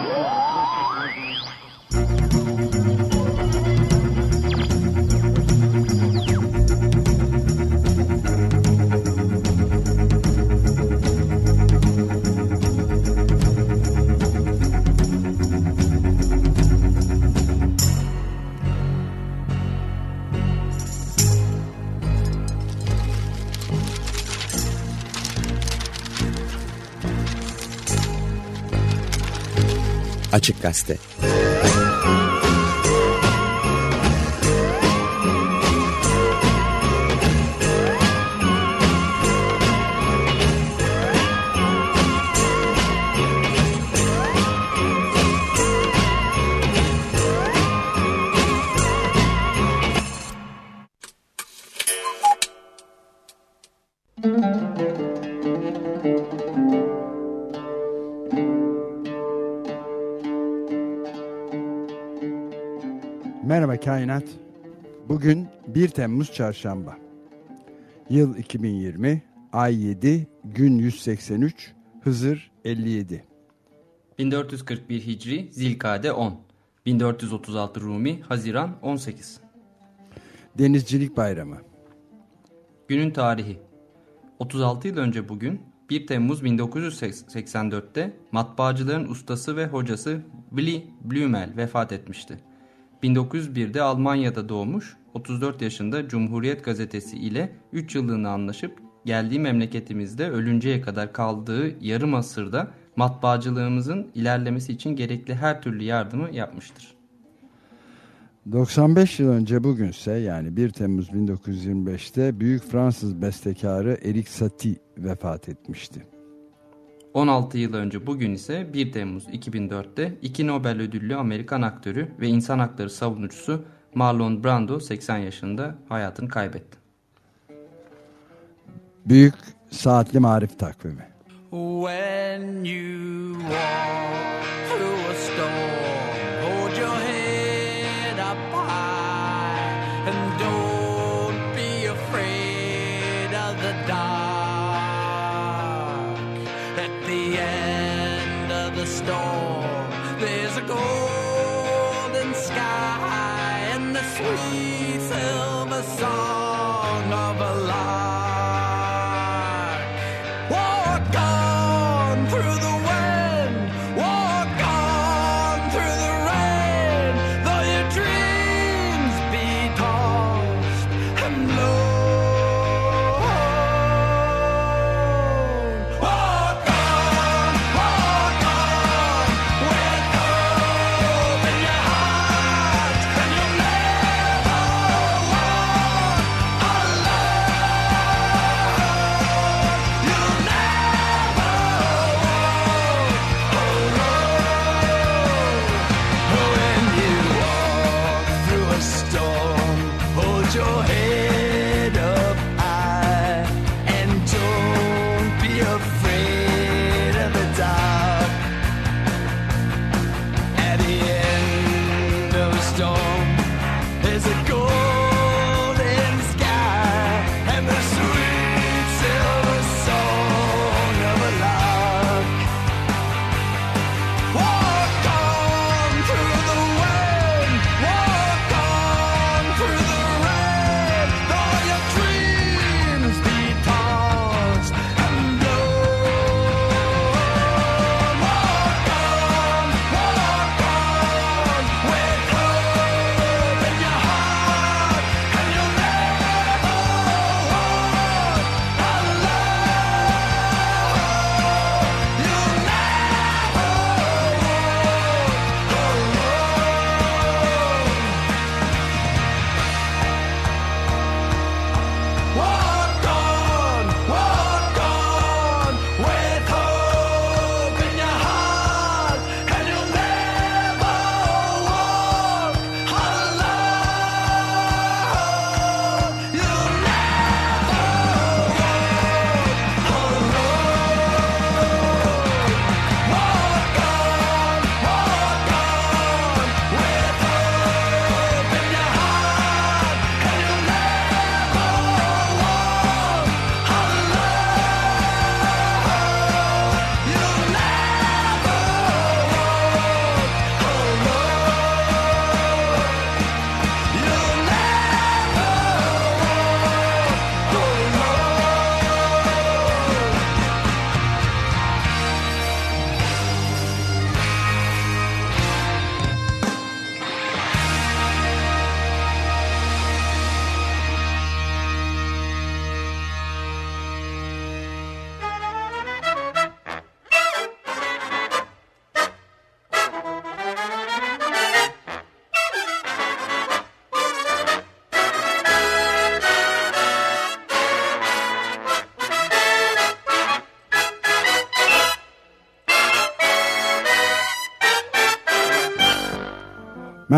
Yeah. Açık Gazete Kainat. Bugün 1 Temmuz Çarşamba. Yıl 2020, ay 7, gün 183, Hızır 57. 1441 Hicri Zilkade 10 1436 Rumi Haziran 18 Denizcilik Bayramı. Günün tarihi 36 yıl önce bugün 1 Temmuz 1984'te matbaacıların ustası ve hocası Willy Blümel vefat etmişti. 1901'de Almanya'da doğmuş, 34 yaşında Cumhuriyet Gazetesi ile 3 yıllığına anlaşıp geldiği memleketimizde ölünceye kadar kaldığı yarım asırda matbaacılığımızın ilerlemesi için gerekli her türlü yardımı yapmıştır. 95 yıl önce bugünse yani 1 Temmuz 1925'te büyük Fransız bestekarı Erik Satie vefat etmişti. 16 yıl önce bugün ise 1 Temmuz 2004'te iki Nobel ödüllü Amerikan aktörü ve insan hakları savunucusu Marlon Brando 80 yaşında hayatını kaybetti. Büyük Saatli Marif Takvimi When you walk storm, there's a golden sky and the sweet silver song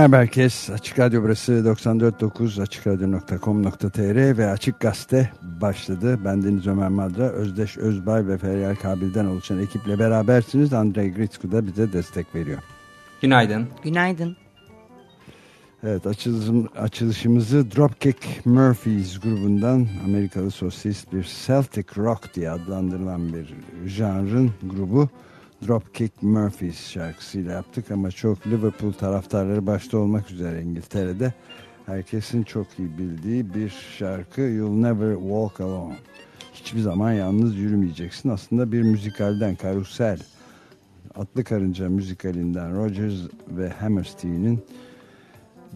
Merhaba herkes. Açık Radyo burası 94.9 AçıkRadyo.com.tr ve Açık Gazete başladı. Ben Deniz Ömer Madra, Özdeş Özbay ve Feryal Kabil'den oluşan ekiple berabersiniz. Andrei Gritsku da bize destek veriyor. Günaydın. Günaydın. Evet açılışım, açılışımızı Dropkick Murphys grubundan Amerikalı sosyalist bir Celtic Rock diye adlandırılan bir janrın grubu Dropkick Murphys şarkısıyla yaptık ama çok Liverpool taraftarları başta olmak üzere İngiltere'de herkesin çok iyi bildiği bir şarkı You'll Never Walk Alone. Hiçbir zaman yalnız yürümeyeceksin. Aslında bir müzikalden Karusel Atlı Karınca müzikalinden Rogers ve Hammerstein'in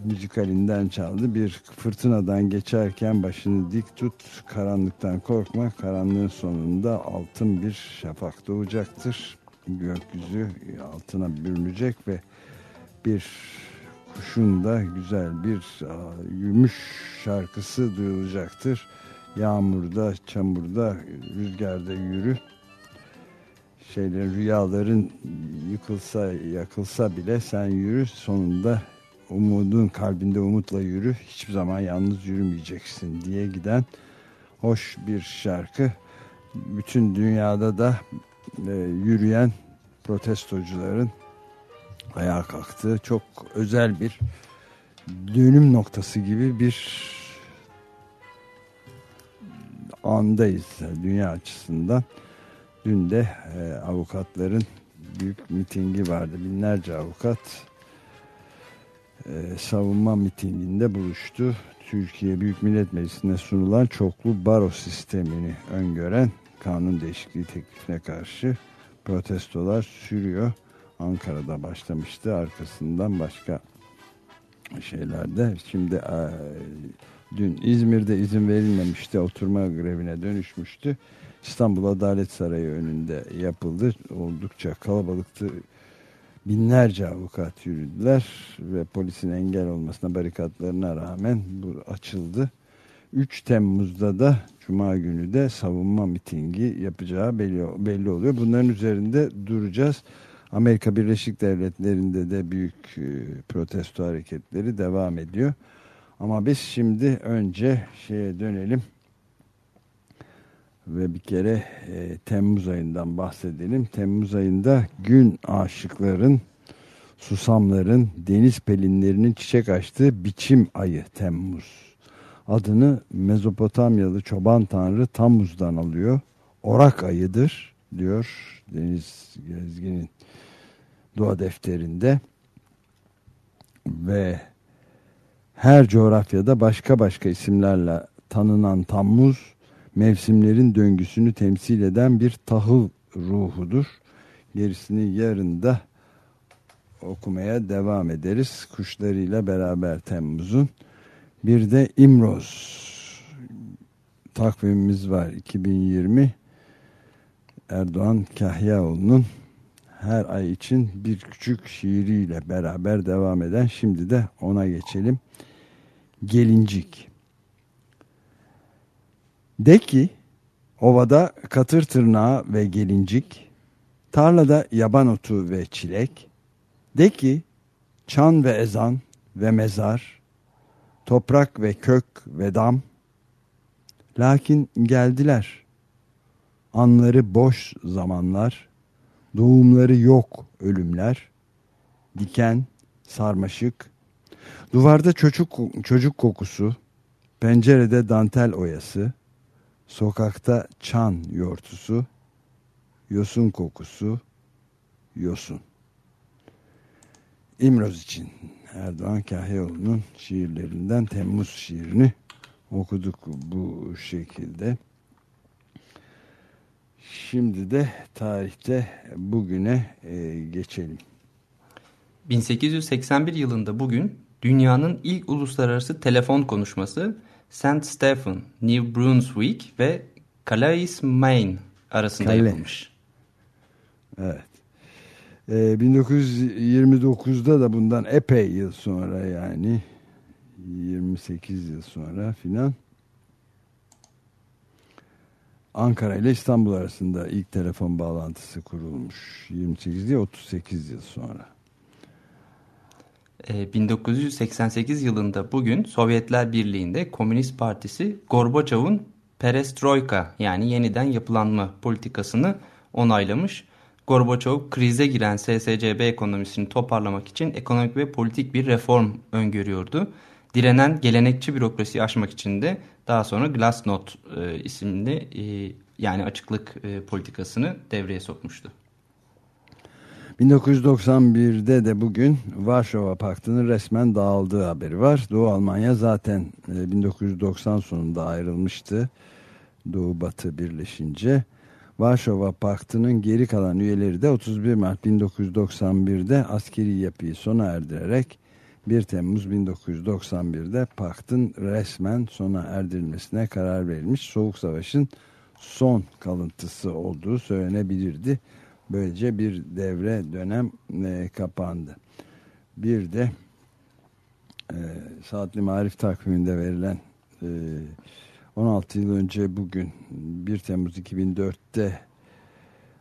müzikalinden çaldı. Bir fırtınadan geçerken başını dik tut, karanlıktan korkma. Karanlığın sonunda altın bir şafak doğacaktır. Gökyüzü altına bürünecek ve bir kuşun da güzel bir gümüş şarkısı duyulacaktır. Yağmurda, çamurda, rüzgarda yürü. Şeylerin, rüyaların yıkılsa, yakılsa bile sen yürü. Sonunda umudun kalbinde umutla yürü hiçbir zaman yalnız yürümeyeceksin diye giden hoş bir şarkı bütün dünyada da e, yürüyen protestocuların ayağa kalktığı çok özel bir dönüm noktası gibi bir andayız. Dünya açısından. Dün de e, avukatların büyük mitingi vardı. Binlerce avukat e, savunma mitinginde buluştu. Türkiye Büyük Millet Meclisi'ne sunulan çoklu baro sistemini öngören kanun değişikliği teklifine karşı protestolar sürüyor. Ankara'da başlamıştı. Arkasından başka şeylerde. Şimdi e, dün İzmir'de izin verilmemişti. Oturma grevine dönüşmüştü. İstanbul Adalet Sarayı önünde yapıldı. Oldukça kalabalıktı binlerce avukat yürüdüler ve polisin engel olmasına barikatlarına rağmen bu açıldı. 3 Temmuz'da da Cuma günü de savunma mitingi yapacağı belli, belli oluyor. Bunların üzerinde duracağız. Amerika Birleşik Devletleri'nde de büyük e, protesto hareketleri devam ediyor. Ama biz şimdi önce şeye dönelim ve bir kere e, Temmuz ayından bahsedelim. Temmuz ayında gün aşıkların, susamların, deniz pelinlerinin çiçek açtığı biçim ayı Temmuz. Adını Mezopotamyalı çoban tanrı Tammuz'dan alıyor. Orak ayıdır diyor Deniz Gezgin'in dua defterinde. Ve her coğrafyada başka başka isimlerle tanınan Tammuz mevsimlerin döngüsünü temsil eden bir tahıl ruhudur. Gerisini yarın da okumaya devam ederiz. Kuşlarıyla beraber Temmuz'un. Bir de İmroz takvimimiz var 2020. Erdoğan Kahyaoğlu'nun her ay için bir küçük şiiriyle beraber devam eden. Şimdi de ona geçelim. Gelincik. De ki ovada katır tırnağı ve gelincik, tarlada yaban otu ve çilek, de ki çan ve ezan ve mezar, toprak ve kök ve dam, lakin geldiler. Anları boş zamanlar, doğumları yok ölümler, diken, sarmaşık, duvarda çocuk, çocuk kokusu, pencerede dantel oyası, Sokakta çan yortusu, yosun kokusu, yosun. İmroz için Erdoğan Kahyaoğlu'nun şiirlerinden Temmuz şiirini okuduk bu şekilde. Şimdi de tarihte bugüne e, geçelim. 1881 yılında bugün dünyanın ilk uluslararası telefon konuşması St. Stephen, New Brunswick ve Calais, Maine arasında Calais. yapılmış. Evet. Ee, 1929'da da bundan epey yıl sonra yani 28 yıl sonra filan Ankara ile İstanbul arasında ilk telefon bağlantısı kurulmuş. 28 değil 38 yıl sonra. e, 1988 yılında bugün Sovyetler Birliği'nde Komünist Partisi Gorbaçov'un perestroika yani yeniden yapılanma politikasını onaylamış. Gorbaçov krize giren SSCB ekonomisini toparlamak için ekonomik ve politik bir reform öngörüyordu. Direnen gelenekçi bürokrasiyi aşmak için de daha sonra Glasnost e, isimli e, yani açıklık e, politikasını devreye sokmuştu. 1991'de de bugün Varşova Paktı'nın resmen dağıldığı haberi var. Doğu Almanya zaten 1990 sonunda ayrılmıştı. Doğu Batı birleşince. Varşova Paktı'nın geri kalan üyeleri de 31 Mart 1991'de askeri yapıyı sona erdirerek 1 Temmuz 1991'de paktın resmen sona erdirilmesine karar verilmiş. Soğuk Savaş'ın son kalıntısı olduğu söylenebilirdi. Böylece bir devre dönem e, kapandı. Bir de e, saatli marif takviminde verilen e, 16 yıl önce bugün 1 Temmuz 2004'te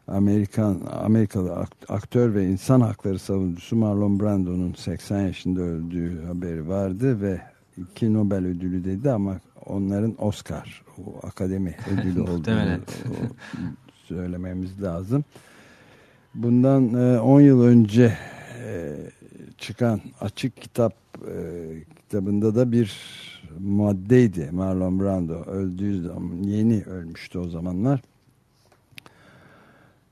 Amerikan Amerikalı aktör ve insan hakları savunucusu Marlon Brando'nun 80 yaşında öldüğü haberi vardı ve iki Nobel ödülü dedi ama onların Oscar o akademi ödülü olduğunu söylememiz lazım. Bundan 10 e, yıl önce e, çıkan açık kitap e, kitabında da bir maddeydi Marlon Brando öldüğü zaman yeni ölmüştü o zamanlar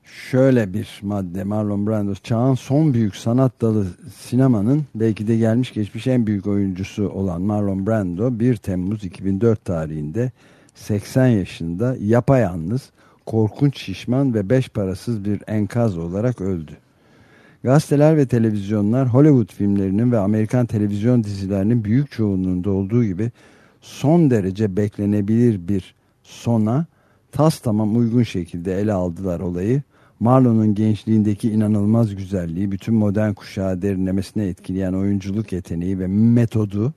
şöyle bir madde Marlon Brando çağın son büyük sanat dalı sinemanın belki de gelmiş geçmiş en büyük oyuncusu olan Marlon Brando 1 Temmuz 2004 tarihinde 80 yaşında yapayalnız korkunç şişman ve beş parasız bir enkaz olarak öldü. Gazeteler ve televizyonlar Hollywood filmlerinin ve Amerikan televizyon dizilerinin büyük çoğunluğunda olduğu gibi son derece beklenebilir bir sona tas tamam uygun şekilde ele aldılar olayı. Marlon'un gençliğindeki inanılmaz güzelliği, bütün modern kuşağı derinlemesine etkileyen oyunculuk yeteneği ve metodu,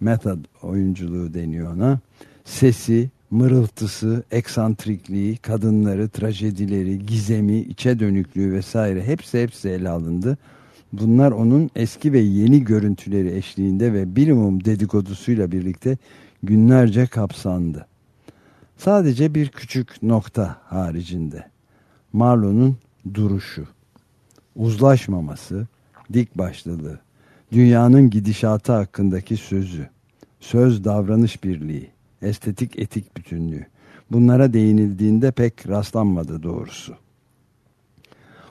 method oyunculuğu deniyor ona, sesi, mırıltısı, eksantrikliği, kadınları, trajedileri, gizemi, içe dönüklüğü vesaire hepsi hepsi ele alındı. Bunlar onun eski ve yeni görüntüleri eşliğinde ve bilimum dedikodusuyla birlikte günlerce kapsandı. Sadece bir küçük nokta haricinde. Marlo'nun duruşu, uzlaşmaması, dik başlılığı, dünyanın gidişatı hakkındaki sözü, söz davranış birliği, estetik etik bütünlüğü. Bunlara değinildiğinde pek rastlanmadı doğrusu.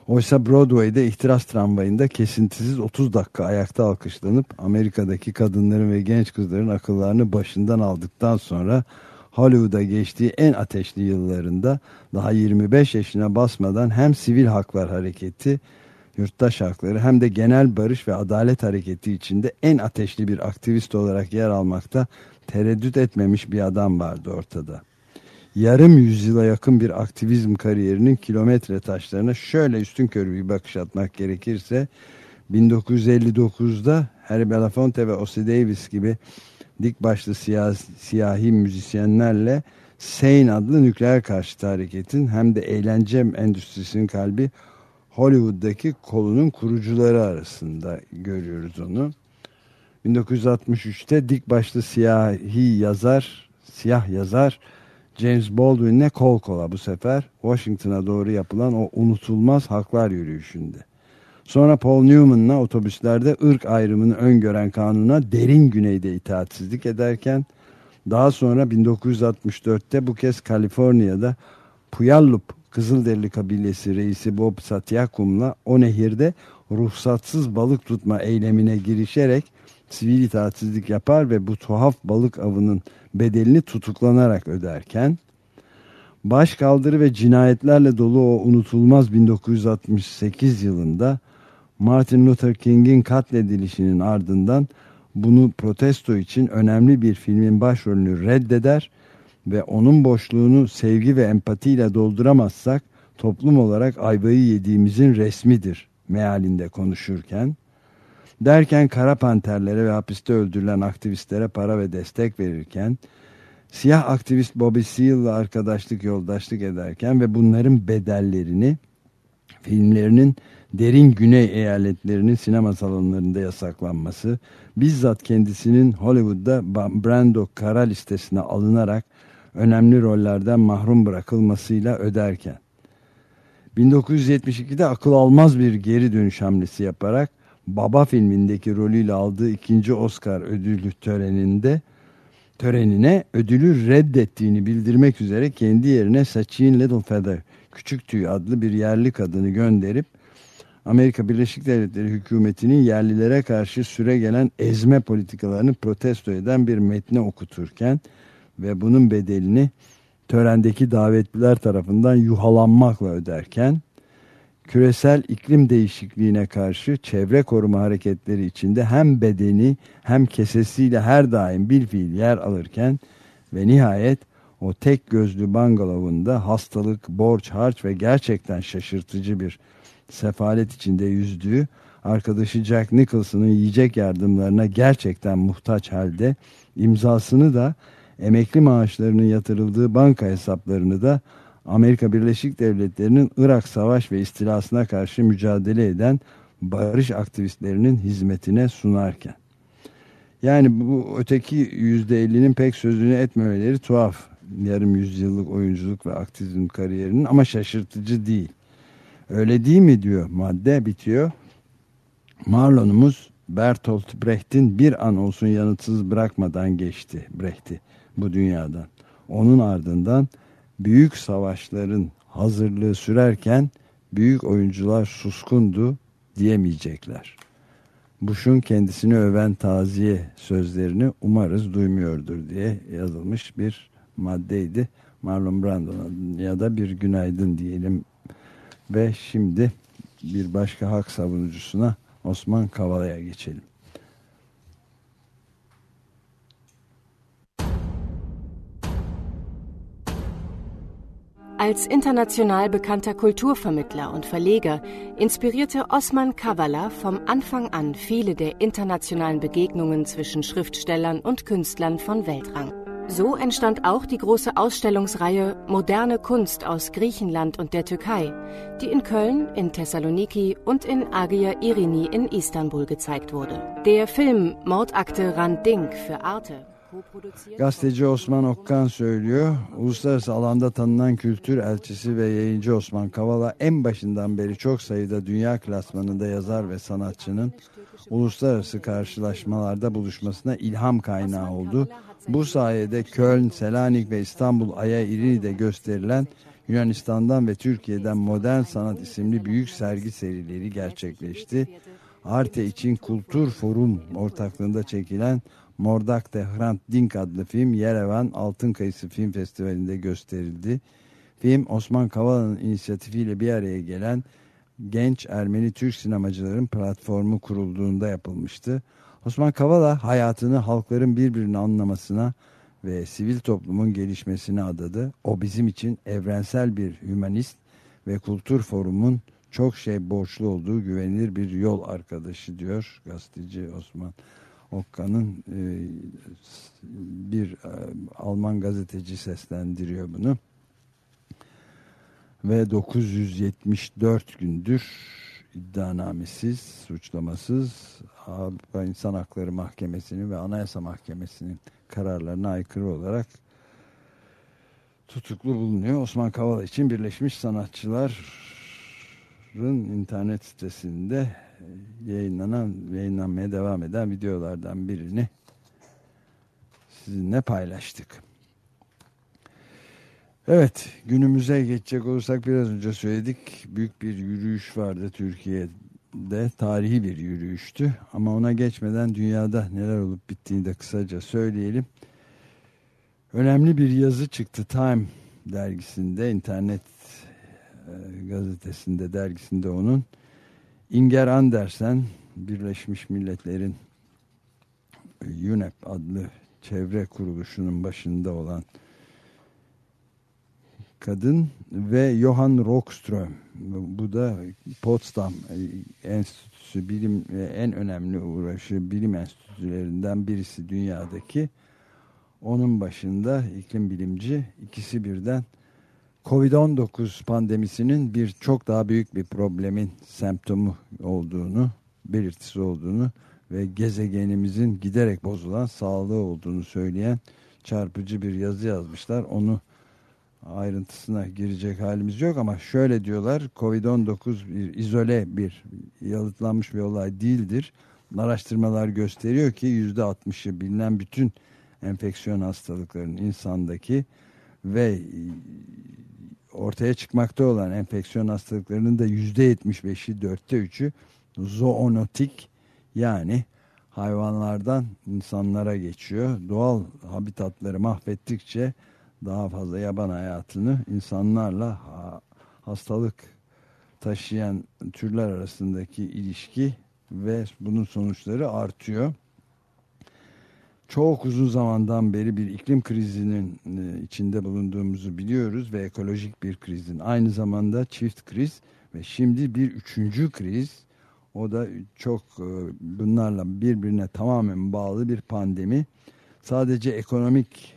Oysa Broadway'de ihtiras tramvayında kesintisiz 30 dakika ayakta alkışlanıp Amerika'daki kadınların ve genç kızların akıllarını başından aldıktan sonra Hollywood'a geçtiği en ateşli yıllarında daha 25 yaşına basmadan hem sivil haklar hareketi, yurttaş hakları hem de genel barış ve adalet hareketi içinde en ateşli bir aktivist olarak yer almakta tereddüt etmemiş bir adam vardı ortada. Yarım yüzyıla yakın bir aktivizm kariyerinin kilometre taşlarına şöyle üstün körü bir bakış atmak gerekirse 1959'da Harry Belafonte ve Ossie Davis gibi dik başlı siyah, siyahi müzisyenlerle Sein adlı nükleer karşıtı hareketin hem de eğlence endüstrisinin kalbi Hollywood'daki kolunun kurucuları arasında görüyoruz onu. 1963'te dik başlı siyahi yazar, siyah yazar James Baldwin'le kol kola bu sefer Washington'a doğru yapılan o unutulmaz haklar yürüyüşünde. Sonra Paul Newman'la otobüslerde ırk ayrımını öngören kanuna derin güneyde itaatsizlik ederken daha sonra 1964'te bu kez Kaliforniya'da Puyallup Kızılderili kabilesi reisi Bob Satyakum'la o nehirde ruhsatsız balık tutma eylemine girişerek sivil itaatsizlik yapar ve bu tuhaf balık avının bedelini tutuklanarak öderken baş kaldırı ve cinayetlerle dolu o unutulmaz 1968 yılında Martin Luther King'in katledilişinin ardından bunu protesto için önemli bir filmin başrolünü reddeder ve onun boşluğunu sevgi ve empatiyle dolduramazsak toplum olarak ayvayı yediğimizin resmidir mealinde konuşurken derken kara panterlere ve hapiste öldürülen aktivistlere para ve destek verirken siyah aktivist Bobby Seale'la arkadaşlık yoldaşlık ederken ve bunların bedellerini filmlerinin derin güney eyaletlerinin sinema salonlarında yasaklanması, bizzat kendisinin Hollywood'da Brando kara listesine alınarak önemli rollerden mahrum bırakılmasıyla öderken, 1972'de akıl almaz bir geri dönüş hamlesi yaparak Baba filmindeki rolüyle aldığı ikinci Oscar ödülü töreninde törenine ödülü reddettiğini bildirmek üzere kendi yerine Sachin Littlefeather Küçük Tüy adlı bir yerli kadını gönderip Amerika Birleşik Devletleri hükümetinin yerlilere karşı süre gelen ezme politikalarını protesto eden bir metne okuturken ve bunun bedelini törendeki davetliler tarafından yuhalanmakla öderken küresel iklim değişikliğine karşı çevre koruma hareketleri içinde hem bedeni hem kesesiyle her daim bir fiil yer alırken ve nihayet o tek gözlü bangalovunda hastalık, borç, harç ve gerçekten şaşırtıcı bir sefalet içinde yüzdüğü arkadaşı Jack Nicholson'ın yiyecek yardımlarına gerçekten muhtaç halde imzasını da emekli maaşlarının yatırıldığı banka hesaplarını da Amerika Birleşik Devletleri'nin Irak savaş ve istilasına karşı mücadele eden barış aktivistlerinin hizmetine sunarken. Yani bu öteki %50'nin pek sözünü etmemeleri tuhaf. Yarım yüzyıllık oyunculuk ve aktivizm kariyerinin ama şaşırtıcı değil. Öyle değil mi diyor madde bitiyor. Marlon'umuz Bertolt Brecht'in bir an olsun yanıtsız bırakmadan geçti Brecht'i bu dünyadan. Onun ardından büyük savaşların hazırlığı sürerken büyük oyuncular suskundu diyemeyecekler. Bush'un kendisini öven taziye sözlerini umarız duymuyordur diye yazılmış bir maddeydi. Marlon Brando'na ya da bir günaydın diyelim. Ve şimdi bir başka hak savunucusuna Osman Kavala'ya geçelim. Als international bekannter Kulturvermittler und Verleger inspirierte Osman Kavala vom Anfang an viele der internationalen Begegnungen zwischen Schriftstellern und Künstlern von Weltrang. So entstand auch die große Ausstellungsreihe Moderne Kunst aus Griechenland und der Türkei, die in Köln, in Thessaloniki und in Agia Irini in Istanbul gezeigt wurde. Der Film Mordakte Rand Dink für Arte Gazeteci Osman Okkan söylüyor. Uluslararası alanda tanınan kültür elçisi ve yayıncı Osman Kavala en başından beri çok sayıda dünya klasmanında yazar ve sanatçının uluslararası karşılaşmalarda buluşmasına ilham kaynağı oldu. Bu sayede Köln, Selanik ve İstanbul Aya İrini'de gösterilen Yunanistan'dan ve Türkiye'den modern sanat isimli büyük sergi serileri gerçekleşti. Arte için Kultur Forum ortaklığında çekilen Mordak'ta Hrant Dink adlı film Yerevan Altın Kayısı Film Festivali'nde gösterildi. Film Osman Kavala'nın inisiyatifiyle bir araya gelen genç Ermeni Türk sinemacıların platformu kurulduğunda yapılmıştı. Osman Kavala hayatını halkların birbirini anlamasına ve sivil toplumun gelişmesine adadı. O bizim için evrensel bir hümanist ve kültür forumun çok şey borçlu olduğu güvenilir bir yol arkadaşı diyor gazeteci Osman Okka'nın e, bir e, Alman gazeteci seslendiriyor bunu. Ve 974 gündür iddianamesiz, suçlamasız Avrupa İnsan Hakları Mahkemesi'nin ve Anayasa Mahkemesi'nin kararlarına aykırı olarak tutuklu bulunuyor. Osman Kavala için Birleşmiş Sanatçılar'ın internet sitesinde yayınlanan, yayınlanmaya devam eden videolardan birini sizinle paylaştık. Evet, günümüze geçecek olursak biraz önce söyledik. Büyük bir yürüyüş vardı Türkiye'de. Tarihi bir yürüyüştü. Ama ona geçmeden dünyada neler olup bittiğini de kısaca söyleyelim. Önemli bir yazı çıktı Time dergisinde, internet e, gazetesinde, dergisinde onun. Inger Andersen, Birleşmiş Milletler'in UNEP adlı çevre kuruluşunun başında olan kadın ve Johan Rockström bu da Potsdam Enstitüsü bilim en önemli uğraşı bilim enstitülerinden birisi dünyadaki onun başında iklim bilimci ikisi birden Covid-19 pandemisinin bir çok daha büyük bir problemin semptomu olduğunu, belirtisi olduğunu ve gezegenimizin giderek bozulan sağlığı olduğunu söyleyen çarpıcı bir yazı yazmışlar. Onu ayrıntısına girecek halimiz yok ama şöyle diyorlar Covid-19 bir izole bir yalıtlanmış bir olay değildir. Araştırmalar gösteriyor ki %60'ı bilinen bütün enfeksiyon hastalıkların insandaki ve ortaya çıkmakta olan enfeksiyon hastalıklarının da %75'i dörtte üçü zoonotik yani hayvanlardan insanlara geçiyor. Doğal habitatları mahvettikçe daha fazla yaban hayatını insanlarla hastalık taşıyan türler arasındaki ilişki ve bunun sonuçları artıyor. Çok uzun zamandan beri bir iklim krizinin e, içinde bulunduğumuzu biliyoruz ve ekolojik bir krizin aynı zamanda çift kriz ve şimdi bir üçüncü kriz o da çok e, bunlarla birbirine tamamen bağlı bir pandemi. Sadece ekonomik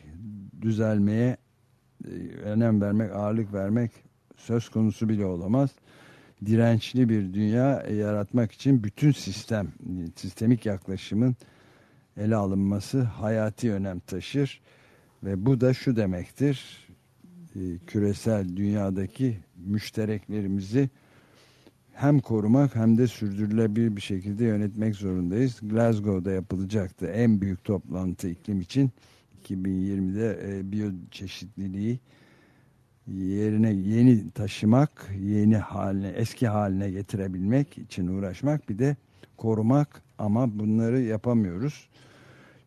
düzelmeye e, önem vermek, ağırlık vermek söz konusu bile olamaz. Dirençli bir dünya yaratmak için bütün sistem, sistemik yaklaşımın ele alınması hayati önem taşır. Ve bu da şu demektir, e, küresel dünyadaki müştereklerimizi hem korumak hem de sürdürülebilir bir şekilde yönetmek zorundayız. Glasgow'da yapılacaktı en büyük toplantı iklim için 2020'de e, biyoçeşitliliği yerine yeni taşımak, yeni haline, eski haline getirebilmek için uğraşmak bir de korumak ama bunları yapamıyoruz.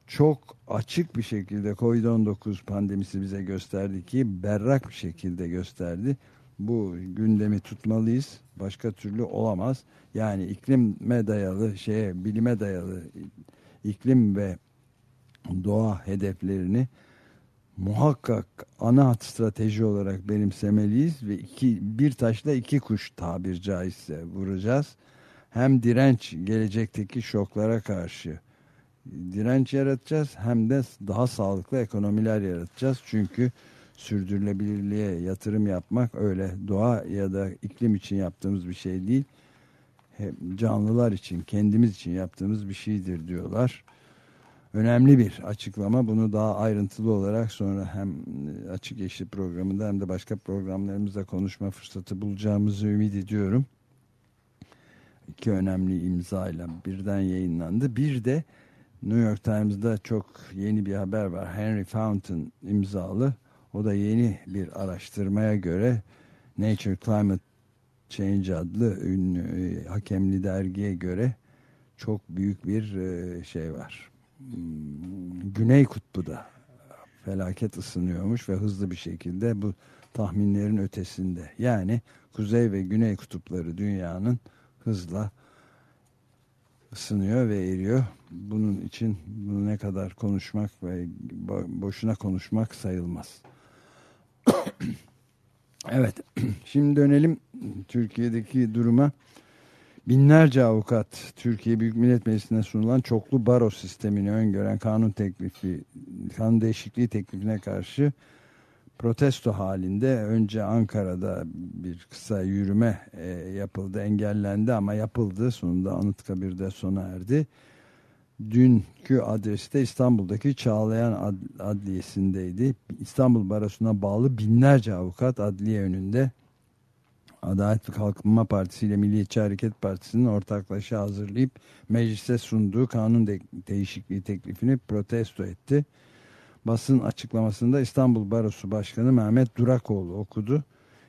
Çok açık bir şekilde Covid-19 pandemisi bize gösterdi ki berrak bir şekilde gösterdi. Bu gündemi tutmalıyız. Başka türlü olamaz. Yani iklime dayalı şeye, bilime dayalı iklim ve doğa hedeflerini muhakkak ana hat strateji olarak benimsemeliyiz ve iki, bir taşla iki kuş tabir caizse vuracağız. Hem direnç gelecekteki şoklara karşı direnç yaratacağız hem de daha sağlıklı ekonomiler yaratacağız. Çünkü sürdürülebilirliğe yatırım yapmak öyle doğa ya da iklim için yaptığımız bir şey değil. Hem canlılar için, kendimiz için yaptığımız bir şeydir diyorlar önemli bir açıklama. Bunu daha ayrıntılı olarak sonra hem Açık Yeşil programında hem de başka programlarımızda konuşma fırsatı bulacağımızı ümit ediyorum. İki önemli imzayla birden yayınlandı. Bir de New York Times'da çok yeni bir haber var. Henry Fountain imzalı. O da yeni bir araştırmaya göre Nature Climate Change adlı ünlü e, hakemli dergiye göre çok büyük bir e, şey var Hmm, Güney Kutbu'da felaket ısınıyormuş ve hızlı bir şekilde bu tahminlerin ötesinde. Yani Kuzey ve Güney kutupları dünyanın hızla ısınıyor ve eriyor. Bunun için bunu ne kadar konuşmak ve boşuna konuşmak sayılmaz. evet, şimdi dönelim Türkiye'deki duruma. Binlerce avukat Türkiye Büyük Millet Meclisi'ne sunulan çoklu baro sistemini öngören kanun teklifi, kanun değişikliği teklifine karşı protesto halinde önce Ankara'da bir kısa yürüme e, yapıldı, engellendi ama yapıldı. Sonunda Anıtkabir'de sona erdi. Dünkü adresi de İstanbul'daki Çağlayan Ad Adliyesi'ndeydi. İstanbul Barosu'na bağlı binlerce avukat adliye önünde Adalet ve Kalkınma Partisi ile Milliyetçi Hareket Partisi'nin ortaklaşa hazırlayıp meclise sunduğu kanun de değişikliği teklifini protesto etti. Basın açıklamasında İstanbul Barosu Başkanı Mehmet Durakoğlu okudu.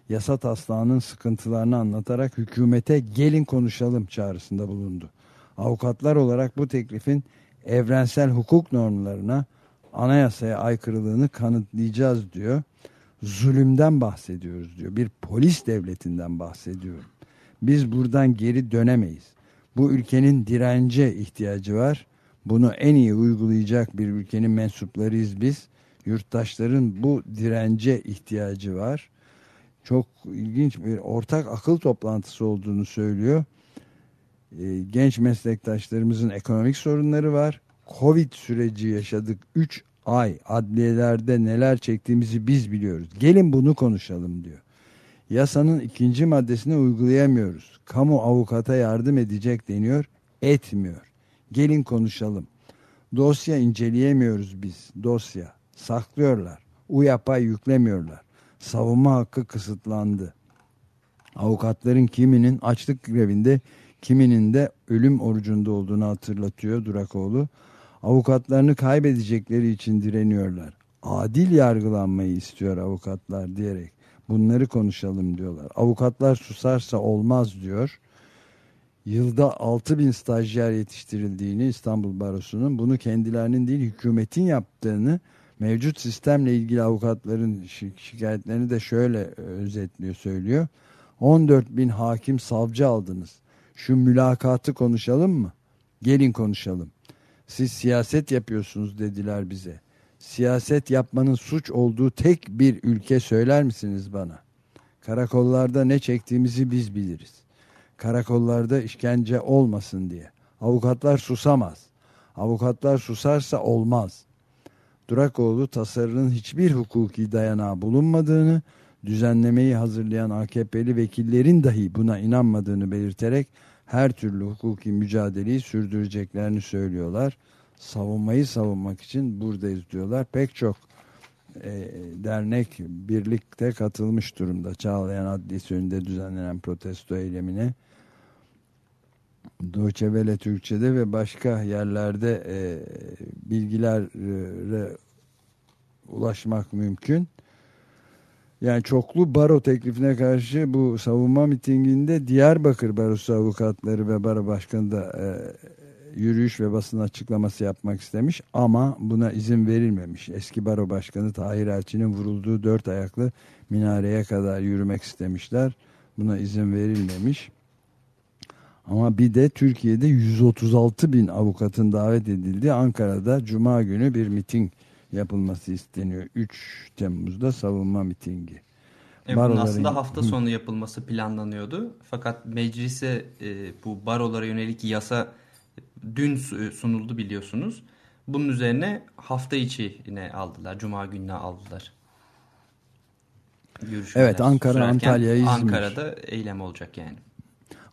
Yasa taslağının sıkıntılarını anlatarak hükümete gelin konuşalım çağrısında bulundu. Avukatlar olarak bu teklifin evrensel hukuk normlarına, anayasaya aykırılığını kanıtlayacağız diyor zulümden bahsediyoruz diyor. Bir polis devletinden bahsediyorum. Biz buradan geri dönemeyiz. Bu ülkenin dirence ihtiyacı var. Bunu en iyi uygulayacak bir ülkenin mensuplarıyız biz. Yurttaşların bu dirence ihtiyacı var. Çok ilginç bir ortak akıl toplantısı olduğunu söylüyor. Ee, genç meslektaşlarımızın ekonomik sorunları var. Covid süreci yaşadık. 3 ay adliyelerde neler çektiğimizi biz biliyoruz. Gelin bunu konuşalım diyor. Yasanın ikinci maddesini uygulayamıyoruz. Kamu avukata yardım edecek deniyor, etmiyor. Gelin konuşalım. Dosya inceleyemiyoruz biz. Dosya. Saklıyorlar. UYAP'a yüklemiyorlar. Savunma hakkı kısıtlandı. Avukatların kiminin açlık grevinde kiminin de ölüm orucunda olduğunu hatırlatıyor Durakoğlu. Avukatlarını kaybedecekleri için direniyorlar. Adil yargılanmayı istiyor avukatlar diyerek. Bunları konuşalım diyorlar. Avukatlar susarsa olmaz diyor. Yılda 6 bin stajyer yetiştirildiğini İstanbul Barosu'nun bunu kendilerinin değil hükümetin yaptığını mevcut sistemle ilgili avukatların şi- şikayetlerini de şöyle e, özetliyor söylüyor. 14 bin hakim savcı aldınız. Şu mülakatı konuşalım mı? Gelin konuşalım. Siz siyaset yapıyorsunuz dediler bize. Siyaset yapmanın suç olduğu tek bir ülke söyler misiniz bana? Karakollarda ne çektiğimizi biz biliriz. Karakollarda işkence olmasın diye. Avukatlar susamaz. Avukatlar susarsa olmaz. Durakoğlu tasarının hiçbir hukuki dayanağı bulunmadığını, düzenlemeyi hazırlayan AKP'li vekillerin dahi buna inanmadığını belirterek her türlü hukuki mücadeleyi sürdüreceklerini söylüyorlar. Savunmayı savunmak için buradayız diyorlar. Pek çok e, dernek birlikte katılmış durumda. Çağlayan Adliyesi önünde düzenlenen protesto eylemine. Deutsche Welle Türkçe'de ve başka yerlerde e, bilgilere ulaşmak mümkün. Yani çoklu baro teklifine karşı bu savunma mitinginde Diyarbakır Barosu avukatları ve baro başkanı da e, yürüyüş ve basın açıklaması yapmak istemiş ama buna izin verilmemiş. Eski baro başkanı Tahir Elçi'nin vurulduğu dört ayaklı minareye kadar yürümek istemişler. Buna izin verilmemiş. Ama bir de Türkiye'de 136 bin avukatın davet edildiği Ankara'da Cuma günü bir miting yapılması isteniyor. 3 Temmuz'da savunma mitingi. E, bunun Baroların- aslında hafta sonu yapılması planlanıyordu. Fakat meclise e, bu barolara yönelik yasa dün su- sunuldu biliyorsunuz. Bunun üzerine hafta içi yine aldılar. Cuma gününe aldılar. Görüşmeler Evet, Ankara, Antalya, İzmir. Ankara'da eylem olacak yani.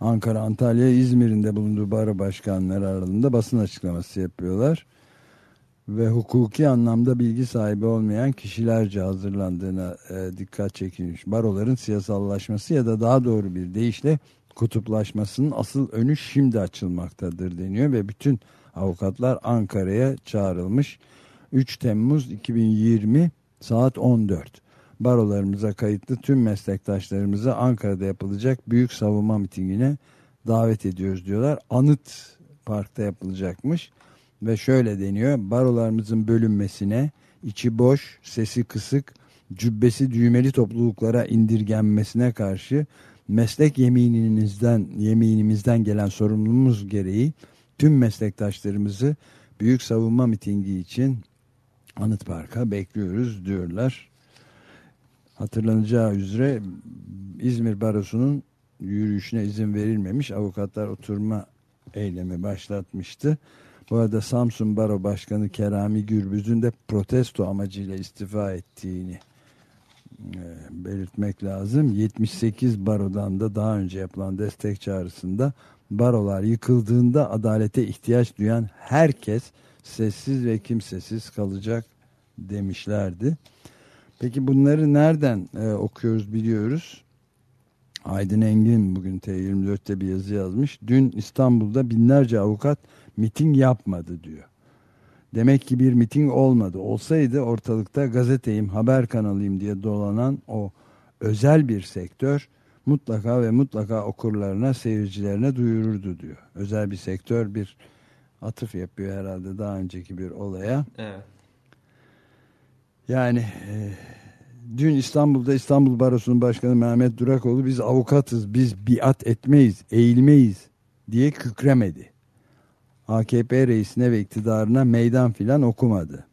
Ankara, Antalya, İzmir'in de bulunduğu baro başkanları arasında basın açıklaması yapıyorlar. Ve hukuki anlamda bilgi sahibi olmayan kişilerce hazırlandığına e, dikkat çekilmiş. Baroların siyasallaşması ya da daha doğru bir deyişle kutuplaşmasının asıl önü şimdi açılmaktadır deniyor ve bütün avukatlar Ankara'ya çağrılmış. 3 Temmuz 2020 saat 14. Barolarımıza kayıtlı tüm meslektaşlarımızı Ankara'da yapılacak büyük savunma mitingine davet ediyoruz diyorlar. Anıt Park'ta yapılacakmış ve şöyle deniyor. Barolarımızın bölünmesine, içi boş, sesi kısık, cübbesi düğmeli topluluklara indirgenmesine karşı meslek yemininizden yeminimizden gelen sorumluluğumuz gereği tüm meslektaşlarımızı büyük savunma mitingi için Anıt Park'a bekliyoruz diyorlar. Hatırlanacağı üzere İzmir Barosu'nun yürüyüşüne izin verilmemiş. Avukatlar oturma eylemi başlatmıştı. Bu arada Samsun Baro Başkanı Kerami Gürbüz'ün de protesto amacıyla istifa ettiğini e, belirtmek lazım. 78 barodan da daha önce yapılan destek çağrısında barolar yıkıldığında adalete ihtiyaç duyan herkes sessiz ve kimsesiz kalacak demişlerdi. Peki bunları nereden e, okuyoruz biliyoruz. Aydın Engin bugün T24'te bir yazı yazmış. Dün İstanbul'da binlerce avukat miting yapmadı diyor. Demek ki bir miting olmadı. Olsaydı ortalıkta gazeteyim, haber kanalıyım diye dolanan o özel bir sektör mutlaka ve mutlaka okurlarına, seyircilerine duyururdu diyor. Özel bir sektör bir atıf yapıyor herhalde daha önceki bir olaya. Evet. Yani e, dün İstanbul'da İstanbul Barosu'nun başkanı Mehmet Durakoğlu biz avukatız, biz biat etmeyiz, eğilmeyiz diye kükremedi. AKP reisine ve iktidarına meydan filan okumadı.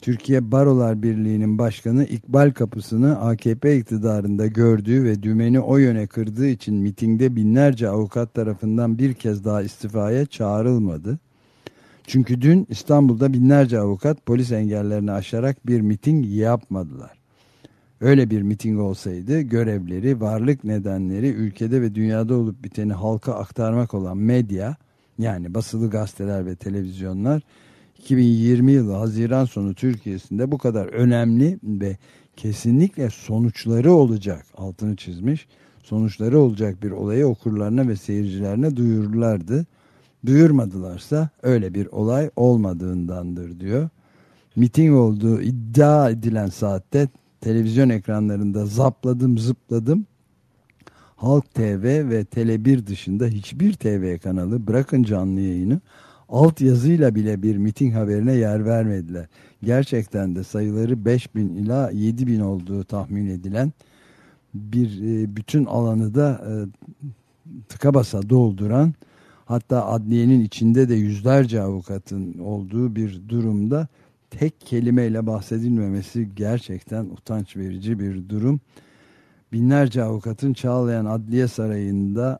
Türkiye Barolar Birliği'nin başkanı İkbal Kapısı'nı AKP iktidarında gördüğü ve dümeni o yöne kırdığı için mitingde binlerce avukat tarafından bir kez daha istifaya çağrılmadı. Çünkü dün İstanbul'da binlerce avukat polis engellerini aşarak bir miting yapmadılar. Öyle bir miting olsaydı görevleri, varlık nedenleri ülkede ve dünyada olup biteni halka aktarmak olan medya yani basılı gazeteler ve televizyonlar 2020 yılı Haziran sonu Türkiye'sinde bu kadar önemli ve kesinlikle sonuçları olacak altını çizmiş sonuçları olacak bir olayı okurlarına ve seyircilerine duyururlardı. Duyurmadılarsa öyle bir olay olmadığındandır diyor. Miting olduğu iddia edilen saatte televizyon ekranlarında zapladım zıpladım. Halk TV ve Tele1 dışında hiçbir TV kanalı bırakın canlı yayını alt yazıyla bile bir miting haberine yer vermediler. Gerçekten de sayıları 5000 ila 7000 olduğu tahmin edilen bir e, bütün alanı da e, tıka basa dolduran hatta adliyenin içinde de yüzlerce avukatın olduğu bir durumda tek kelimeyle bahsedilmemesi gerçekten utanç verici bir durum. Binlerce avukatın Çağlayan Adliye Sarayı'nda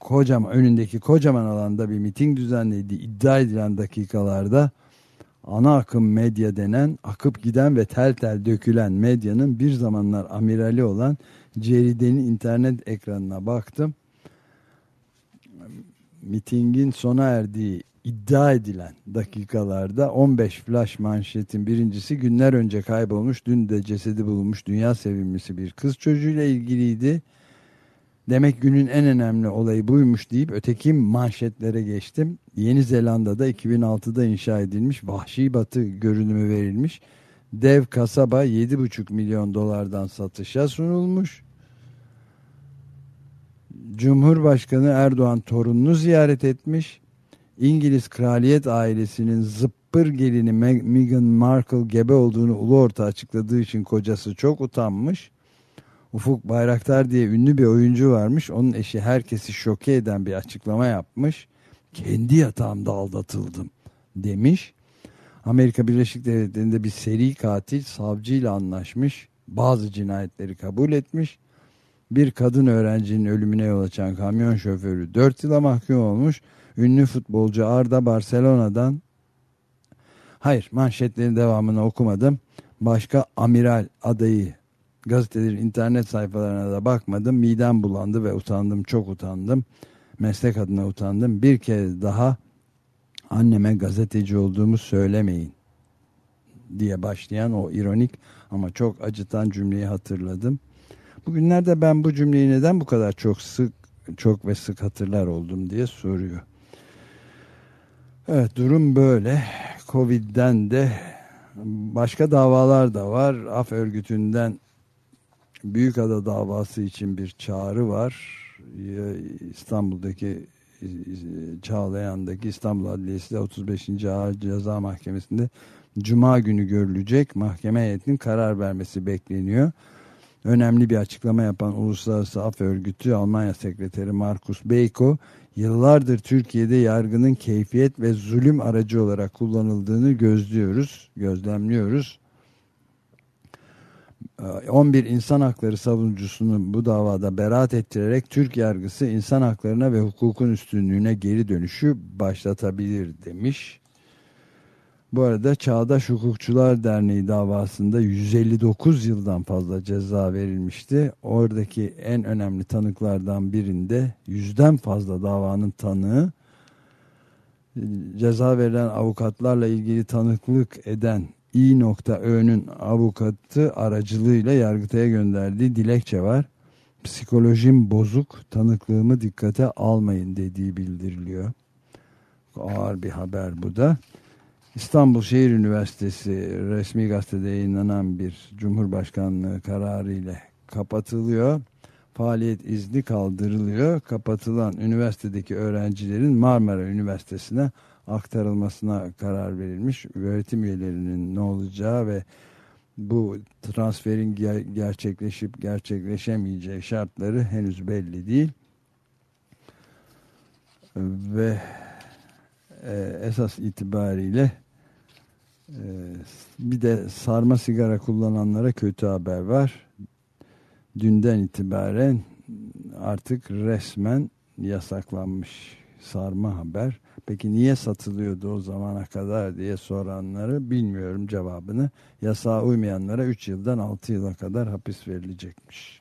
kocaman önündeki kocaman alanda bir miting düzenledi. iddia edilen dakikalarda ana akım medya denen akıp giden ve tel tel dökülen medyanın bir zamanlar amirali olan Ceride'nin internet ekranına baktım. Mitingin sona erdiği iddia edilen dakikalarda 15 flash manşetin birincisi günler önce kaybolmuş dün de cesedi bulunmuş dünya sevimlisi bir kız çocuğuyla ilgiliydi. Demek günün en önemli olayı buymuş deyip öteki manşetlere geçtim. Yeni Zelanda'da 2006'da inşa edilmiş vahşi batı görünümü verilmiş. Dev kasaba 7,5 milyon dolardan satışa sunulmuş. Cumhurbaşkanı Erdoğan torununu ziyaret etmiş. İngiliz kraliyet ailesinin zıppır gelini Meghan Markle gebe olduğunu ulu orta açıkladığı için kocası çok utanmış. Ufuk Bayraktar diye ünlü bir oyuncu varmış. Onun eşi herkesi şoke eden bir açıklama yapmış. Kendi yatağımda aldatıldım demiş. Amerika Birleşik Devletleri'nde bir seri katil savcıyla anlaşmış. Bazı cinayetleri kabul etmiş. Bir kadın öğrencinin ölümüne yol açan kamyon şoförü 4 yıla mahkum olmuş. Ünlü futbolcu Arda Barcelona'dan hayır manşetlerin devamını okumadım. Başka amiral adayı gazetelerin internet sayfalarına da bakmadım. Midem bulandı ve utandım. Çok utandım. Meslek adına utandım. Bir kez daha anneme gazeteci olduğumu söylemeyin diye başlayan o ironik ama çok acıtan cümleyi hatırladım. Bugünlerde ben bu cümleyi neden bu kadar çok sık çok ve sık hatırlar oldum diye soruyor. Evet durum böyle. Covid'den de başka davalar da var. Af örgütünden Büyükada davası için bir çağrı var. İstanbul'daki Çağlayan'daki İstanbul Adliyesi de 35. Ağır Ceza Mahkemesi'nde Cuma günü görülecek. Mahkeme heyetinin karar vermesi bekleniyor. Önemli bir açıklama yapan Uluslararası Af Örgütü Almanya Sekreteri Markus Beyko yıllardır Türkiye'de yargının keyfiyet ve zulüm aracı olarak kullanıldığını gözlüyoruz, gözlemliyoruz. 11 insan hakları savunucusunu bu davada beraat ettirerek Türk yargısı insan haklarına ve hukukun üstünlüğüne geri dönüşü başlatabilir demiş. Bu arada Çağdaş Hukukçular Derneği davasında 159 yıldan fazla ceza verilmişti. Oradaki en önemli tanıklardan birinde yüzden fazla davanın tanığı ceza verilen avukatlarla ilgili tanıklık eden İ.Ö'nün avukatı aracılığıyla yargıtaya gönderdiği dilekçe var. Psikolojim bozuk, tanıklığımı dikkate almayın dediği bildiriliyor. Ağır bir haber bu da. İstanbul Şehir Üniversitesi resmi gazetede yayınlanan bir Cumhurbaşkanlığı kararı ile kapatılıyor. Faaliyet izni kaldırılıyor. Kapatılan üniversitedeki öğrencilerin Marmara Üniversitesi'ne aktarılmasına karar verilmiş. Öğretim üyelerinin ne olacağı ve bu transferin gerçekleşip gerçekleşemeyeceği şartları henüz belli değil. Ve e, esas itibariyle bir de sarma sigara kullananlara kötü haber var. Dünden itibaren artık resmen yasaklanmış sarma haber. Peki niye satılıyordu o zamana kadar diye soranları bilmiyorum cevabını. Yasağa uymayanlara 3 yıldan 6 yıla kadar hapis verilecekmiş.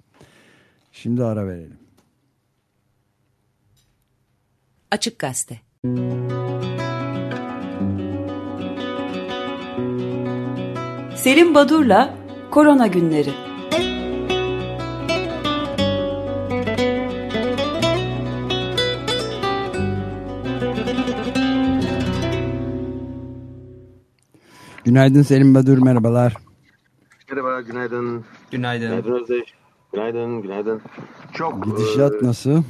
Şimdi ara verelim. Açık Gazete Selim Badur'la Korona Günleri Günaydın Selim Badur, merhabalar. Merhaba, günaydın. Günaydın. Günaydın Özdeş. Günaydın, günaydın. Çok Gidişat e, nasıl?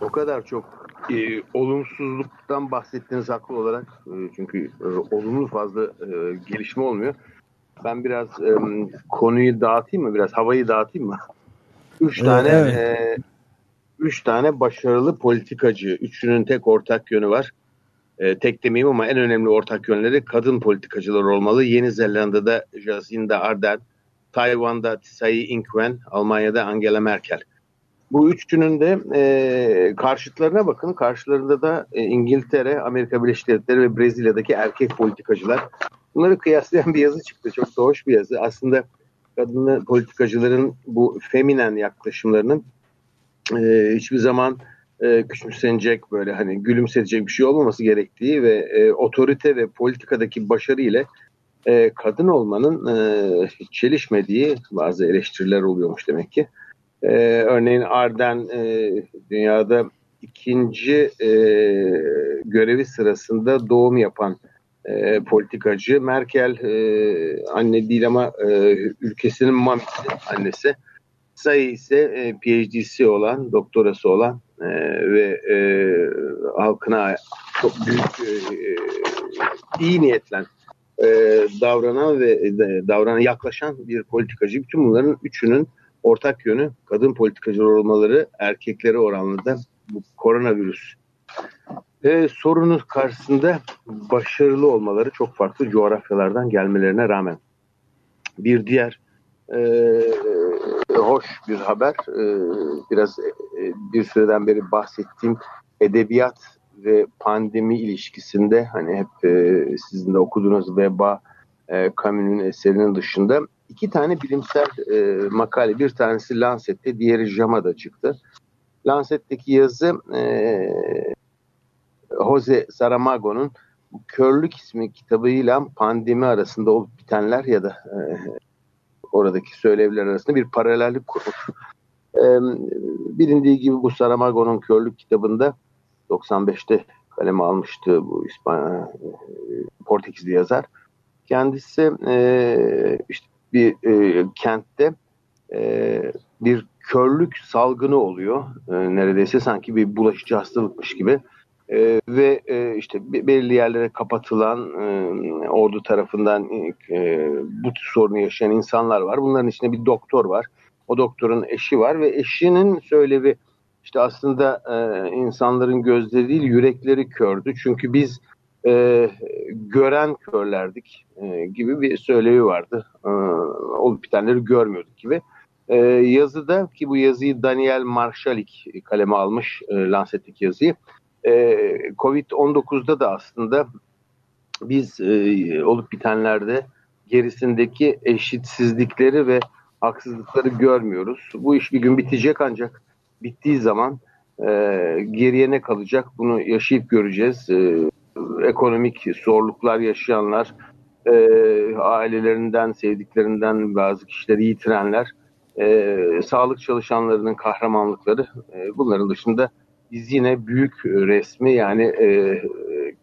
o kadar çok e, olumsuzluktan bahsettiğiniz haklı olarak e, çünkü e, olumlu fazla e, gelişme olmuyor. Ben biraz e, konuyu dağıtayım mı? Biraz havayı dağıtayım mı? Üç tane evet. e, üç tane başarılı politikacı. Üçünün tek ortak yönü var. E, tek demeyeyim ama en önemli ortak yönleri kadın politikacılar olmalı. Yeni Zelanda'da Jacinda Ardern, Tayvan'da Tsai Ing-wen, Almanya'da Angela Merkel. Bu üçünün de e, karşıtlarına bakın. Karşılarında da e, İngiltere, Amerika Birleşik Devletleri ve Brezilya'daki erkek politikacılar. Bunları kıyaslayan bir yazı çıktı. Çok da hoş bir yazı. Aslında kadın politikacıların bu feminen yaklaşımlarının e, hiçbir zaman e, küçümsenecek böyle hani gülümsetecek bir şey olmaması gerektiği ve e, otorite ve politikadaki başarı ile e, kadın olmanın e, çelişmediği bazı eleştiriler oluyormuş demek ki. E, örneğin Arden e, dünyada ikinci e, görevi sırasında doğum yapan e, politikacı. Merkel e, anne değil ama e, ülkesinin mamisi annesi. Sayı ise e, PhD'si olan, doktorası olan e, ve e, halkına çok büyük e, iyi niyetlen e, davranan ve e, davranan yaklaşan bir politikacı. Bütün bunların üçünün ortak yönü kadın politikacılar olmaları erkeklere oranla da bu koronavirüs e, sorunu karşısında başarılı olmaları çok farklı coğrafyalardan gelmelerine rağmen. Bir diğer e, hoş bir haber. E, biraz e, bir süreden beri bahsettiğim edebiyat ve pandemi ilişkisinde hani hep e, sizin de okuduğunuz Veba e, Camus'un eserinin dışında iki tane bilimsel e, makale. Bir tanesi Lancet'te, diğeri JAMA'da çıktı. Lancet'teki yazı e, Jose Saramago'nun Körlük ismi kitabıyla pandemi arasında olup bitenler ya da e, oradaki söylevler arasında bir paralellik kurmuş. E, bilindiği gibi bu Saramago'nun Körlük kitabında 95'te kaleme almıştı bu İspanya e, Portekizli yazar. Kendisi e, işte bir e, kentte e, bir körlük salgını oluyor. E, neredeyse sanki bir bulaşıcı hastalıkmış gibi. E, ve e, işte be- belirli yerlere kapatılan e, ordu tarafından e, bu tür sorunu yaşayan insanlar var. Bunların içinde bir doktor var. O doktorun eşi var ve eşinin söylevi işte aslında e, insanların gözleri değil yürekleri kördü. Çünkü biz e, gören körlerdik e, gibi bir söylevi vardı. E, olup bitenleri görmüyorduk gibi. E, yazıda ki bu yazıyı Daniel Marshalik kaleme almış e, Lancet'teki yazıyı. E, Covid-19'da da aslında biz e, olup bitenlerde gerisindeki eşitsizlikleri ve haksızlıkları görmüyoruz. Bu iş bir gün bitecek ancak bittiği zaman e, geriye ne kalacak bunu yaşayıp göreceğiz. E, ekonomik zorluklar yaşayanlar, e, ailelerinden, sevdiklerinden bazı kişileri yitirenler, e, sağlık çalışanlarının kahramanlıkları e, bunların dışında biz yine büyük resmi yani e,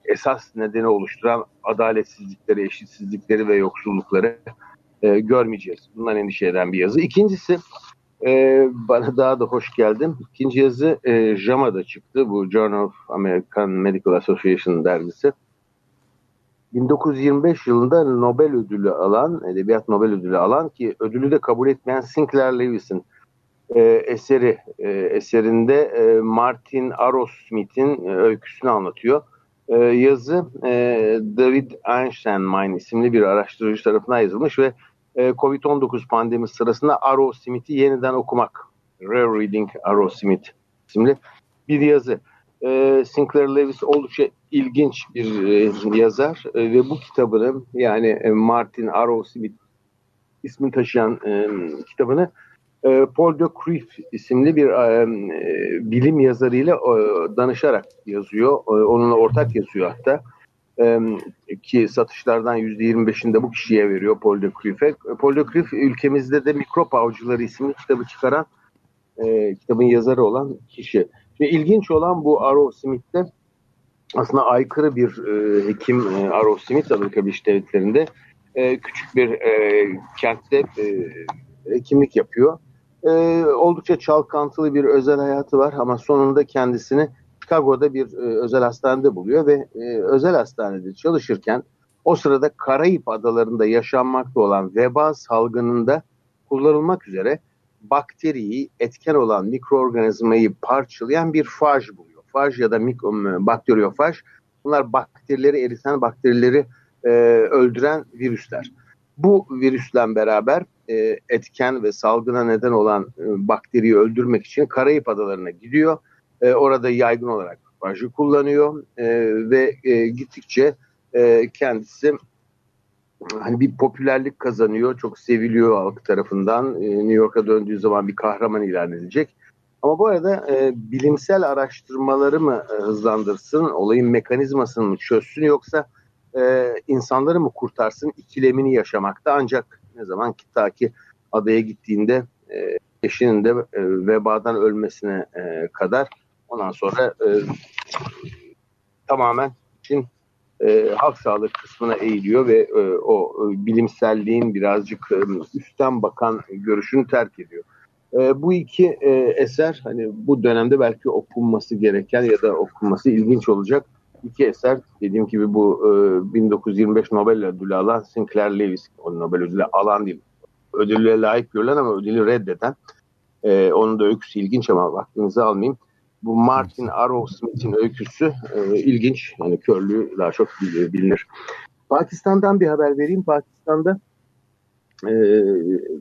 esas nedeni oluşturan adaletsizlikleri, eşitsizlikleri ve yoksullukları e, görmeyeceğiz. Bundan endişe eden bir yazı. İkincisi e, bana daha da hoş geldim. İkinci yazı e, JAMA'da çıktı. Bu Journal of American Medical Association dergisi. 1925 yılında Nobel ödülü alan, Edebiyat Nobel ödülü alan ki ödülü de kabul etmeyen Sinclair Lewis'in e, eseri e, eserinde e, Martin Arrowsmith'in e, öyküsünü anlatıyor. E, yazı e, David Einsteinmine isimli bir araştırıcı tarafından yazılmış ve e, Covid-19 pandemi sırasında Arrowsmith'i yeniden okumak. Rereading Arrowsmith isimli bir yazı. E, Sinclair Lewis oldukça ilginç bir e, yazar e, ve bu kitabını yani e, Martin Arrowsmith ismini taşıyan e, kitabını Paul de Cruyff isimli bir e, e, bilim yazarıyla e, danışarak yazıyor. E, onunla ortak yazıyor hatta. E, ki satışlardan %25'ini de bu kişiye veriyor Paul de Cruyff'e. Paul de Cruyff ülkemizde de Mikrop Avcıları isimli kitabı çıkaran e, kitabın yazarı olan kişi. Şimdi ilginç olan bu Arrow Smith'te aslında aykırı bir e, hekim e, Arrow Smith Amerika Birleşik Devletleri'nde e, küçük bir e, kentte e, hekimlik yapıyor. E, oldukça çalkantılı bir özel hayatı var ama sonunda kendisini Chicago'da bir e, özel hastanede buluyor ve e, özel hastanede çalışırken o sırada Karayip adalarında yaşanmakta olan veba salgınında kullanılmak üzere bakteriyi etken olan mikroorganizmayı parçalayan bir faj buluyor. Faj ya da bakteriyofaj bunlar bakterileri eriten bakterileri e, öldüren virüsler. Bu virüsle beraber e, etken ve salgına neden olan e, bakteriyi öldürmek için Karayip Adalarına gidiyor. E, orada yaygın olarak fajı kullanıyor e, ve e, gittikçe e, kendisi hani bir popülerlik kazanıyor. Çok seviliyor halk tarafından. E, New York'a döndüğü zaman bir kahraman ilan edecek. Ama bu arada e, bilimsel araştırmaları mı e, hızlandırsın, olayın mekanizmasını mı çözsün yoksa e, insanları mı kurtarsın ikilemini yaşamakta. Ancak ne zaman ki ta ki adaya gittiğinde e, eşinin de e, vebadan ölmesine e, kadar ondan sonra e, tamamen için e, halk sağlığı kısmına eğiliyor ve e, o e, bilimselliğin birazcık e, üstten bakan görüşünü terk ediyor. E, bu iki e, eser hani bu dönemde belki okunması gereken ya da okunması ilginç olacak iki eser. Dediğim gibi bu e, 1925 Nobel ödülü alan Sinclair Lewis o Nobel ödülü alan değil. Ödülle layık görülen ama ödülü reddeden. E, onun da öyküsü ilginç ama vaktinizi almayayım. Bu Martin Arrowsmith'in öyküsü e, ilginç. Yani körlüğü daha çok bilinir. Pakistan'dan bir haber vereyim. Pakistan'da e,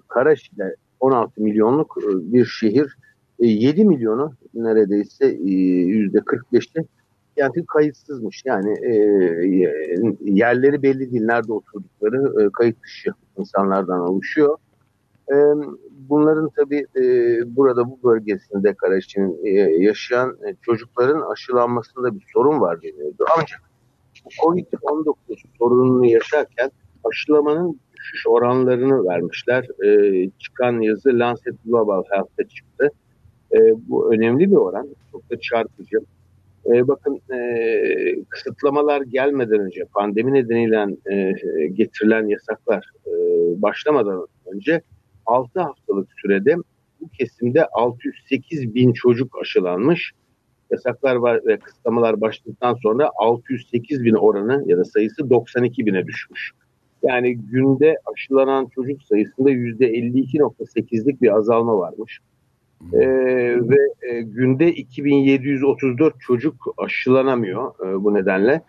Karachi'de 16 milyonluk e, bir şehir. E, 7 milyonu neredeyse e, yüzde 45'i yani kayıtsızmış. Yani e, yerleri belli değil. Nerede oturdukları e, kayıt dışı insanlardan oluşuyor. E, bunların tabi e, burada bu bölgesinde Karachi'nin e, yaşayan e, çocukların aşılanmasında bir sorun var deniyordu. Ancak Covid-19 sorununu yaşarken aşılamanın düşüş oranlarını vermişler. E, çıkan yazı Lancet Global Health'ta çıktı. E, bu önemli bir oran. Çok da çarpıcı. E, bakın e, kısıtlamalar gelmeden önce pandemi nedeniyle e, getirilen yasaklar e, başlamadan önce 6 haftalık sürede bu kesimde 608 bin çocuk aşılanmış. Yasaklar var ve kısıtlamalar başladıktan sonra 608 bin oranı ya da sayısı 92 bine düşmüş. Yani günde aşılanan çocuk sayısında %52.8'lik bir azalma varmış. Ee, ve e, günde 2734 çocuk aşılanamıyor e, bu nedenle.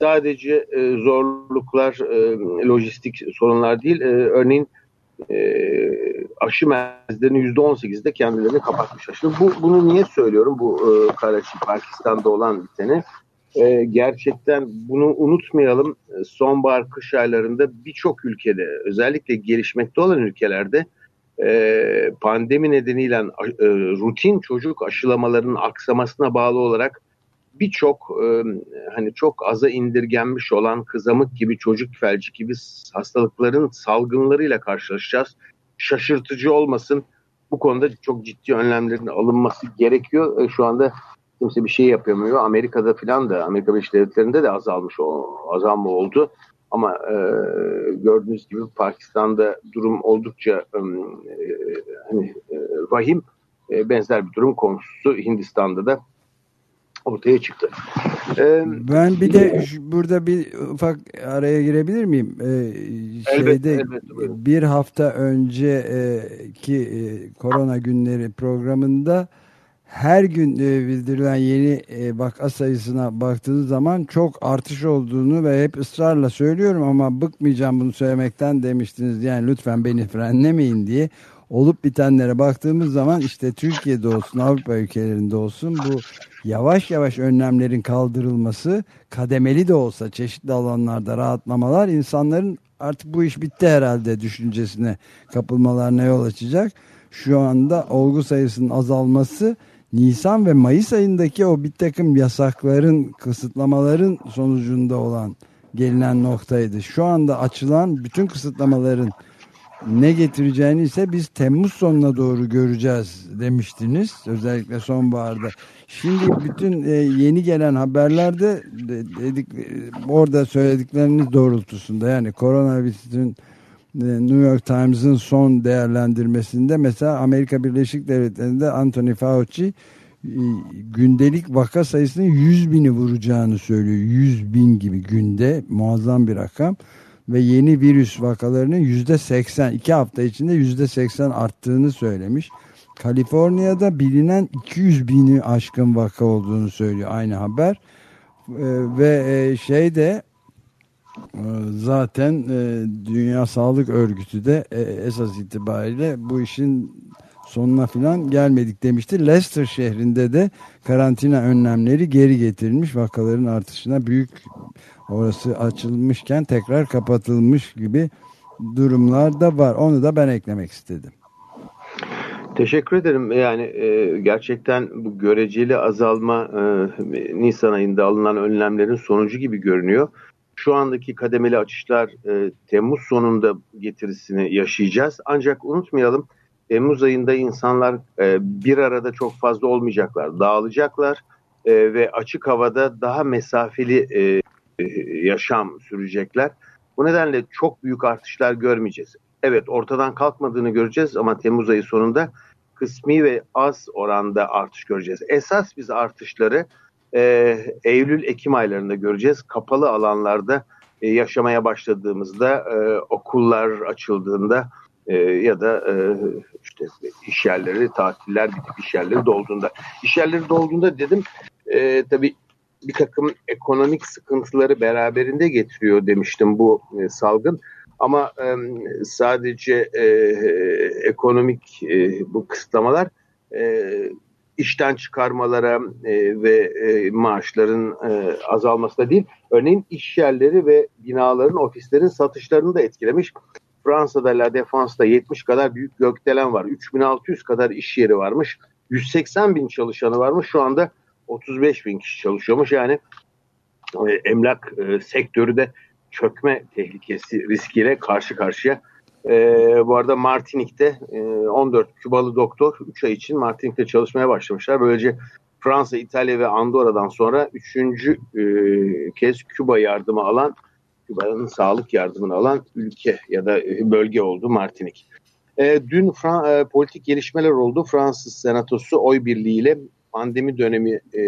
Sadece e, zorluklar, e, lojistik sorunlar değil. E, örneğin e, aşı merkezlerinin %18'de kendilerini kapatmış aşı. Bu, bunu niye söylüyorum bu e, Karachi, Pakistan'da olan biteni? E, gerçekten bunu unutmayalım. E, sonbahar, kış aylarında birçok ülkede özellikle gelişmekte olan ülkelerde e, pandemi nedeniyle e, rutin çocuk aşılamalarının aksamasına bağlı olarak birçok e, hani çok aza indirgenmiş olan kızamık gibi çocuk felci gibi hastalıkların salgınlarıyla karşılaşacağız. Şaşırtıcı olmasın. Bu konuda çok ciddi önlemlerin alınması gerekiyor. E, şu anda kimse bir şey yapamıyor. Amerika'da filan da Amerika Birleşik Devletleri'nde de azalmış o azalma oldu. Ama e, gördüğünüz gibi Pakistan'da durum oldukça e, hani e, vahim. E, benzer bir durum komşusu Hindistan'da da ortaya çıktı. Ee, ben bir de burada bir ufak araya girebilir miyim? Ee, şeyde elbette, elbette, bir hafta önceki e, korona günleri programında her gün e, bildirilen yeni e, vaka sayısına baktığınız zaman çok artış olduğunu ve hep ısrarla söylüyorum ama bıkmayacağım bunu söylemekten demiştiniz. Yani lütfen beni frenlemeyin diye. olup bitenlere baktığımız zaman işte Türkiye'de olsun Avrupa ülkelerinde olsun bu yavaş yavaş önlemlerin kaldırılması kademeli de olsa çeşitli alanlarda rahatlamalar insanların artık bu iş bitti herhalde düşüncesine kapılmalarına yol açacak. Şu anda olgu sayısının azalması Nisan ve Mayıs ayındaki o bir takım yasakların, kısıtlamaların sonucunda olan gelinen noktaydı. Şu anda açılan bütün kısıtlamaların ne getireceğini ise biz Temmuz sonuna doğru göreceğiz demiştiniz. Özellikle sonbaharda. Şimdi bütün e, yeni gelen haberlerde dedik orada söyledikleriniz doğrultusunda yani koronavirüsün e, New York Times'ın son değerlendirmesinde mesela Amerika Birleşik Devletleri'nde Anthony Fauci e, gündelik vaka sayısının 100 bini vuracağını söylüyor. 100 bin gibi günde muazzam bir rakam ve yeni virüs vakalarının yüzde 80 iki hafta içinde yüzde 80 arttığını söylemiş. Kaliforniya'da bilinen 200 bini aşkın vaka olduğunu söylüyor aynı haber. Ee, ve e, şey de e, zaten e, Dünya Sağlık Örgütü de e, esas itibariyle bu işin sonuna filan gelmedik demişti. Leicester şehrinde de karantina önlemleri geri getirilmiş vakaların artışına büyük orası açılmışken tekrar kapatılmış gibi durumlar da var. Onu da ben eklemek istedim. Teşekkür ederim. Yani e, gerçekten bu göreceli azalma e, Nisan ayında alınan önlemlerin sonucu gibi görünüyor. Şu andaki kademeli açışlar e, Temmuz sonunda getirisini yaşayacağız. Ancak unutmayalım Temmuz ayında insanlar e, bir arada çok fazla olmayacaklar, dağılacaklar e, ve açık havada daha mesafeli e, yaşam sürecekler. Bu nedenle çok büyük artışlar görmeyeceğiz. Evet ortadan kalkmadığını göreceğiz ama Temmuz ayı sonunda kısmi ve az oranda artış göreceğiz. Esas biz artışları e, Eylül-Ekim aylarında göreceğiz. Kapalı alanlarda e, yaşamaya başladığımızda, e, okullar açıldığında e, ya da e, işte iş yerleri, tatiller bitip iş yerleri dolduğunda. İş yerleri dolduğunda dedim e, tabii bir takım ekonomik sıkıntıları beraberinde getiriyor demiştim bu e, salgın. Ama e, sadece e, ekonomik e, bu kısıtlamalar e, işten çıkarmalara e, ve e, maaşların e, azalmasına değil, örneğin iş yerleri ve binaların, ofislerin satışlarını da etkilemiş. Fransa'da La Défense'da 70 kadar büyük gökdelen var. 3600 kadar iş yeri varmış. 180 bin çalışanı varmış. Şu anda 35 bin kişi çalışıyormuş. Yani e, emlak e, sektörü de çökme tehlikesi riskiyle karşı karşıya. E, bu arada Martinik'te e, 14 Kübalı doktor 3 ay için Martinik'te çalışmaya başlamışlar. Böylece Fransa, İtalya ve Andorra'dan sonra üçüncü e, kez Küba yardımı alan, Küba'nın sağlık yardımını alan ülke ya da e, bölge oldu Martinik. E, dün Fra- e, politik gelişmeler oldu. Fransız Senatosu oy birliğiyle pandemi dönemi e,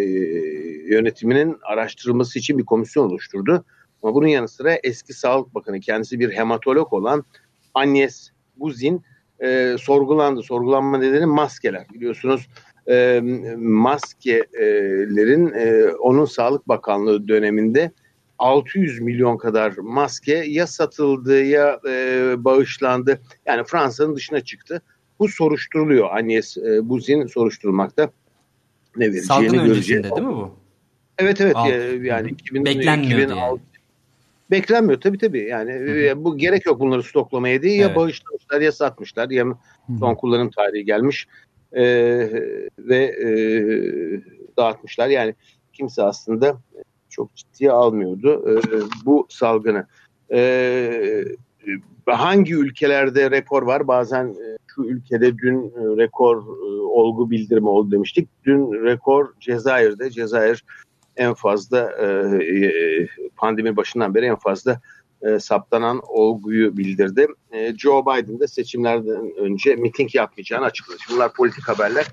yönetiminin araştırılması için bir komisyon oluşturdu. Ama bunun yanı sıra eski Sağlık Bakanı kendisi bir hematolog olan Agnes Buzin e, sorgulandı. Sorgulanma nedeni maskeler. Biliyorsunuz e, maskelerin e, onun Sağlık Bakanlığı döneminde 600 milyon kadar maske ya satıldı ya e, bağışlandı. Yani Fransa'nın dışına çıktı. Bu soruşturuluyor. Agnes e, Buzin soruşturulmakta. Ne vereceğini Salgın göreceğiz. öncesinde değil mi bu? Evet evet Alt. e, yani 2000, Beklenmiyordu 2006 yani. Beklenmiyor tabii tabii. Yani e, bu gerek yok bunları stoklamaya değil. Ya Evet. bağışlamışlar ya satmışlar ya son kullanım tarihi gelmiş e, ve e, dağıtmışlar. Yani kimse aslında çok ciddiye almıyordu e, bu salgını. E, hangi ülkelerde rekor var? Bazen e, şu ülkede dün e, rekor e, olgu bildirimi oldu demiştik. Dün rekor Cezayir'de. Cezayir en fazla e, e, pandemi başından beri en fazla e, saptanan olguyu bildirdi. E, Joe Biden de seçimlerden önce miting yapmayacağını açıkladı. Şimdi Bunlar politik haberler.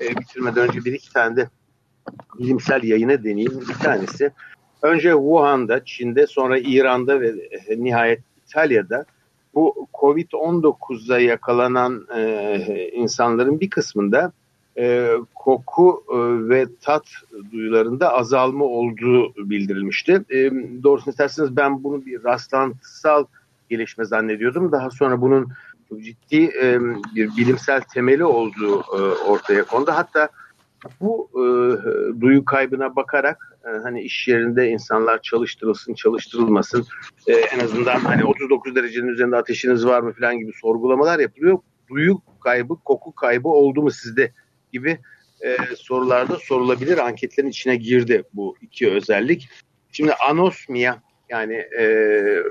Bitirmeden önce bir iki tane de bilimsel yayına deneyeyim. Bir tanesi önce Wuhan'da, Çin'de, sonra İran'da ve nihayet İtalya'da bu Covid-19'a yakalanan e, insanların bir kısmında e, koku e, ve tat duyularında azalma olduğu bildirilmişti. E, doğrusunu isterseniz ben bunu bir rastlantısal gelişme zannediyordum. Daha sonra bunun ciddi e, bir bilimsel temeli olduğu e, ortaya kondu. Hatta bu e, duyu kaybına bakarak e, hani iş yerinde insanlar çalıştırılsın çalıştırılmasın e, en azından hani 39 derecenin üzerinde ateşiniz var mı falan gibi sorgulamalar yapılıyor. Duyu kaybı, koku kaybı oldu mu sizde gibi e, sorularda sorulabilir. Anketlerin içine girdi bu iki özellik. Şimdi anosmia yani e,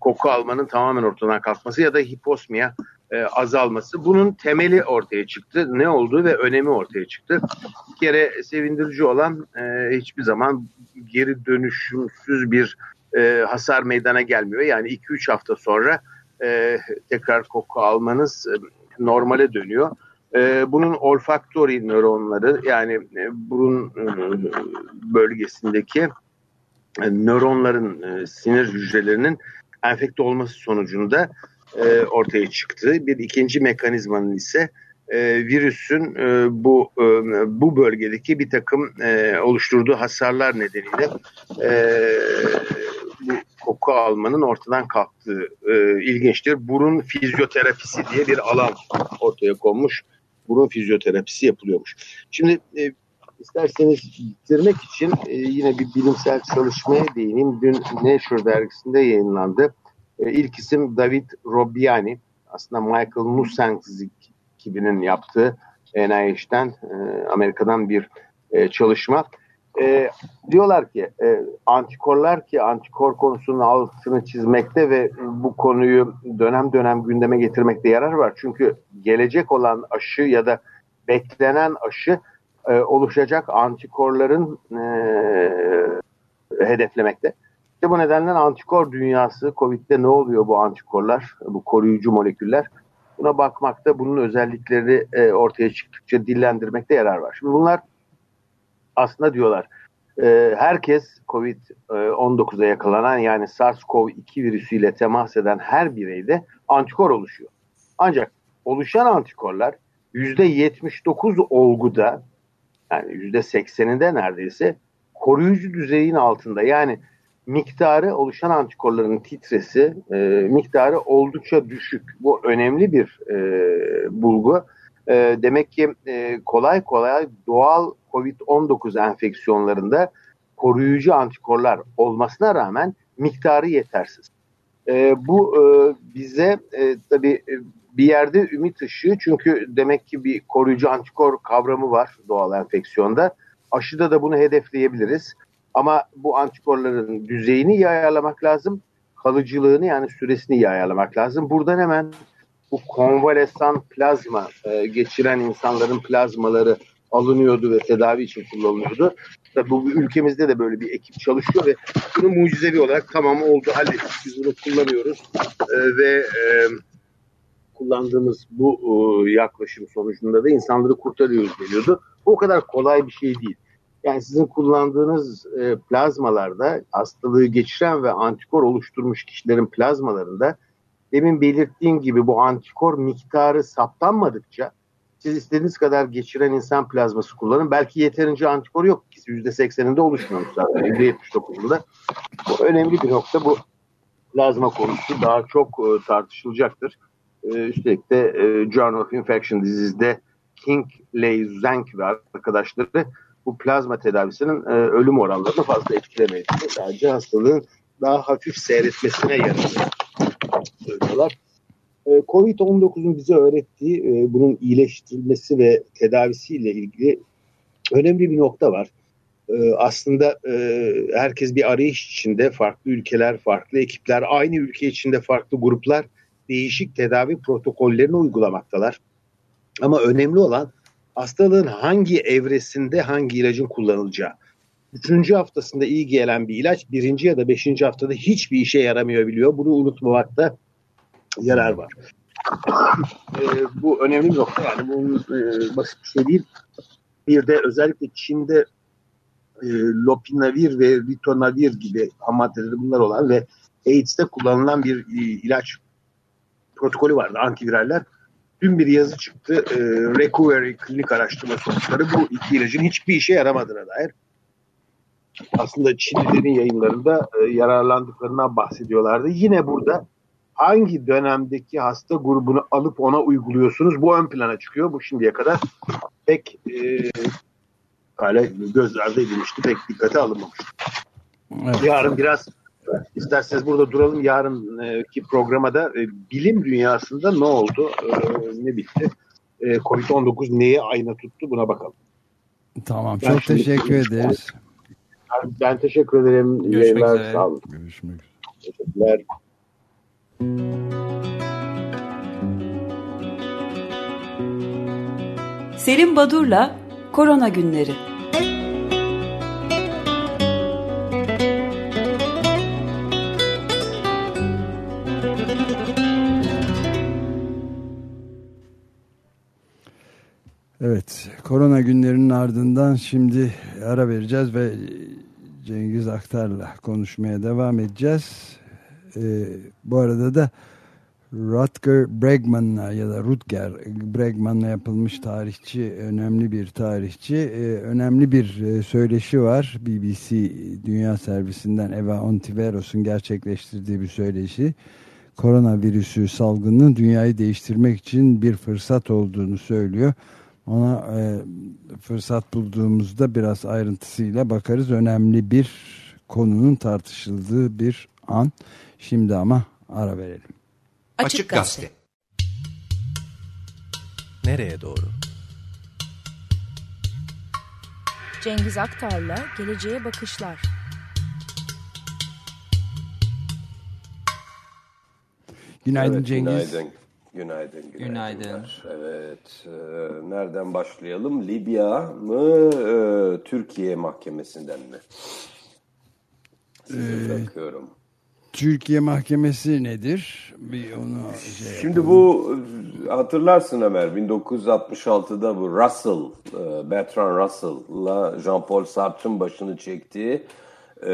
koku almanın tamamen ortadan kalkması ya da hiposmia e, azalması. Bunun temeli ortaya çıktı. Ne olduğu ve önemi ortaya çıktı. Bir kere sevindirici olan e, hiçbir zaman geri dönüşümsüz bir e, hasar meydana gelmiyor. Yani 2-3 hafta sonra e, tekrar koku almanız e, normale dönüyor. E, bunun olfaktori nöronları yani e, burun e, bölgesindeki e, nöronların sinir hücrelerinin enfekte olması sonucunda ortaya çıktı. Bir ikinci mekanizmanın ise virüsün bu bu bölgedeki bir takım oluşturduğu hasarlar nedeniyle bu koku almanın ortadan kalktığı ilginçtir. Burun fizyoterapisi diye bir alan ortaya konmuş. Burun fizyoterapisi yapılıyormuş. Şimdi e, isterseniz bitirmek için e, yine bir bilimsel çalışmaya değineyim. Dün Nature dergisinde yayınlandı. E, ilk isim David Robbiani. Aslında Michael Nussenszik ekibinin yaptığı NIH'den, e, Amerika'dan bir e, çalışma. E, diyorlar ki e, antikorlar ki antikor konusunun altını çizmekte ve bu konuyu dönem dönem gündeme getirmekte yarar var. Çünkü gelecek olan aşı ya da beklenen aşı e, oluşacak antikorların e, hedeflemekte. İşte bu nedenle antikor dünyası, COVID'de ne oluyor bu antikorlar, bu koruyucu moleküller? Buna bakmakta, bunun özellikleri e, ortaya çıktıkça dillendirmekte yarar var. Şimdi bunlar aslında diyorlar, e, herkes COVID-19'a yakalanan yani SARS-CoV-2 virüsüyle temas eden her bireyde antikor oluşuyor. Ancak oluşan antikorlar %79 olguda yani %80'inde neredeyse koruyucu düzeyin altında. Yani miktarı oluşan antikorların titresi e, miktarı oldukça düşük. Bu önemli bir e, bulgu. E, demek ki e, kolay kolay doğal COVID-19 enfeksiyonlarında koruyucu antikorlar olmasına rağmen miktarı yetersiz. E, bu e, bize e, tabii bir yerde ümit ışığı çünkü demek ki bir koruyucu antikor kavramı var doğal enfeksiyonda. Aşıda da bunu hedefleyebiliriz. Ama bu antikorların düzeyini iyi ayarlamak lazım. Kalıcılığını yani süresini iyi ayarlamak lazım. Buradan hemen bu konvalesan plazma e, geçiren insanların plazmaları alınıyordu ve tedavi için kullanılıyordu. Tabii bu ülkemizde de böyle bir ekip çalışıyor ve bunu mucizevi olarak tamam oldu hallettik biz bunu kullanıyoruz e, ve e, kullandığımız bu e, yaklaşım sonucunda da insanları kurtarıyoruz deniyordu. Bu o kadar kolay bir şey değil. Yani sizin kullandığınız e, plazmalarda hastalığı geçiren ve antikor oluşturmuş kişilerin plazmalarında demin belirttiğim gibi bu antikor miktarı saptanmadıkça siz istediğiniz kadar geçiren insan plazması kullanın. Belki yeterince antikor yok ki %80'inde oluşmuyormuş zaten %79'unda. Bu önemli bir nokta bu plazma konusu daha çok e, tartışılacaktır. E, üstelik de e, Journal of Infection Disease'de King, Lei Zhang ve arkadaşları bu plazma tedavisinin e, ölüm oranlarını fazla etkilemediğini sadece hastalığın daha hafif seyretmesine yaradığını söylüyorlar. E, Covid-19'un bize öğrettiği e, bunun iyileştirilmesi ve tedavisiyle ilgili önemli bir nokta var. E, aslında e, herkes bir arayış içinde farklı ülkeler, farklı ekipler, aynı ülke içinde farklı gruplar değişik tedavi protokollerini uygulamaktalar. Ama önemli olan hastalığın hangi evresinde hangi ilacın kullanılacağı. Üçüncü haftasında iyi gelen bir ilaç birinci ya da beşinci haftada hiçbir işe yaramıyor biliyor. Bunu unutmamakta yarar var. e, bu önemli bir nokta yani bu e, basit bir şey değil. Bir de özellikle Çin'de e, lopinavir ve ritonavir gibi ham maddeleri bunlar olan ve AIDS'te kullanılan bir e, ilaç protokolü vardı antiviraller dün bir yazı çıktı. E, Recovery klinik araştırma sonuçları bu iki ilacın hiçbir işe yaramadığına dair. Aslında Çinlilerin yayınlarında e, yararlandıklarından bahsediyorlardı. Yine burada hangi dönemdeki hasta grubunu alıp ona uyguluyorsunuz? Bu ön plana çıkıyor. Bu şimdiye kadar pek e, hala göz ardı edilmişti. Pek dikkate alınmamıştı. Evet. Yarın biraz isterseniz burada duralım. Yarınki programa da e, bilim dünyasında ne oldu? E, ne bitti? E, Covid-19 neye ayna tuttu? Buna bakalım. Tamam. Ben Çok şimdi- teşekkür ederiz. Ben teşekkür ederim. İyi Görüşmek üzere. Sağ olun. Görüşmek üzere. Teşekkürler. Selim Badur'la Korona Günleri. Evet, korona günlerinin ardından şimdi ara vereceğiz ve Cengiz Aktar'la konuşmaya devam edeceğiz. Ee, bu arada da Rutger Bregman'la ya da Rutger Bregman'la yapılmış tarihçi, önemli bir tarihçi, e, önemli bir e, söyleşi var. BBC Dünya Servisinden Eva Ontiveros'un gerçekleştirdiği bir söyleşi. Koronavirüsü salgını dünyayı değiştirmek için bir fırsat olduğunu söylüyor. Ona e, fırsat bulduğumuzda biraz ayrıntısıyla bakarız. Önemli bir konunun tartışıldığı bir an. Şimdi ama ara verelim. Açık Gazete. Nereye doğru? Cengiz Aktar'la Geleceğe Bakışlar. Günaydın Evet, Cengiz. Günaydın. Günaydın. Günaydın. günler. Evet. e, nereden başlayalım? Libya mı? e, Türkiye mahkemesinden mi? Size bırakıyorum. Türkiye Mahkemesi nedir? Bir onu şey Şimdi bu hatırlarsın Ömer 1966'da bu Russell, e, Bertrand Russell'la Jean-Paul Sartre'ın başını çektiği e,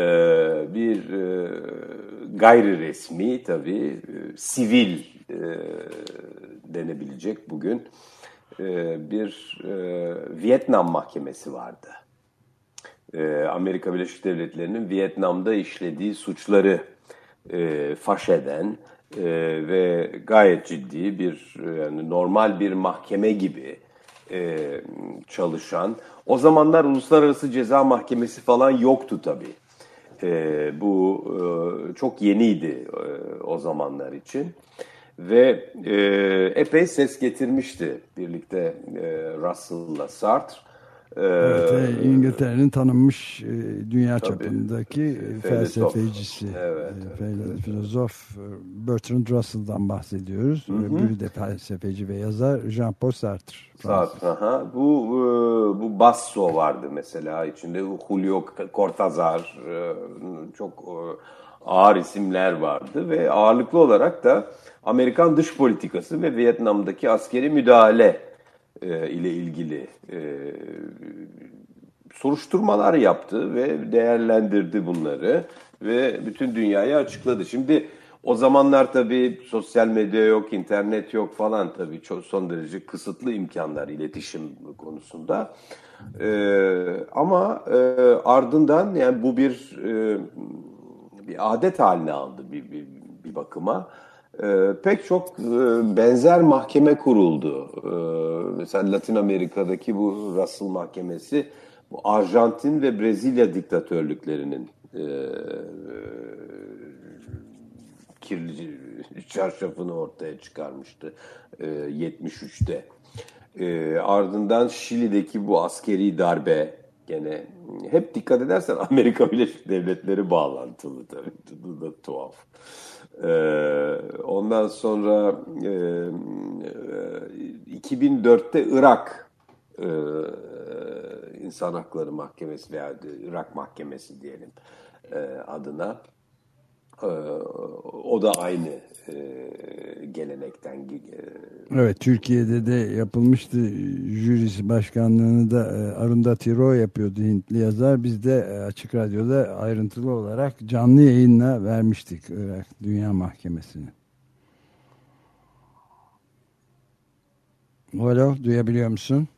bir e, gayri resmi tabii sivil denebilecek bugün bir Vietnam mahkemesi vardı. Amerika Birleşik Devletleri'nin Vietnam'da işlediği suçları e, faş eden e, ve gayet ciddi bir yani normal bir mahkeme gibi e, çalışan. O zamanlar Uluslararası Ceza Mahkemesi falan yoktu tabii. E, bu e, çok yeniydi e, o zamanlar için ve e, epey ses getirmişti birlikte e, Russell'la Sartre. Evet, e, İngiltere'nin tanınmış e, dünya Tabii. çapındaki e, felsefecisi, Evet, e, fel- filozof Bertrand Russell'dan bahsediyoruz. Öbürü de felsefeci ve yazar Jean-Paul Sartre. Fransız. Saat, aha. Bu bu Basso vardı mesela içinde Julio Cortázar e, çok ağır isimler vardı ve ağırlıklı olarak da Amerikan dış politikası ve Vietnam'daki askeri müdahale e, ile ilgili e, soruşturmalar yaptı ve değerlendirdi bunları ve bütün dünyaya açıkladı. Şimdi o zamanlar tabii sosyal medya yok, internet yok falan tabii çok son derece kısıtlı imkanlar iletişim konusunda. Ee, ama e, ardından yani bu bir e, bir adet haline aldı bir, bir, bir bakıma. Ee, pek çok e, benzer mahkeme kuruldu. Ee, mesela Latin Amerika'daki bu Russell Mahkemesi bu Arjantin ve Brezilya diktatörlüklerinin e, kirli çarşafını ortaya çıkarmıştı e, 73'te. E, ardından Şili'deki bu askeri darbe gene hep dikkat edersen Amerika Birleşik Devletleri bağlantılı tabii. Bu da tuhaf. E, ondan sonra e, e, 2004'te Irak e, İnsan Hakları Mahkemesi veya Irak Mahkemesi diyelim e, adına. e, o da aynı e, gelenekten e, Evet Türkiye'de de yapılmıştı. Jürisi başkanlığını da e, Arundhati Roy yapıyordu Hintli yazar. Biz de Açık Radyo'da ayrıntılı olarak canlı yayınla vermiştik Irak Dünya Mahkemesi'ni. Alo duyabiliyor musun?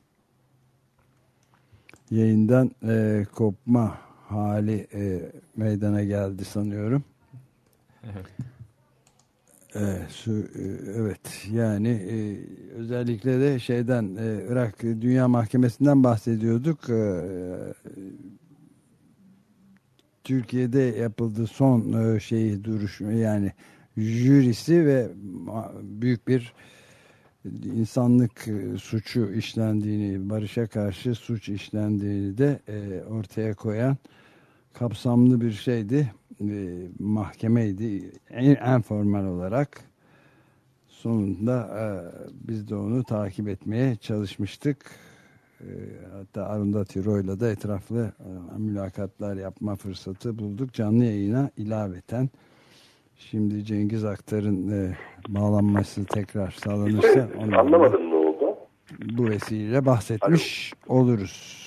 Yayından e, kopma hali e, meydana geldi sanıyorum. Evet. Su, e, evet yani e, özellikle de şeyden e, Irak Dünya Mahkemesi'nden bahsediyorduk. E, Türkiye'de yapıldı son şeyi duruşma yani jürisi ve büyük bir insanlık suçu işlendiğini, barışa karşı suç işlendiğini de ortaya koyan kapsamlı bir şeydi. E, mahkemeydi. En, en formal olarak sonunda e, biz de onu takip etmeye çalışmıştık. E, hatta Arundhati Roy'la da etraflı e, mülakatlar yapma fırsatı bulduk. Canlı yayına ilaveten Şimdi Cengiz Aktar'ın e, bağlanması tekrar sağlanırsa onu Anlamadım ne oldu? bu vesileyle bahsetmiş oluruz.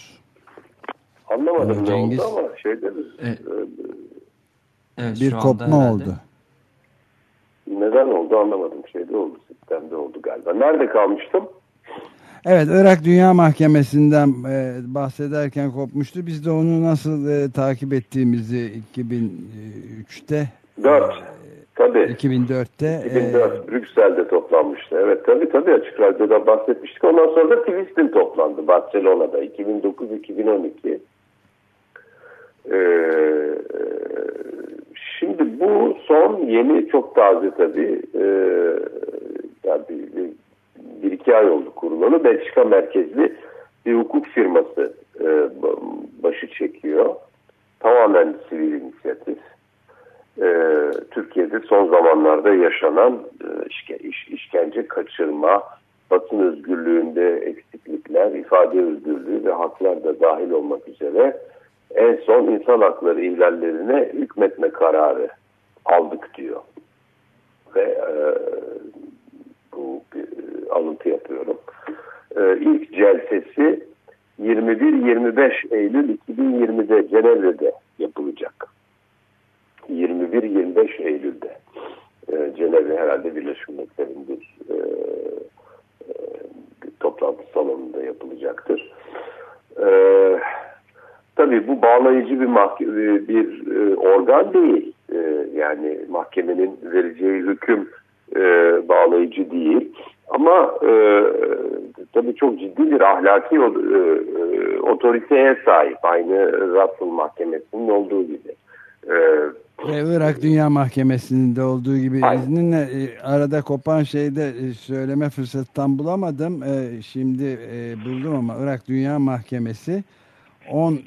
Anlamadım Alo, ne Cengiz. oldu ama şeyde biz, Evet. Evet, bir şu anda kopma herhalde- oldu. neden oldu anlamadım. Şeyde oldu, sistemde oldu galiba. Nerede kalmıştım? Evet Irak Dünya Mahkemesi'nden e, bahsederken kopmuştu. Biz de onu nasıl e, takip ettiğimizi 2003'te Dört. Tabii. 2004'te 2004 Brüksel'de toplanmıştı. Evet tabii tabii açık radyoda bahsetmiştik. Ondan sonra da Filistin toplandı Barcelona'da 2009-2012. Ee, şimdi bu son yeni çok taze tabii. Ee, yani bir, bir, bir iki ay oldu kurulalı. Belçika merkezli bir hukuk firması e, başı çekiyor. Tamamen sivil inisiyatif. Ee, Türkiye'de son zamanlarda yaşanan e, işke, iş, işkence, kaçırma, basın özgürlüğünde eksiklikler, ifade özgürlüğü ve haklar da dahil olmak üzere en son insan hakları ihlallerine hükmetme kararı aldık diyor. Ve e, bu e, alıntı yapıyorum. E, ilk celsesi 21-25 Eylül 2020'de Cenevre'de yapılacak. 21-25 Eylül'de e, Cenevre herhalde Birleşmiş Milletler'in bir, e, e, bir toplantı salonunda yapılacaktır. E, tabii bu bağlayıcı bir mahke- bir e, organ değil. E, yani mahkemenin vereceği hüküm e, bağlayıcı değil. Ama e, tabii çok ciddi bir ahlaki e, e, otoriteye sahip. Aynı Russell Mahkemesi'nin olduğu gibi. E, Ve Irak Dünya Mahkemesi'nde olduğu gibi Aynen. izninle e, arada kopan şeyde e, söyleme fırsatı tam bulamadım. E, Şimdi e, buldum ama Irak Dünya Mahkemesi 10 e,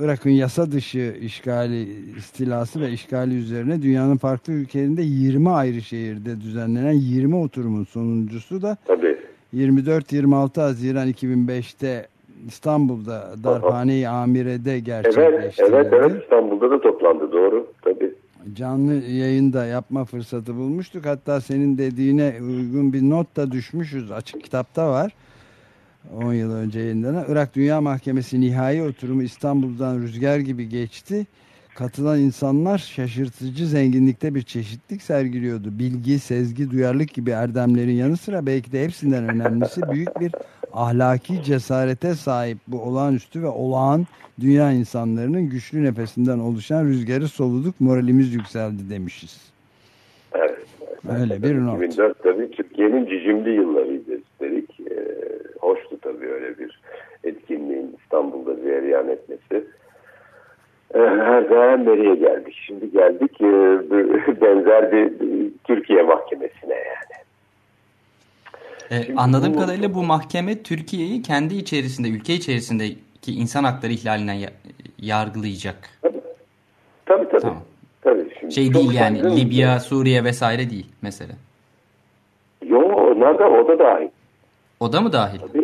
Irak'ın yasa dışı işgali, istilası ve işgali üzerine dünyanın farklı ülkelerinde 20 ayrı şehirde düzenlenen 20 oturumun sonuncusu da tabii 24-26 Haziran 2005'te İstanbul'da Darphane-i Amire'de Evet, gerçekleştirildi. evet, evet İstanbul'da da toplandı doğru tabii. Canlı yayında yapma fırsatı bulmuştuk. Hatta senin dediğine uygun bir not da düşmüşüz. Açık kitapta var. 10 yıl önce yayınlanan. Irak Dünya Mahkemesi nihai oturumu İstanbul'dan rüzgar gibi geçti. Katılan insanlar şaşırtıcı zenginlikte bir çeşitlik sergiliyordu. Bilgi, sezgi, duyarlılık gibi erdemlerin yanı sıra belki de hepsinden önemlisi büyük bir ahlaki cesarete sahip bu olağanüstü ve olağan dünya insanlarının güçlü nefesinden oluşan rüzgarı soluduk moralimiz yükseldi demişiz. Evet. Öyle bir not. 2004 tabii Türkiye'nin cicimli yıllarıydı üstelik. Ee, hoştu tabii öyle bir etkinliğin İstanbul'da cereyan etmesi. Ee, her zaman nereye geldik? Şimdi geldik e, benzer bir, Türkiye mahkemesine yani. E, Şimdi anladığım bu- kadarıyla bu mahkeme Türkiye'yi kendi içerisinde, ülke içerisindeki insan hakları ihlalinden ya- yargılayacak. Tabii tabii. Tamam. tabii şimdi Şey değil yani saygın- Libya, Suriye vesaire değil mesela. Yo onlar da o da dahil. O da mı dahil? Tabii.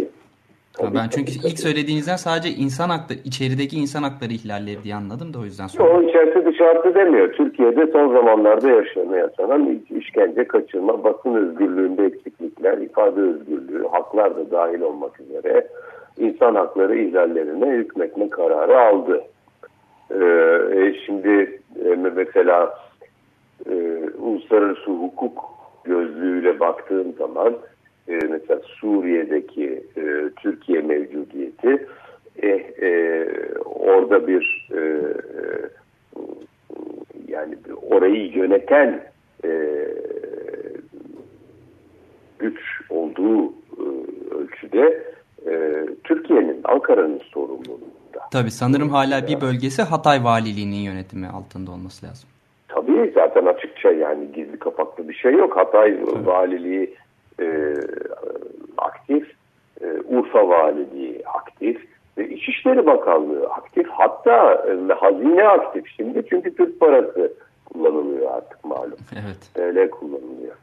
Ha, ben çünkü ilk söylediğinizden sadece insan hakları, içerideki insan hakları ihlalleri diye anladım da o yüzden sordum. O içerisi dışarısı demiyor. Türkiye'de son zamanlarda yaşanan, yaşanan işkence, kaçırma, basın özgürlüğünde eksiklikler, ifade özgürlüğü, haklar da dahil olmak üzere insan hakları ihlallerine hükmetme kararı aldı. Ee, e, şimdi e, mesela e, uluslararası hukuk gözlüğüyle baktığım zaman e, mesela Suriye'deki e, Türkiye mevcudiyeti e, e, orada bir e, e yani orayı yöneten e, güç olduğu e, ölçüde e, Türkiye'nin, Ankara'nın sorumluluğunda. Tabii sanırım hala bir bölgesi Hatay Valiliğinin yönetimi altında olması lazım. Tabii zaten açıkça yani gizli kapaklı bir şey yok. Hatay Tabii. Valiliği e, aktif, e, Urfa Valiliği aktif ve İçişleri Bakanlığı aktif. Hatta e, hazine aktif şimdi çünkü Türk parası kullanılıyor artık malum. Evet. TL kullanılıyor.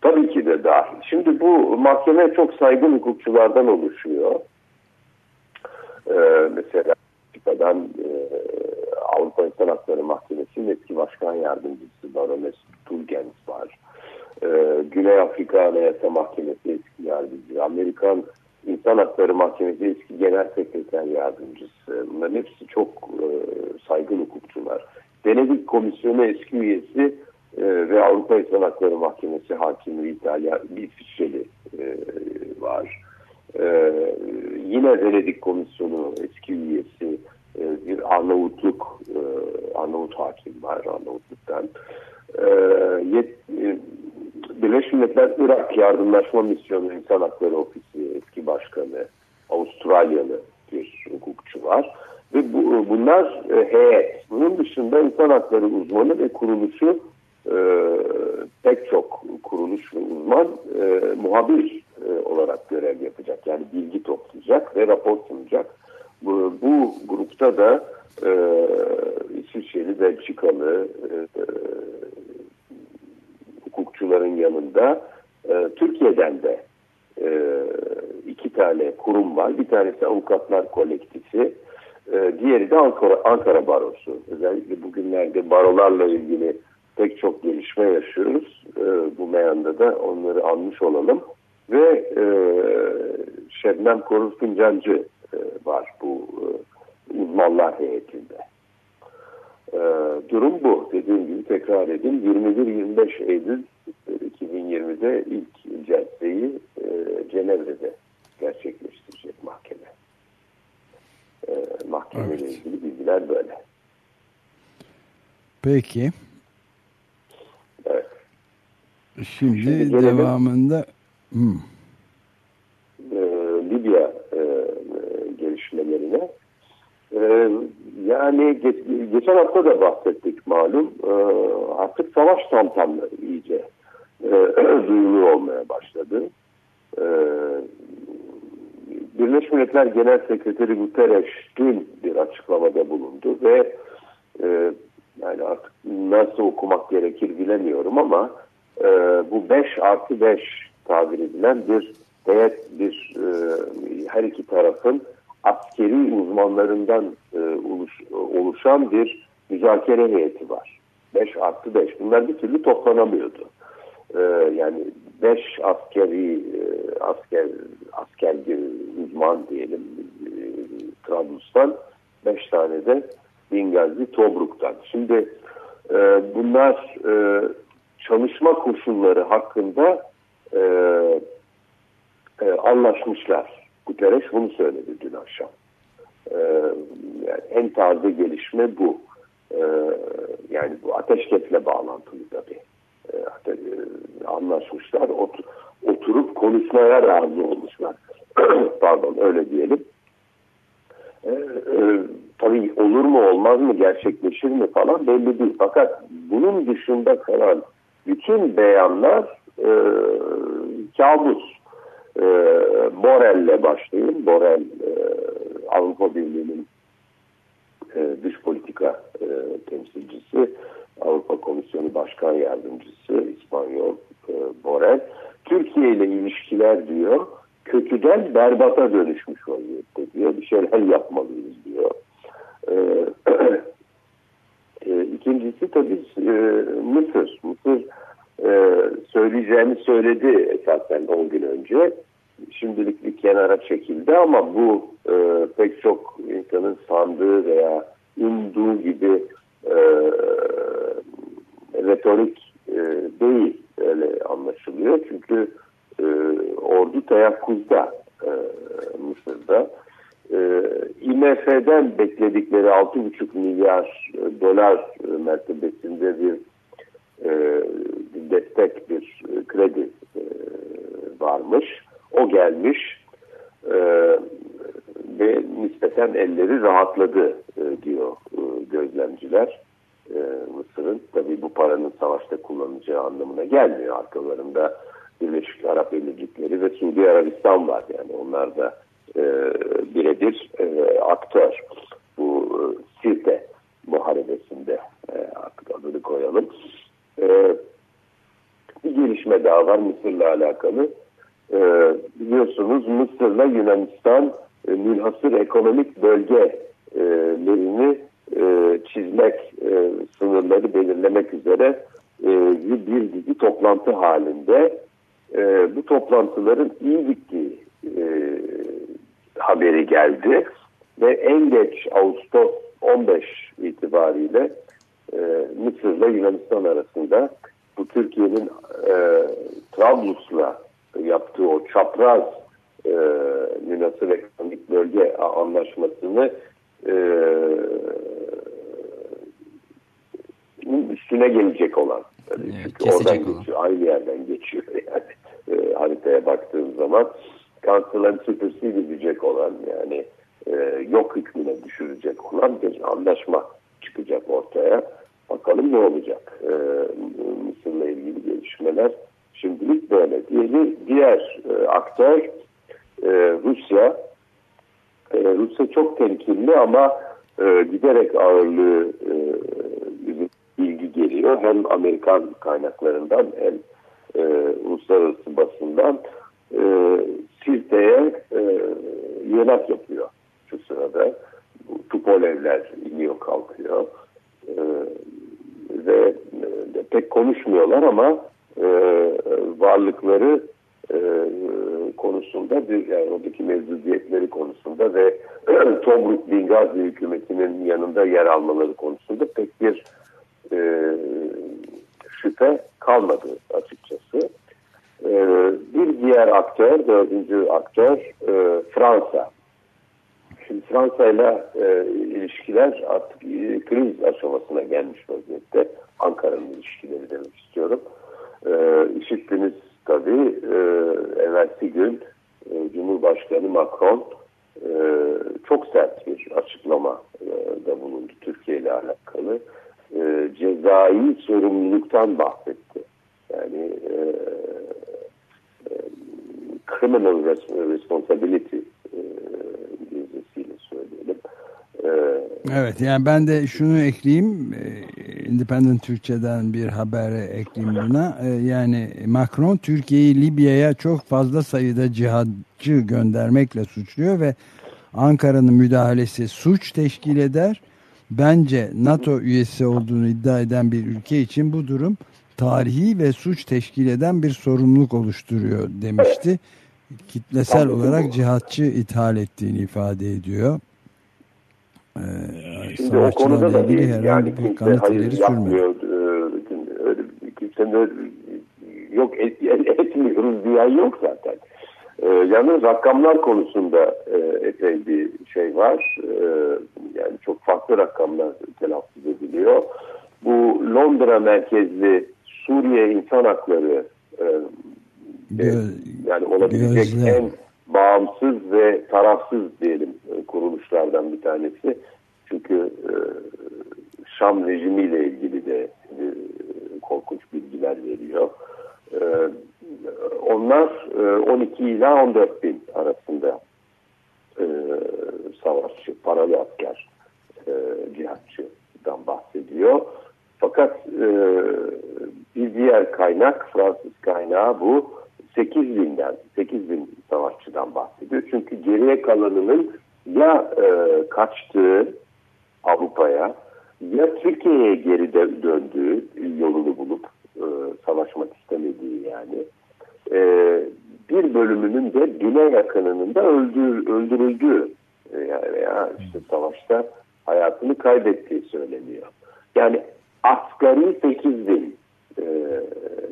Tabii ki de dahil. Şimdi bu mahkeme çok saygın hukukçulardan oluşuyor. Ee, mesela Amerika'dan e, Avrupa İnsan Hakları Mahkemesi'nin eski başkan yardımcısı Baroness Tulgens var. Ee, Güney Afrika Anayasa Mahkemesi eski yardımcısı, Amerikan İnsan Hakları Mahkemesi eski genel sekreter yardımcısı. Bunların hepsi çok e, saygın hukukçular. Venedik Komisyonu eski üyesi e, ve Avrupa İnsan Hakları Mahkemesi hakimi İtalya bir İsviçreli e, var. E, yine Venedik Komisyonu eski üyesi e, bir Arnavutluk e, Arnavut hakim var Arnavutluk'tan. E, e, Birleşmiş Milletler Irak Yardımlaşma Misyonu İnsan Hakları Ofisi eski başkanı Avustralyalı bir hukukçu var. Ve bu, bunlar e, heyet. Bunun dışında insan hakları uzmanı ve kuruluşu e, pek çok kuruluş ve uzman e, muhabir e, olarak görev yapacak. Yani bilgi toplayacak ve rapor sunacak. Bu, bu grupta da e, İsviçreli, Belçikalı e, hukukçuların yanında e, Türkiye'den de e, iki tane kurum var. Bir tanesi Avukatlar Kolektifi, e, diğeri de Ankara, Ankara Barosu. Özellikle bugünlerde barolarla ilgili pek çok gelişme yaşıyoruz. E, bu meyanda da onları almış olalım. Ve e, Şebnem Korur Fincancı e, var bu e, uzmanlar heyetinde. E, durum bu. Dediğim gibi tekrar edeyim. 21-25 Eylül 2020'de ilk celseyi e, Cenevre'de gerçekleştirecek mahkeme. E, mahkemeyle Evet. ilgili bilgiler böyle. Peki. Evet. Şimdi, Şimdi gelelim. devamında Hmm. e, Libya e, e, gelişmelerine. E, yani ge- geçen hafta da bahsettik malum. E, artık savaş tamtamları iyice e, duyulu olmaya başladı. E, Birleşmiş Milletler Genel Sekreteri Guterres dün bir açıklamada bulundu ve e, yani artık nasıl okumak gerekir bilemiyorum ama e, bu 5 artı 5 tabir edilen bir heyet, bir e, her iki tarafın askeri uzmanlarından e, oluş, oluşan bir müzakere heyeti var. 5 artı 5. Bunlar bir türlü toplanamıyordu. E, yani 5 askeri e, asker asker uzman diyelim e, Trablus'tan 5 tane de Bingazi Tobruk'tan. Şimdi e, bunlar e, çalışma koşulları hakkında e, e, anlaşmışlar. Guterres bunu söyledi dün akşam. E, yani en taze gelişme bu. E, yani bu ateşkesle bağlantılı tabii. E, ate- e, anlaşmışlar. Ot- oturup konuşmaya razı olmuşlar. Pardon öyle diyelim. E, tabii olur mu olmaz mı gerçekleşir mi falan belli değil. Fakat bunun dışında kalan bütün beyanlar e, kabus. E, Borel'le başlayayım. Borel e, Avrupa Birliği'nin e, dış politika e, temsilcisi, Avrupa Komisyonu Başkan Yardımcısı İspanyol e, Borel. Türkiye ile ilişkiler diyor kötüden berbata dönüşmüş vaziyette diyor. Bir şeyler yapmalıyız diyor. E, e, ikincisi tabii e, Mısır. Mısır e, söyleyeceğini söyledi esasen 10 gün önce. Şimdilik bir kenara çekildi ama bu e, pek çok insanın sandığı veya umduğu gibi e, retorik e, değil öyle anlaşılıyor. Çünkü e, ordu teyakkuzda e, Mısır'da. IMF'den bekledikleri 6,5 milyar dolar mertebesinde bir e, destek, bir e, kredi e, varmış. O gelmiş. E, ve nispeten elleri rahatladı e, diyor e, gözlemciler. E, Mısır'ın tabii bu paranın savaşta kullanacağı anlamına gelmiyor. Arkalarında Birleşik Arap Emirlikleri ve Suudi Arabistan var. Yani onlar da e, birebir e, aktör bu e, Sirte muharebesinde e, adını koyalım. E, bir gelişme daha var Mısır'la alakalı. E, biliyorsunuz Mısır'la Yunanistan e, münhasır ekonomik bölgelerini e, çizmek, e, sınırları belirlemek üzere e, bir dizi toplantı halinde e, bu toplantıların iyi gittiği e, haberi geldi ve en geç Ağustos 15 itibariyle e, Mısır'la Yunanistan arasında bu Türkiye'nin e, Trablus'la yaptığı o çapraz e, münasır ekonomik bölge anlaşmasını e, üstüne gelecek olan. Evet, çünkü kesecek oradan olan. geçiyor, aynı yerden geçiyor yani e, haritaya baktığım zaman kanserlerin süpersede edecek olan yani e, yok hükmüne düşürecek olan bir anlaşma çıkacak ortaya. Bakalım ne olacak e, Mısır'la ilgili gelişmeler. Şimdilik böyle. Diğeri, diğer e, aktör e, Rusya. E, Rusya çok temkinli ama e, giderek ağırlığı e, ilgi geliyor. Hem Amerikan kaynaklarından hem e, uluslararası basından e, Sirte'ye e, yönet yapıyor şu sırada. Tupolevler iniyor kalkıyor. E, ve e, pek konuşmuyorlar ama e, varlıkları e, konusunda bir yani oradaki mevcudiyetleri konusunda ve Tobruk Bingazi hükümetinin yanında yer almaları konusunda pek bir e, şüphe kalmadı açıkçası. E, bir diğer aktör, dördüncü aktör e, Fransa. Şimdi Fransa ile e, ilişkiler artık e, kriz aşamasına gelmiş vaziyette. Ankara'nın ilişkileri demek istiyorum. E, işittiniz tabii e, evvelsi gün e, Cumhurbaşkanı Macron e, çok sert bir açıklama e, da bulundu Türkiye ile alakalı. E, cezai sorumluluktan bahsetti. Yani e, e, criminal res- responsibility. E, Evet yani ben de şunu ekleyeyim. e, Independent Türkçe'den bir habere ekleyeyim buna. E, Yani Macron Türkiye'yi Libya'ya çok fazla sayıda cihatçı göndermekle suçluyor ve Ankara'nın müdahalesi suç teşkil eder. Bence NATO üyesi olduğunu iddia eden bir ülke için bu durum tarihi ve suç teşkil eden bir sorumluluk oluşturuyor demişti. Kitlesel olarak cihatçı ithal ettiğini ifade ediyor. Ee, Şimdi o konuda da bir yani kimse hayır yapmıyor. Ee, Öyle, kimsenin öyle, yok et, etmiyoruz diyen yok zaten. Ee, yalnız rakamlar konusunda e, epey bir şey var. Ee, yani çok farklı rakamlar telaffuz ediliyor. Bu Londra merkezli Suriye İnsan Hakları e, Gö- yani olabilecek gözlem. en bağımsız ve tarafsız diyelim e, kuruluşlardan bir tanesi. Çünkü e, Şam rejimiyle ilgili de e, korkunç bilgiler veriyor. Onlar e, 12 ila 14 bin arasında savaşçı, paralı asker, cihatçıdan bahsediyor. Fakat bir diğer kaynak, Fransız kaynağı bu 8 binden, 8 bin savaşçıdan bahsediyor. Çünkü geriye kalanının ya e, kaçtığı Avrupa'ya ya Türkiye'ye geri döndüğü yolunu bulup e, savaşmak istemediği yani e, bir bölümünün de bine yakınının da öldür, öldürüldüğü e, yani veya işte savaşta hayatını kaybettiği söyleniyor. Yani asgari 8 bin e,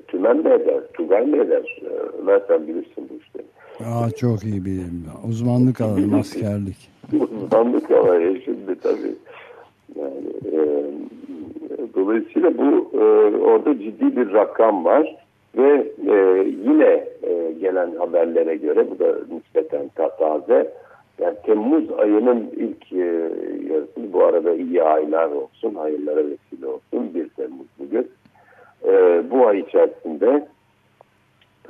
tümen de eder, tugay eder. E, Ömer sen bilirsin bu işleri. Aa, çok iyi bir uzmanlık alanı askerlik. Uzmanlık alayı şimdi tabii. Yani, e, dolayısıyla bu e, orada ciddi bir rakam var ve e, yine e, gelen haberlere göre bu da nispeten ta- taze Yani Temmuz ayının ilk e, yarısını bu arada iyi aylar olsun, hayırlara vesile olsun. 1 Temmuz bugün. E, bu ay içerisinde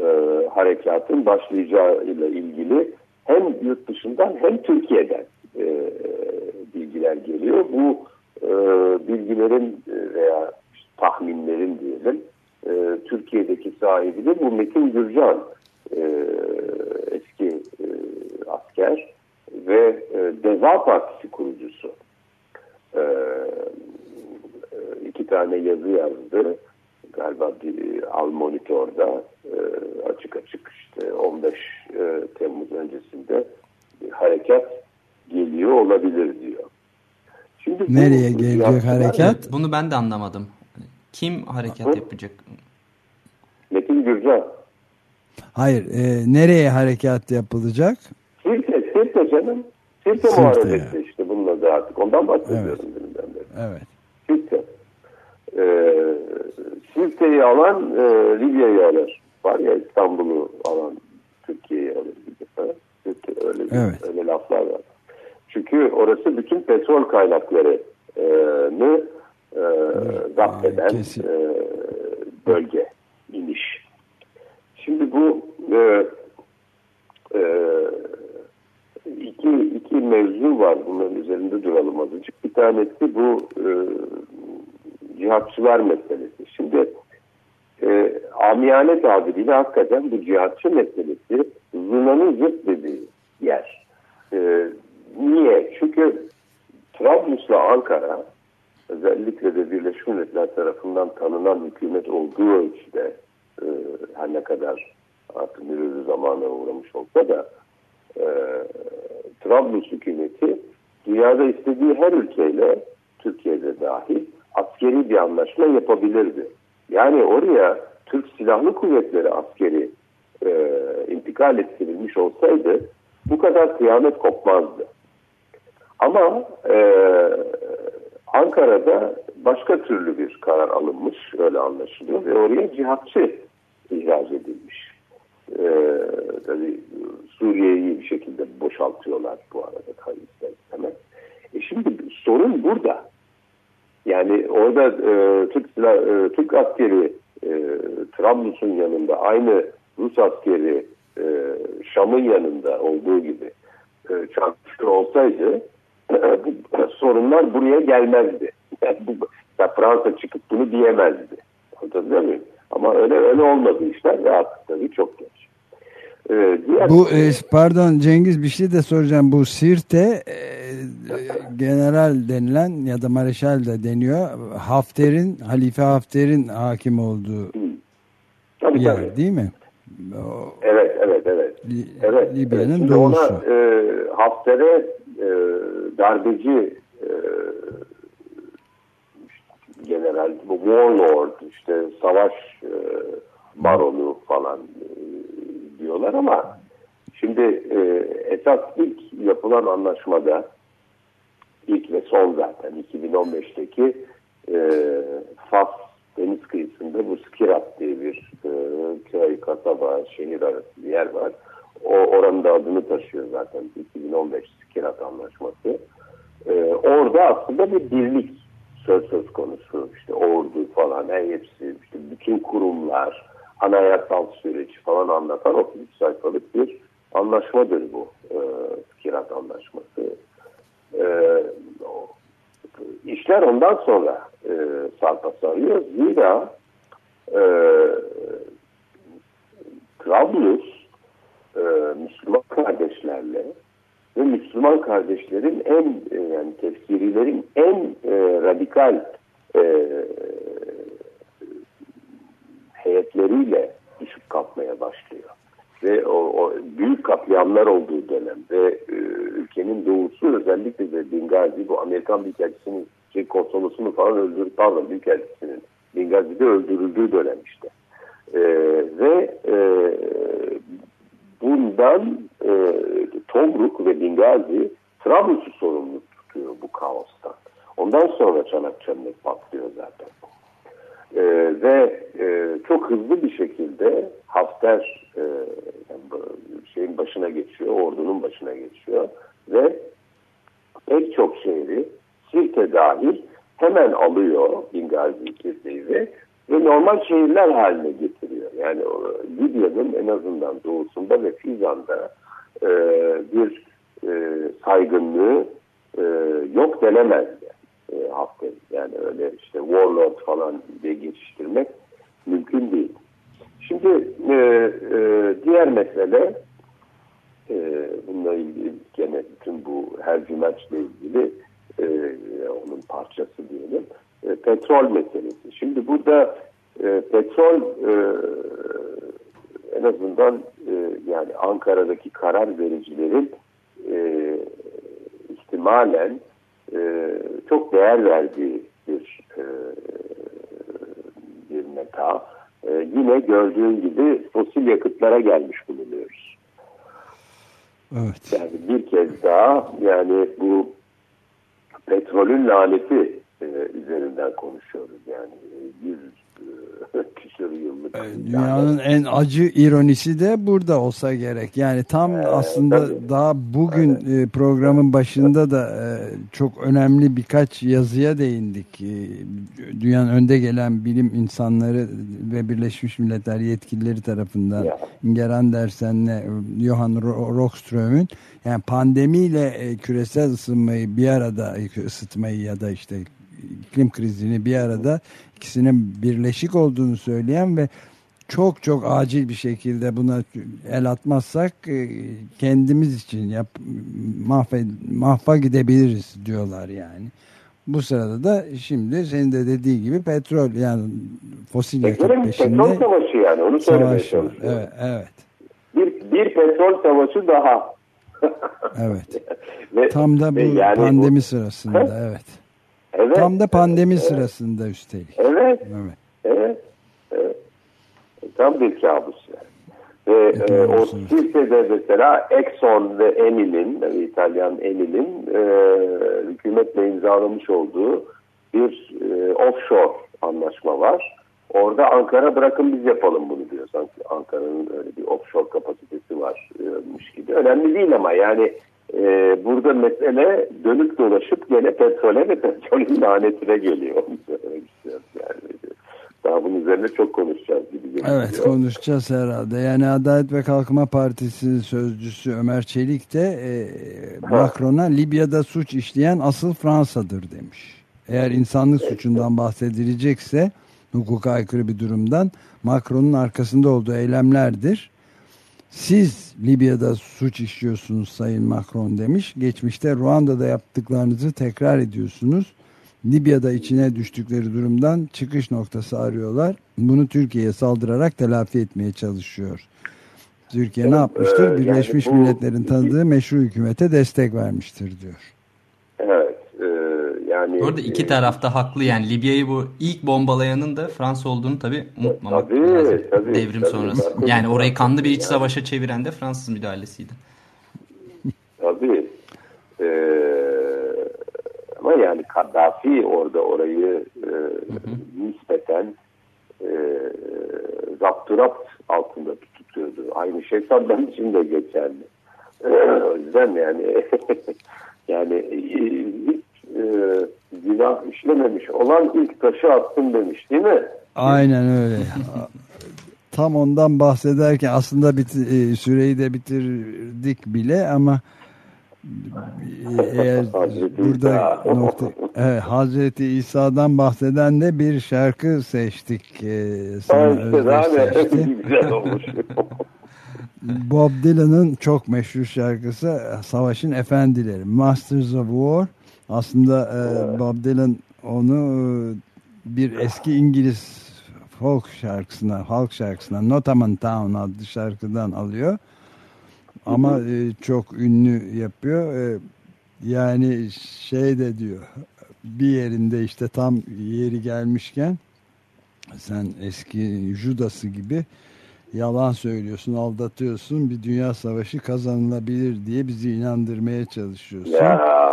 e, harekatın başlayacağıyla ilgili hem yurt dışından hem Türkiye'den e, bilgiler geliyor. Bu e, bilgilerin e, veya tahminlerin diyelim e, Türkiye'deki sahibi de bu Metin Gürcan e, eski e, asker ve e, Deva Partisi kurucusu. E, e, iki tane yazı yazdı. Galiba bir Al Monitor'da e, açık açık işte 15 e, Temmuz öncesinde bir harekat geliyor olabilir diyor. Şimdi bu, Nereye gelecek harekat? Bunu ben de anlamadım. Kim harekat Hı? yapacak? Metin Gürcan. Hayır. E, nereye harekat yapılacak? Sirte, Sirte canım. Sirte, Sirte muharebesi işte bunun adı artık. Ondan bahsediyorum evet. ben de. Evet. Sirte. Ee, Sirte'yi alan e, Libya'yı alır. Var ya İstanbul'u alan Türkiye'yi alır gibi. Sirte, öyle, evet. öyle laflar var. Çünkü orası bütün petrol kaynaklarını e, zapt eden e, bölge, iniş. Şimdi bu e, e, iki, iki mevzu var bunların üzerinde duralım azıcık. Bir tanesi bu e, cihatçılar meselesi. Şimdi e, amiyane tabiriyle hakikaten bu cihatçı meselesi Zuna'nın zırt dediği yer. E, niye? Çünkü Trablus'la Ankara özellikle de Birleşmiş Milletler tarafından tanınan hükümet olduğu ölçüde e, her ne kadar artık mürürü zamana uğramış olsa da e, Trablus hükümeti dünyada istediği her ülkeyle Türkiye'de dahil askeri bir anlaşma yapabilirdi. Yani oraya Türk Silahlı Kuvvetleri askeri e, intikal ettirilmiş olsaydı bu kadar kıyamet kopmazdı. Ama e, Ankara'da başka türlü bir karar alınmış, öyle anlaşılıyor ve oraya cihatçı ihraç edilmiş. Ee, tabii Suriye'yi bir şekilde boşaltıyorlar bu arada tabii ister. E şimdi sorun burada. Yani orada e, Türk, e, Türk askeri e, Trablus'un yanında aynı Rus askeri e, Şam'ın yanında olduğu gibi e, çarpışıyor olsaydı bu sorunlar buraya gelmezdi. Ya Fransa çıkıp bunu diyemezdi. Anlatabiliyor muyum? Ama öyle öyle olmadı işler ve artık tabii çok geç. Ee, bu e, pardon Cengiz bir şey de soracağım. Bu Sirte e, general denilen ya da mareşal de deniyor. Hafter'in Halife Hafter'in hakim olduğu tabii, yer tabii. değil mi? O, evet evet evet. Li, evet Libya'nın evet. doğusu. Ona e, Hafter'e e, darbeci e, general, bu warlord, işte savaş e, baronu falan diyorlar ama şimdi e, esas ilk yapılan anlaşmada ilk ve son zaten 2015'teki e, Fas deniz kıyısında bu Skirat diye bir e, köy, kasaba, şehir arası bir yer var. O oranın da adını taşıyor zaten 2015 Skirat Anlaşması. E, orada aslında bir birlik söz söz konusu. İşte ordu falan her hepsi, işte bütün kurumlar, anayasal süreci falan anlatan 33 sayfalık bir anlaşmadır bu e, Skirat Anlaşması. E, işler ondan sonra e, sarpa sarıyor. Zira e, Trablus e, Müslüman kardeşlerle ve Müslüman kardeşlerin en e, yani tefsirilerin en e, radikal e, heyetleriyle düşüp kalkmaya başlıyor. Ve o, o büyük katliamlar olduğu dönem ve e, ülkenin doğusu özellikle de Bingazi bu Amerikan Büyükelçisi'nin şey, konsolosunu falan öldürdü, pardon Büyükelçisi'nin Bingazi'de öldürüldüğü dönem işte. E, ve e, bundan e, Tomruk ve Bingazi Trablus'u sorumlu tutuyor bu kaostan. Ondan sonra çanak çömlek patlıyor zaten. E, ve e, çok hızlı bir şekilde Hafter e, şeyin başına geçiyor, ordunun başına geçiyor ve pek çok şehri Sirte dahil hemen alıyor Bingazi Sirte'yi ve, ve normal şehirler haline getiriyor. Yani Libya'nın en azından doğusunda ve Fizan'da e, bir e, saygınlığı e, yok denemez yani, e, Hafter'in. Yani öyle işte warlord falan diye geçiştirmek mümkün değil. Şimdi e, e, diğer mesele e, bununla ilgili gene bütün bu her cümerçle ilgili e, onun parçası diyelim e, petrol meselesi. Şimdi burada e, petrol e, en azından e, yani Ankara'daki karar vericilerin e, ihtimalen çok değer verdiği bir e, bir meta. E, yine gördüğün gibi fosil yakıtlara gelmiş bulunuyoruz. Evet. Yani bir kez daha yani bu petrolün laneti e, üzerinden konuşuyoruz. Yani yüz e, küsur yıllık. Dünyanın en acı ironisi de burada olsa gerek. Yani tam aslında tabii. daha bugün e, programın başında da e, çok önemli birkaç yazıya değindik. E, Dünyanın önde gelen bilim insanları ve Birleşmiş Milletler yetkilileri tarafından Ya. Inger Andersen'le Johan Ro- Rockström'ün yani pandemiyle e, küresel ısınmayı bir arada ısıtmayı ya da işte iklim krizini bir arada ikisinin birleşik olduğunu söyleyen ve çok çok acil bir şekilde buna el atmazsak e, kendimiz için yap, mahve, mahva gidebiliriz diyorlar yani. Bu sırada da şimdi senin de dediği gibi petrol yani fosil yakıt peşinde petrol savaşı yani onu söylemeye çalışıyorum. Evet, evet, Bir, bir petrol savaşı daha. evet. Ve- Tam da bu yani pandemi bu- sırasında evet. Evet, Tam da pandemi evet, sırasında üstelik. Evet. Evet. Evet. evet. Tam bir kabus yani. Ve Evet, e, o. Sirte'de mesela Exxon ve Enil'in, yani İtalyan Enil'in e, hükümetle imzalamış olduğu bir e, offshore anlaşma var. Orada Ankara bırakın biz yapalım bunu diyor. Sanki Ankara'nın öyle bir offshore kapasitesi varmış gibi. Önemli değil ama yani e, burada mesele dönüp dolaşıp gene petrole ve petrolün lanetine geliyor. İstiyorum yani. Daha bunun üzerine çok konuşacağız gibi gözüküyor. Evet konuşacağız herhalde. Yani Adalet ve Kalkınma Partisi sözcüsü Ömer Çelik de e, Macron'a Libya'da suç işleyen asıl Fransa'dır demiş. Eğer insanlık suçundan bahsedilecekse hukuka aykırı bir durumdan Macron'un arkasında olduğu eylemlerdir. Siz Libya'da suç işliyorsunuz Sayın Macron demiş. Geçmişte Ruanda'da yaptıklarınızı tekrar ediyorsunuz. Libya'da içine düştükleri durumdan çıkış noktası arıyorlar. Bunu Türkiye'ye saldırarak telafi etmeye çalışıyor. Türkiye ne yapmıştır? e, Birleşmiş yani bu- Milletler'in tanıdığı meşru hükümete destek vermiştir diyor. Evet. E, yani Orada iki e, tarafta haklı yani Libya'yı bu ilk bombalayanın da Fransa olduğunu tabii unutmamak Tabii, lazım. tabii, Devrim tabii. sonrası. Tabii. Yani orayı kanlı bir iç savaşa çeviren de Fransız müdahalesiydi. Tabii. E, ama yani Kaddafi orada orayı e, nispeten e, zapturapt altında tutuyordu. Aynı şey Saddam için de geçerli. E, o yüzden yani yani e, günah işlememiş olan ilk taşı attım demiş değil mi? Aynen öyle. Tam ondan bahsederken aslında biti- e, süreyi de bitirdik bile ama e, eğer Hazreti burada İsa. nokta evet, Hazreti İsa'dan bahseden de bir şarkı seçtik. E, sana işte güzel olmuş. Bob Dylan'ın çok meşhur şarkısı Savaşın Efendileri. Masters of War. Aslında e, Bob Dylan onu e, bir eski İngiliz folk şarkısına, halk şarkısına Notaman Town adlı şarkıdan alıyor. Ama e, çok ünlü yapıyor. E, yani şey de diyor bir yerinde işte tam yeri gelmişken sen eski Judas'ı gibi yalan söylüyorsun, aldatıyorsun. Bir dünya savaşı kazanılabilir diye bizi inandırmaya çalışıyorsun. ya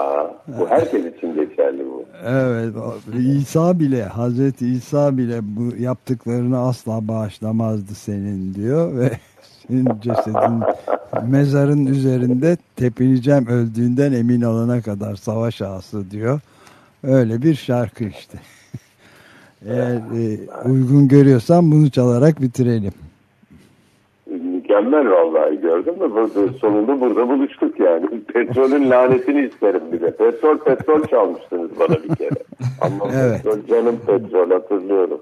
bu herkes için geçerli bu. Evet, İsa bile, Hazreti İsa bile bu yaptıklarını asla bağışlamazdı senin diyor ve senin cesedin mezarın üzerinde tepineceğim öldüğünden emin olana kadar savaş ağası diyor. Öyle bir şarkı işte. Eğer e, uygun görüyorsan bunu çalarak bitirelim. Mükemmel vallahi gördün mü? Burada, sonunda burada buluştuk yani. Petrolün lanetini isterim bir de. Petrol petrol çalmıştınız bana bir kere. Ama Evet. petrol canım petrol hatırlıyorum.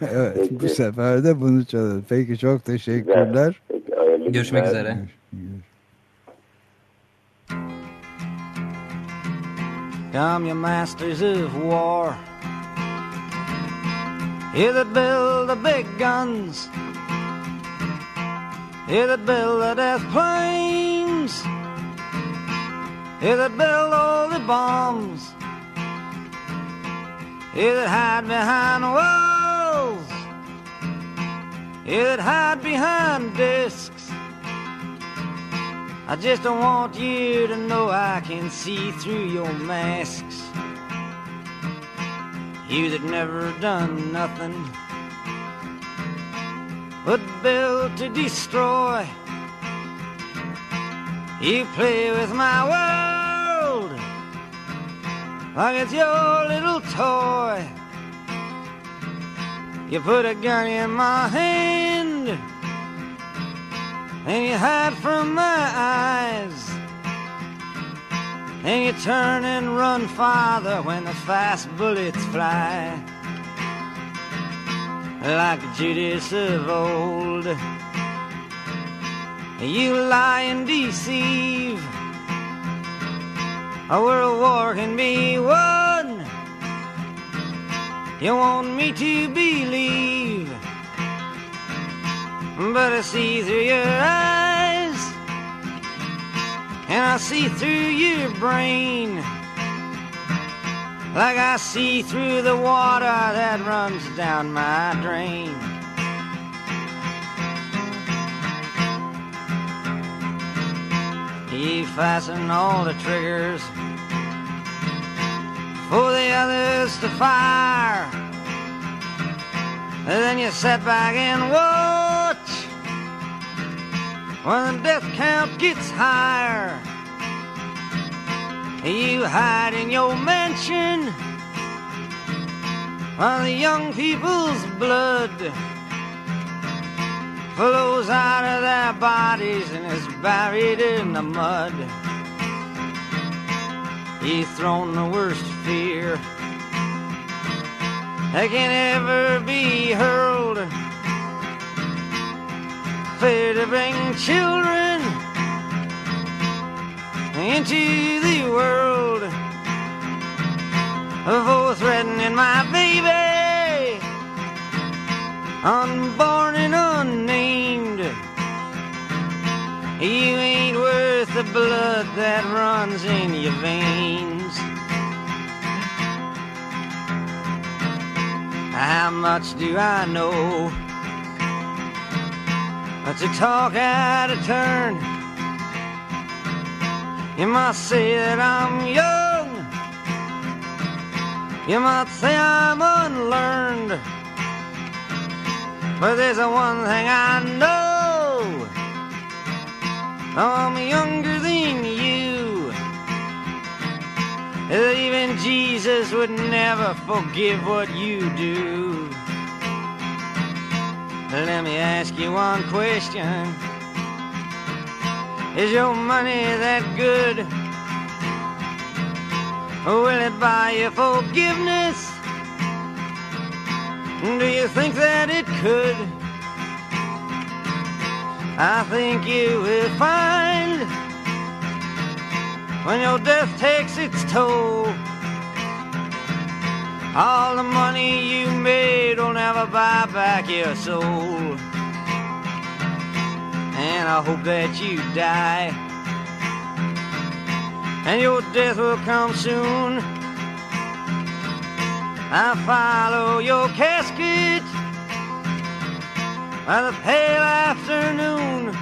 evet Peki. bu sefer de bunu çalalım. Peki çok teşekkürler. Peki, Görüşmek günler. üzere. Come, you masters of war. You that build the big guns. You that build the death planes. You that build all the bombs. You that hide behind walls. You that hide behind discs. I just don't want you to know I can see through your masks. You that never done nothing but build to destroy. You play with my world like it's your little toy. You put a gun in my hand and you hide from my eyes. And you turn and run farther when the fast bullets fly. Like Judas of old, you lie and deceive. A world war can be won. You want me to believe but I see through your eyes, and I see through your brain, like I see through the water that runs down my drain. You fasten all the triggers for the others to fire. And then you sit back and watch when the death count gets higher. You hide in your mansion while the young people's blood flows out of their bodies and is buried in the mud. You've thrown the worst fear that can ever be hurled. Fear to bring children into the world. For threatening my baby, unborn and unnamed. You ain't worth the blood that runs in your veins. How much do I know? But to talk out of turn. You might say that I'm young. You might say I'm unlearned. But there's one thing I know. I'm younger than you. That even Jesus would never forgive what you do. Let me ask you one question. Is your money that good? Will it buy you forgiveness? Do you think that it could? I think you will find when your death takes its toll. All the money you made will never buy back your soul. And I hope that you die. And your death will come soon. I follow your casket by the pale afternoon.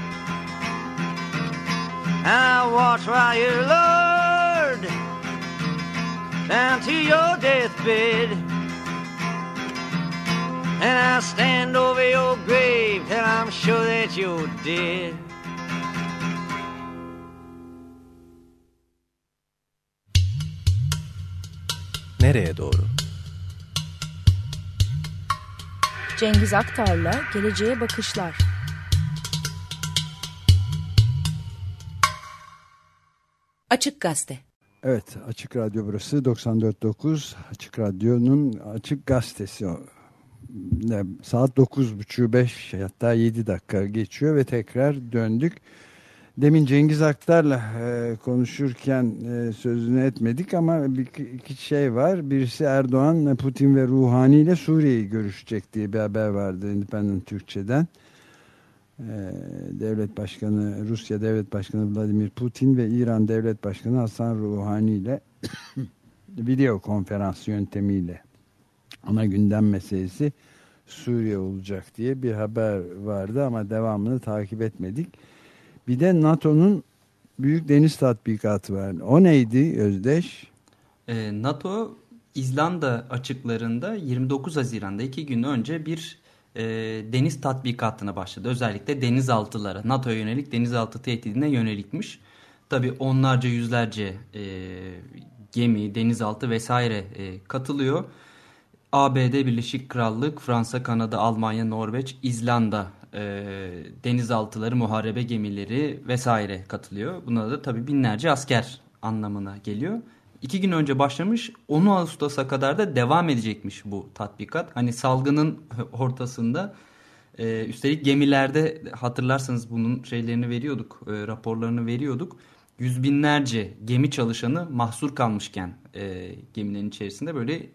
I watch while you're lowered down to your deathbed. And I stand over your grave and I'm sure that you did. Nereye doğru? Cengiz Aktar'la Geleceğe Bakışlar. Açık Gazete. Evet Açık Radyo burası 94.9 Açık Radyo'nun Açık Gazetesi ne, saat 9.30 5 hatta 7 dakika geçiyor ve tekrar döndük. Demin Cengiz Aktar'la e, konuşurken e, sözünü etmedik ama bir, iki şey var. Birisi Erdoğan, Putin ve Ruhani ile Suriye'yi görüşecek diye bir haber vardı Independent Türkçe'den. E, Devlet Başkanı, Rusya Devlet Başkanı Vladimir Putin ve İran Devlet Başkanı Hasan Ruhani ile video konferans yöntemiyle ana gündem meselesi Suriye olacak diye bir haber vardı ama devamını takip etmedik. Bir de NATO'nun büyük deniz tatbikatı var. O neydi Özdeş? Ee, NATO İzlanda açıklarında 29 Haziran'da iki gün önce bir e, deniz tatbikatına başladı. Özellikle denizaltılara, NATO'ya yönelik denizaltı tehdidine yönelikmiş. Tabi onlarca yüzlerce e, gemi, denizaltı vesaire e, katılıyor. ABD, Birleşik Krallık, Fransa, Kanada, Almanya, Norveç, İzlanda e, denizaltıları, muharebe gemileri vesaire katılıyor. Buna da tabii binlerce asker anlamına geliyor. İki gün önce başlamış 10 Ağustos'a kadar da devam edecekmiş bu tatbikat. Hani salgının ortasında e, üstelik gemilerde hatırlarsanız bunun şeylerini veriyorduk, e, raporlarını veriyorduk. Yüz binlerce gemi çalışanı mahsur kalmışken e, gemilerin içerisinde böyle e,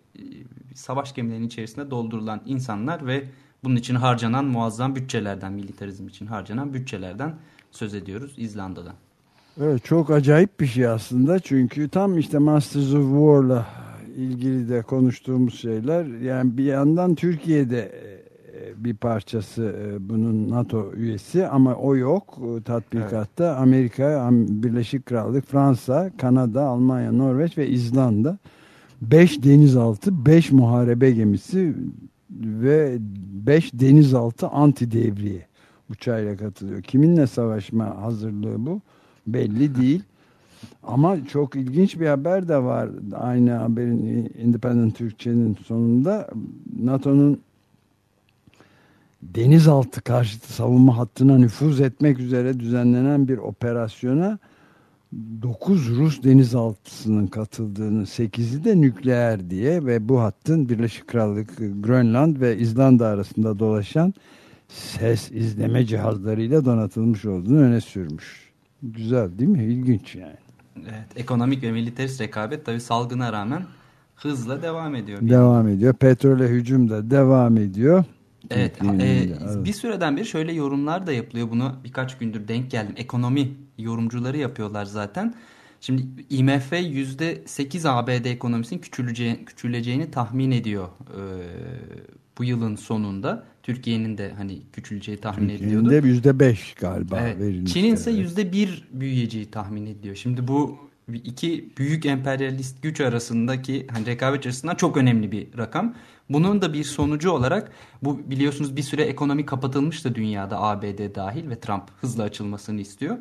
savaş gemilerinin içerisinde doldurulan insanlar ve bunun için harcanan muazzam bütçelerden, militarizm için harcanan bütçelerden söz ediyoruz İzlanda'da. Evet çok acayip bir şey aslında çünkü tam işte Masters of War'la ilgili de konuştuğumuz şeyler yani bir yandan Türkiye'de e, bir parçası e, bunun NATO üyesi ama o yok tatbikatta evet. Amerika, Birleşik Krallık, Fransa, Kanada, Almanya, Norveç ve İzlanda 5 denizaltı, 5 muharebe gemisi ve 5 denizaltı anti devriye uçağıyla katılıyor. Kiminle savaşma hazırlığı bu? Belli değil. Ama çok ilginç bir haber de var. Aynı haberin Independent Türkçe'nin sonunda NATO'nun denizaltı karşıtı savunma hattına nüfuz etmek üzere düzenlenen bir operasyona 9 Rus denizaltısının katıldığını, 8'i de nükleer diye ve bu hattın Birleşik Krallık, Grönland ve İzlanda arasında dolaşan ses izleme cihazlarıyla donatılmış olduğunu öne sürmüş. Güzel değil mi? İlginç yani. Evet, ekonomik ve militarist rekabet tabi salgına rağmen hızla devam ediyor. Devam ediyor. Petrole hücum da devam ediyor. Evet, e, bir süreden beri şöyle yorumlar da yapılıyor. Bunu birkaç gündür denk geldim. Ekonomi yorumcuları yapıyorlar zaten. Şimdi IMF %8 ABD ekonomisinin küçüleceğini, küçüleceğini tahmin ediyor e, bu yılın sonunda. Türkiye'nin de hani küçüleceği tahmin ediliyordu. Türkiye'nin de %5 galiba evet. Çin'in ise %1 büyüyeceği tahmin ediliyor. Şimdi bu iki büyük emperyalist güç arasındaki hani rekabet açısından çok önemli bir rakam. Bunun da bir sonucu olarak bu biliyorsunuz bir süre ekonomi kapatılmıştı dünyada ABD dahil ve Trump hızla açılmasını istiyor.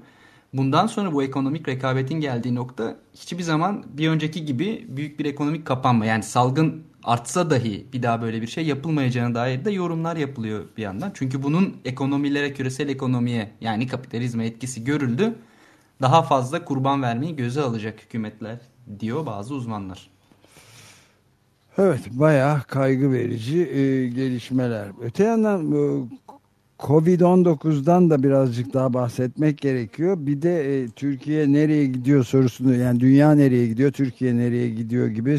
Bundan sonra bu ekonomik rekabetin geldiği nokta hiçbir zaman bir önceki gibi büyük bir ekonomik kapanma. Yani salgın artsa dahi bir daha böyle bir şey yapılmayacağına dair de yorumlar yapılıyor bir yandan. Çünkü bunun ekonomilere, küresel ekonomiye yani kapitalizme etkisi görüldü. Daha fazla kurban vermeyi göze alacak hükümetler diyor bazı uzmanlar. Evet bayağı kaygı verici e, gelişmeler. Öte yandan e, Covid-19'dan da birazcık daha bahsetmek gerekiyor. Bir de e, Türkiye nereye gidiyor sorusunu yani dünya nereye gidiyor, Türkiye nereye gidiyor gibi e,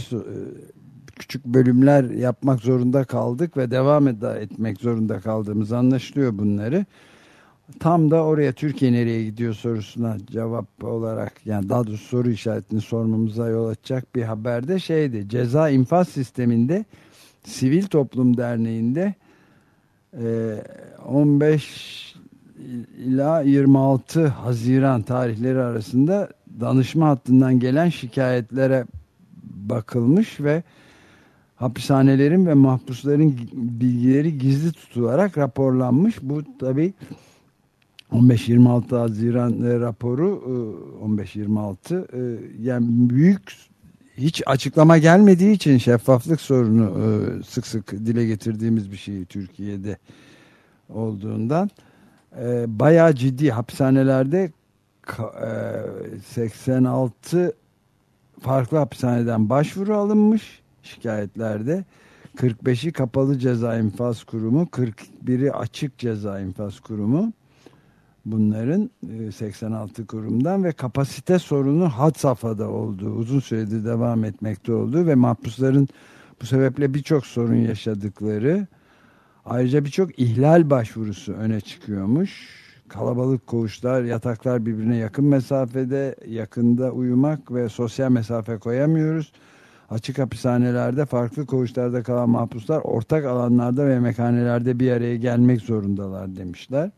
küçük bölümler yapmak zorunda kaldık ve devam etmek zorunda kaldığımız anlaşılıyor bunları. Tam da oraya Türkiye nereye gidiyor sorusuna cevap olarak yani daha doğrusu soru işaretini sormamıza yol açacak bir haberde şeydi. Ceza infaz sisteminde Sivil Toplum Derneği'nde 15 e, ila 26 Haziran tarihleri arasında danışma hattından gelen şikayetlere bakılmış ve hapishanelerin ve mahpusların bilgileri gizli tutularak raporlanmış. Bu tabi 15-26 Haziran e, raporu 15-26 e, yani büyük hiç açıklama gelmediği için şeffaflık sorunu e, sık sık dile getirdiğimiz bir şey Türkiye'de olduğundan bayağı ciddi hapishanelerde 86 farklı hapishaneden başvuru alınmış şikayetlerde. 45'i kapalı ceza infaz kurumu, 41'i açık ceza infaz kurumu. Bunların 86 e, kurumdan ve kapasite sorunu had safhada olduğu, uzun süredir devam etmekte olduğu ve mahpusların bu sebeple birçok sorun yaşadıkları, ayrıca birçok ihlal başvurusu öne çıkıyormuş. Kalabalık koğuşlar, yataklar birbirine yakın mesafede, yakında uyumak ve sosyal mesafe koyamıyoruz Açık hapishanelerde farklı koğuşlarda kalan mahpuslar ortak alanlarda ve mekhanelerde bir araya gelmek zorundalar demişler.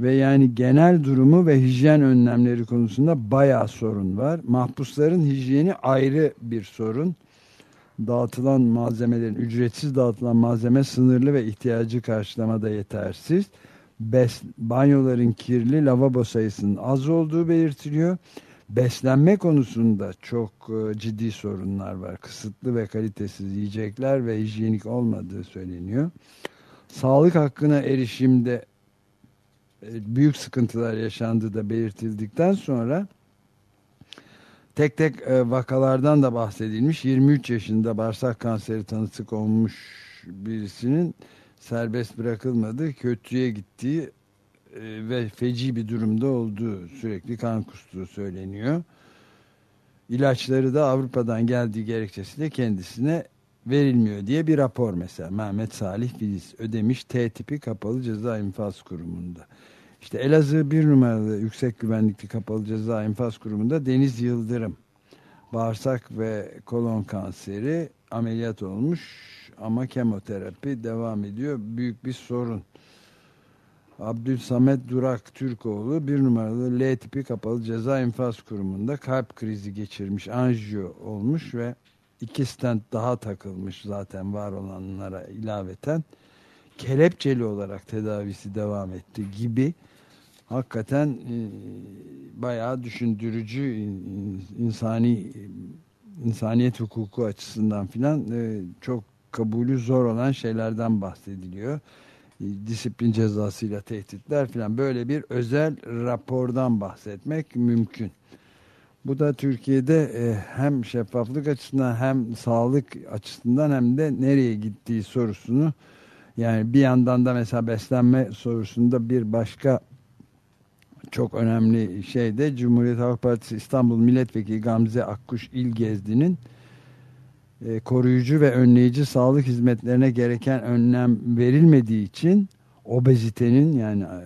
Ve yani genel durumu ve hijyen önlemleri konusunda bayağı sorun var. Mahpusların hijyeni ayrı bir sorun. Dağıtılan malzemelerin, ücretsiz dağıtılan malzeme sınırlı ve ihtiyacı karşılamada yetersiz. Bes, banyoların kirli, lavabo sayısının az olduğu belirtiliyor beslenme konusunda çok e, ciddi sorunlar var. Kısıtlı ve kalitesiz yiyecekler ve hijyenik olmadığı söyleniyor. Sağlık hakkına erişimde e, büyük sıkıntılar yaşandığı da belirtildikten sonra tek tek e, vakalardan da bahsedilmiş. 23 yaşında bağırsak kanseri tanısı konmuş birisinin serbest bırakılmadığı, kötüye gittiği e, ve feci bir durumda olduğu sürekli kan kustuğu söyleniyor. İlaçları da Avrupa'dan geldiği gerekçesiyle kendisine verilmiyor diye bir rapor mesela Mehmet Salih Filiz ödemiş T tipi kapalı ceza infaz kurumunda. İşte Elazığ bir numaralı yüksek güvenlikli kapalı ceza infaz kurumunda Deniz Yıldırım bağırsak ve kolon kanseri ameliyat olmuş ama kemoterapi devam ediyor. Büyük bir sorun. Abdülsamet Durak Türkoğlu bir numaralı L tipi kapalı ceza infaz kurumunda kalp krizi geçirmiş, anjiyo olmuş ve iki stent daha takılmış zaten var olanlara ilaveten. Kelepçeli olarak tedavisi devam etti gibi hakikaten e, bayağı düşündürücü insani insaniyet hukuku açısından filan e, çok kabulü zor olan şeylerden bahsediliyor disiplin cezasıyla tehditler falan böyle bir özel rapordan bahsetmek mümkün. Bu da Türkiye'de e, hem şeffaflık açısından hem sağlık açısından hem de nereye gittiği sorusunu yani bir yandan da mesela beslenme sorusunda bir başka çok önemli şey de Cumhuriyet Halk Partisi İstanbul Milletvekili Gamze Akkuş İlgezdi'nin e, koruyucu ve önleyici sağlık hizmetlerine gereken önlem verilmediği için obezitenin yani e,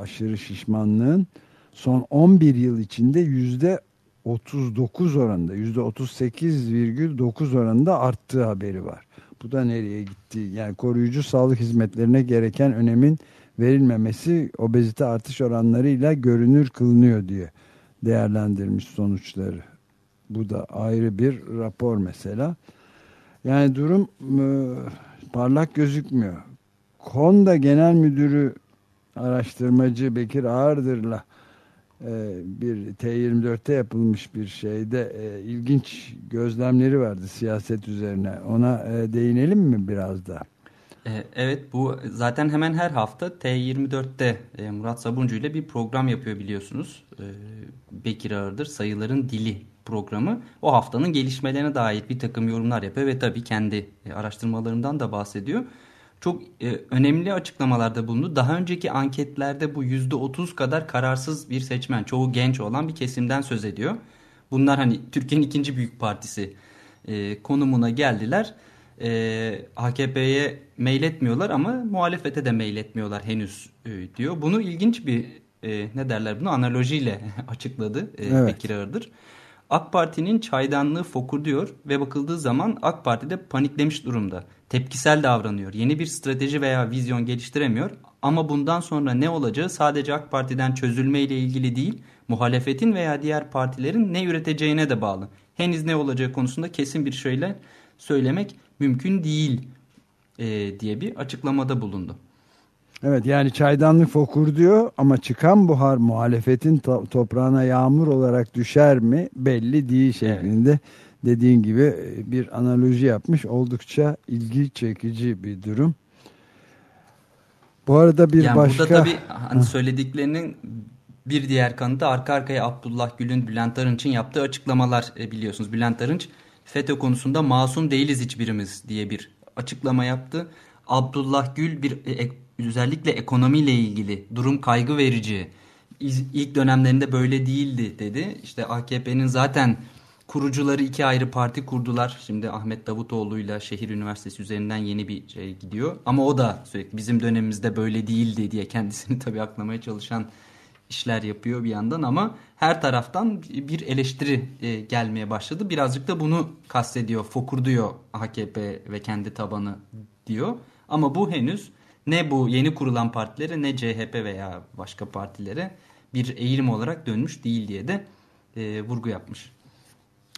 aşırı şişmanlığın son 11 yıl içinde yüzde 39 oranında yüzde 38,9 oranında arttığı haberi var. Bu da nereye gitti? Yani koruyucu sağlık hizmetlerine gereken önemin verilmemesi obezite artış oranlarıyla görünür kılınıyor diye değerlendirmiş sonuçları. Bu da ayrı bir rapor mesela. Yani durum e, parlak gözükmüyor. Konda Genel Müdürü araştırmacı Bekir Ağırdır'la e, bir T24'te yapılmış bir şeyde e, ilginç gözlemleri vardı siyaset üzerine. Ona e, değinelim mi biraz da? E, evet bu zaten hemen her hafta T24'te e, Murat Sabuncu ile bir program yapıyor biliyorsunuz. E, Bekir Ağırdır Sayıların Dili programı o haftanın gelişmelerine dair bir takım yorumlar yapıyor ve tabii kendi araştırmalarından da bahsediyor. Çok önemli açıklamalarda bulundu. Daha önceki anketlerde bu %30 kadar kararsız bir seçmen, çoğu genç olan bir kesimden söz ediyor. Bunlar hani Türkiye'nin ikinci büyük partisi konumuna geldiler. E, AKP'ye meyletmiyorlar ama muhalefete de meyletmiyorlar henüz e, diyor. Bunu ilginç bir e, ne derler bunu analojiyle açıkladı e, evet. Bekir Ağırdır. AK Parti'nin çaydanlığı fokur diyor ve bakıldığı zaman AK Parti de paniklemiş durumda. Tepkisel davranıyor. Yeni bir strateji veya vizyon geliştiremiyor. Ama bundan sonra ne olacağı sadece AK Parti'den çözülme ile ilgili değil, muhalefetin veya diğer partilerin ne üreteceğine de bağlı. Henüz ne olacağı konusunda kesin bir şeyle söylemek mümkün değil e, diye bir açıklamada bulundu. Evet yani çaydanlık fokur diyor ama çıkan buhar muhalefetin to toprağına yağmur olarak düşer mi belli değil şeklinde evet. dediğin gibi e, bir analoji yapmış. Oldukça ilgi çekici bir durum. Bu arada bir yani başka... Burada tabii hani söylediklerinin bir diğer kanıtı arka arkaya Abdullah Gül'ün Bülent Arınç'ın yaptığı açıklamalar e, biliyorsunuz. Bülent Arınç FETÖ konusunda masum değiliz hiçbirimiz diye bir açıklama yaptı. Abdullah Gül bir e, özellikle ekonomiyle ilgili durum kaygı verici. İlk dönemlerinde böyle değildi dedi. İşte AKP'nin zaten kurucuları iki ayrı parti kurdular. Şimdi Ahmet Davutoğlu'yla Şehir Üniversitesi üzerinden yeni bir şey gidiyor. Ama o da sürekli bizim dönemimizde böyle değildi diye kendisini tabii aklamaya çalışan işler yapıyor bir yandan ama her taraftan bir eleştiri e, gelmeye başladı. Birazcık da bunu kastediyor, fokurduyor AKP ve kendi tabanı diyor. Ama bu henüz ne bu yeni kurulan partilere ne CHP veya başka partilere bir eğilim olarak dönmüş değil diye de e, vurgu yapmış.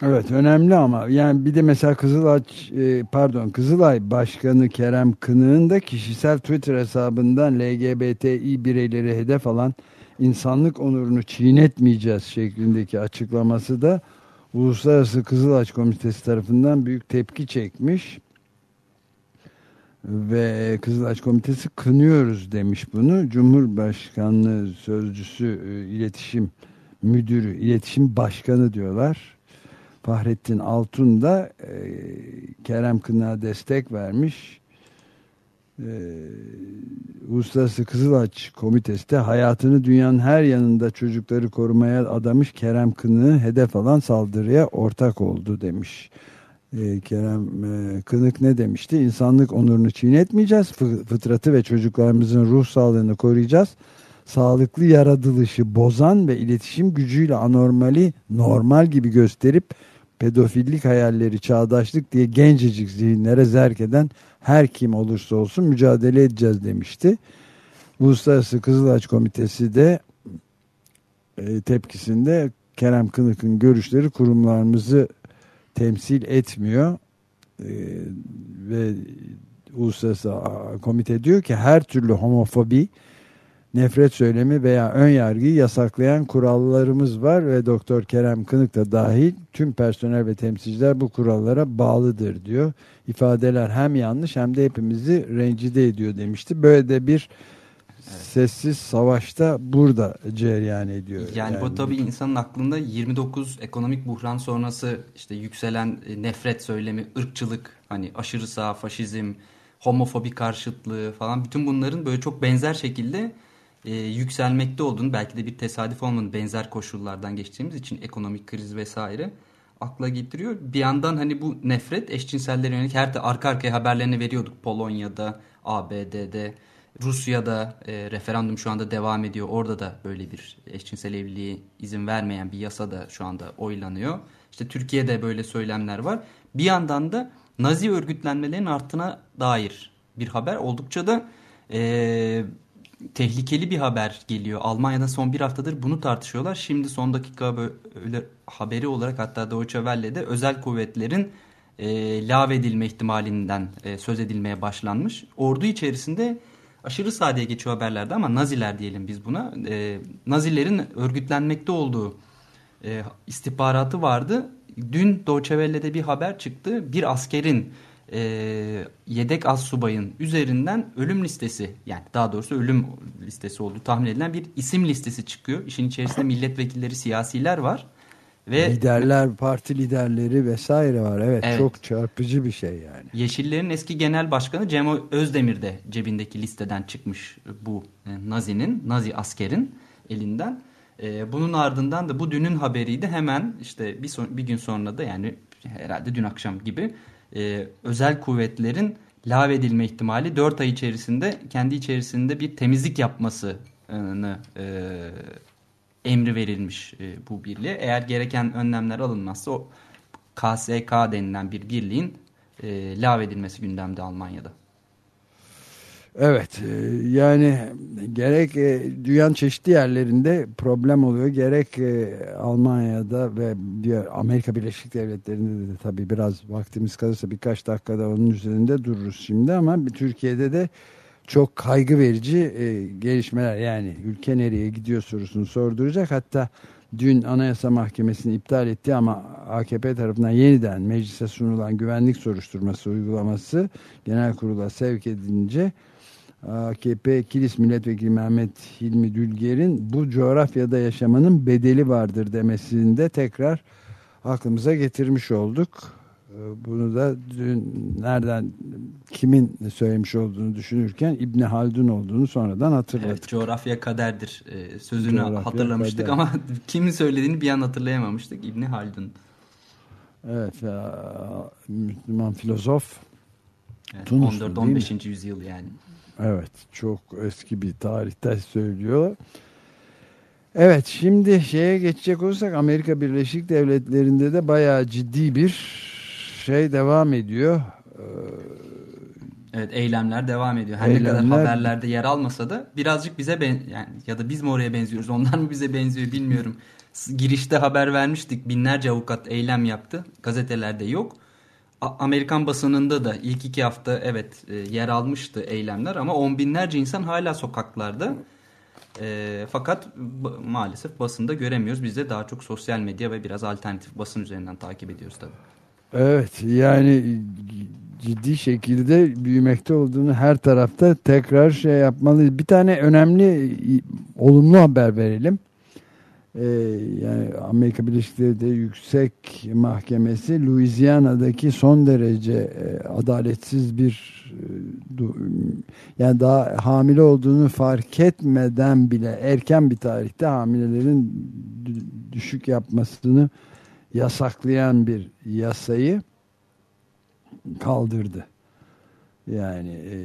Evet önemli ama yani bir de mesela Kızılay e, pardon Kızılay Başkanı Kerem Kınık'ın da kişisel Twitter hesabından LGBTİ bireyleri hedef alan insanlık onurunu çiğnetmeyeceğiz şeklindeki açıklaması da Uluslararası Kızılaç Komitesi tarafından büyük tepki çekmiş ve Kızılaç Komitesi kınıyoruz demiş bunu. Cumhurbaşkanlığı Sözcüsü e, iletişim Müdürü, iletişim Başkanı diyorlar. Fahrettin Altun da e, Kerem Kınık'a destek vermiş. E, Uluslararası Kızılaç Komitesi de hayatını dünyanın her yanında çocukları korumaya adamış Kerem Kınık'ı hedef alan saldırıya ortak oldu demiş. Ee, Kerem e, Kınık ne demişti? İnsanlık onurunu çiğnetmeyeceğiz. Fıtratı ve çocuklarımızın ruh sağlığını koruyacağız. Sağlıklı yaratılışı bozan ve iletişim gücüyle anormali normal gibi gösterip pedofillik hayalleri çağdaşlık diye gencecik zihinlere zerk eden her kim olursa olsun mücadele edeceğiz demişti. Uluslararası Kızılaç Komitesi de e, tepkisinde Kerem Kınık'ın görüşleri kurumlarımızı temsil etmiyor ee, ve uluslararası komite diyor ki her türlü homofobi nefret söylemi veya ön yargıyı yasaklayan kurallarımız var ve Doktor Kerem Kınık da dahil tüm personel ve temsilciler bu kurallara bağlıdır diyor. İfadeler hem yanlış hem de hepimizi rencide ediyor demişti. Böyle de bir sessiz savaşta burada cereyan ediyor. Yani, yani bu tabii insanın aklında 29 ekonomik buhran sonrası işte yükselen e, nefret söylemi, ırkçılık, hani aşırı sağ, faşizm, homofobi karşıtlığı falan bütün bunların böyle çok benzer şekilde e, yükselmekte olduğunu belki de bir tesadüf olmanın benzer koşullardan geçtiğimiz için ekonomik kriz vesaire akla getiriyor. Bir yandan hani bu nefret eşcinsellere yönelik her arka arkaya haberlerini veriyorduk Polonya'da, ABD'de, Rusya'da e, referandum şu anda devam ediyor. Orada da böyle bir eşcinsel evliliğe izin vermeyen bir yasa da şu anda oylanıyor. İşte Türkiye'de böyle söylemler var. Bir yandan da Nazi örgütlenmelerin arttığına dair bir haber. Oldukça da e, tehlikeli bir haber geliyor. Almanya'da son bir haftadır bunu tartışıyorlar. Şimdi son dakika böyle haberi olarak hatta Deutsche Welle'de özel kuvvetlerin e, lağvedilme ihtimalinden e, söz edilmeye başlanmış. Ordu içerisinde aşırı sağ geçiyor haberlerde ama Naziler diyelim biz buna. E, Nazilerin örgütlenmekte olduğu e, istihbaratı vardı. Dün Deutsche Welle'de bir haber çıktı. Bir askerin e, yedek az subayın üzerinden ölüm listesi yani daha doğrusu ölüm listesi olduğu tahmin edilen bir isim listesi çıkıyor. İşin içerisinde milletvekilleri, siyasiler var. Ve liderler, parti liderleri vesaire var. Evet, evet çok çarpıcı bir şey yani. Yeşillerin eski genel başkanı Cem Özdemir de cebindeki listeden çıkmış bu e, Nazi'nin, Nazi askerin elinden. E, bunun ardından da bu dünün haberiydi. Hemen işte bir, son, bir gün sonra da yani herhalde dün akşam gibi e, özel kuvvetlerin lağvedilme ihtimali 4 ay içerisinde kendi içerisinde bir temizlik yapmasını e, emri verilmiş e, bu birliğe. Eğer gereken önlemler alınmazsa o KSK denilen bir birliğin e, lağvedilmesi gündemde Almanya'da. Evet e, yani gerek e, dünyanın çeşitli yerlerinde problem oluyor. Gerek e, Almanya'da ve diğer Amerika Birleşik Devletleri'nde de tabii biraz vaktimiz kalırsa birkaç dakikada onun üzerinde dururuz şimdi ama Türkiye'de de çok kaygı verici gelişmeler. Yani ülke nereye gidiyor sorusunu sorduracak. Hatta dün Anayasa Mahkemesi'ni iptal etti ama AKP tarafından yeniden meclise sunulan güvenlik soruşturması uygulaması genel kurula sevk edilince AKP Kilis Milletvekili Mehmet Hilmi Dülger'in bu coğrafyada yaşamanın bedeli vardır demesini de tekrar aklımıza getirmiş olduk. Ee, Bunu da dün nereden kimin söylemiş olduğunu düşünürken İbni Haldun olduğunu sonradan hatırladık. Evet, coğrafya kaderdir e, sözünü Coğrafya hatırlamıştık kader. ama kimin söylediğini bir an hatırlayamamıştık. İbni Haldun. Evet, Müslüman filozof. Evet, Tunuslu değil mi? 14-15. yüzyıl yani. Evet çok eski bir tarihte söylüyor. Evet şimdi şeye geçecek olursak Amerika Birleşik Devletleri'nde de bayağı ciddi bir şey devam ediyor. Ee, Evet eylemler devam ediyor. Her ne kadar Eylemler- haberlerde yer almasa da birazcık bize ben yani ya da biz mi oraya benziyoruz onlar mı bize benziyor bilmiyorum. Girişte haber vermiştik binlerce avukat eylem yaptı gazetelerde yok. Amerikan basınında da ilk iki hafta evet e, yer almıştı eylemler ama on binlerce insan hala sokaklarda. E, fakat maalesef basında göremiyoruz. Biz de daha çok sosyal medya ve biraz alternatif basın üzerinden takip ediyoruz tabii. Evet yani ciddi şekilde büyümekte olduğunu her tarafta tekrar şey yapmalıyız. Bir tane önemli olumlu haber verelim. Ee, yani Amerika Birleşik Devletleri Yüksek Mahkemesi Louisiana'daki son derece e, adaletsiz bir e, yani daha hamile olduğunu fark etmeden bile erken bir tarihte hamilelerin dü- düşük yapmasını yasaklayan bir yasayı kaldırdı. Yani e,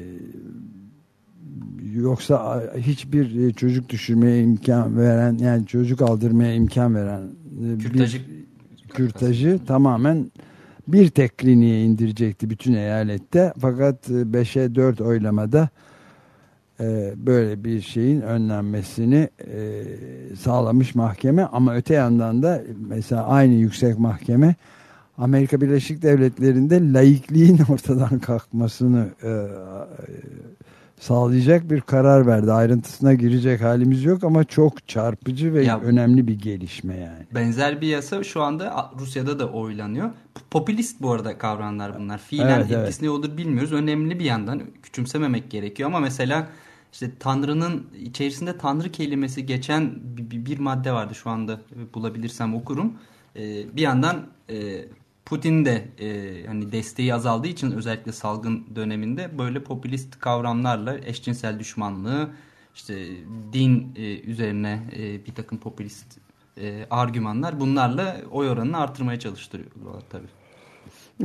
yoksa hiçbir e, çocuk düşürmeye imkan veren yani çocuk aldırmaya imkan veren e, Kürtajı- bir kürtajı tamamen bir tek kliniğe indirecekti bütün eyalette. Fakat 5'e 4 oylamada e, böyle bir şeyin önlenmesini sağlamış mahkeme ama öte yandan da mesela aynı yüksek mahkeme Amerika Birleşik Devletleri'nde laikliğin ortadan kalkmasını e, sağlayacak bir karar verdi. Ayrıntısına girecek halimiz yok ama çok çarpıcı ve Ya- önemli bir gelişme yani. Benzer bir yasa şu anda Rusya'da da oylanıyor. Popülist bu arada kavramlar bunlar. Fiilen Evet, evet. etkisi ne olur bilmiyoruz. Önemli bir yandan küçümsememek gerekiyor ama mesela işte Tanrı'nın içerisinde Tanrı kelimesi geçen bir, bir- madde vardı şu anda bulabilirsem okurum. Ee, bir yandan e, Putin de e, hani desteği azaldığı için özellikle salgın döneminde böyle popülist kavramlarla eşcinsel düşmanlığı işte din e, üzerine e, bir takım popülist e, argümanlar bunlarla oy oranını artırmaya çalıştırıyorlar tabii.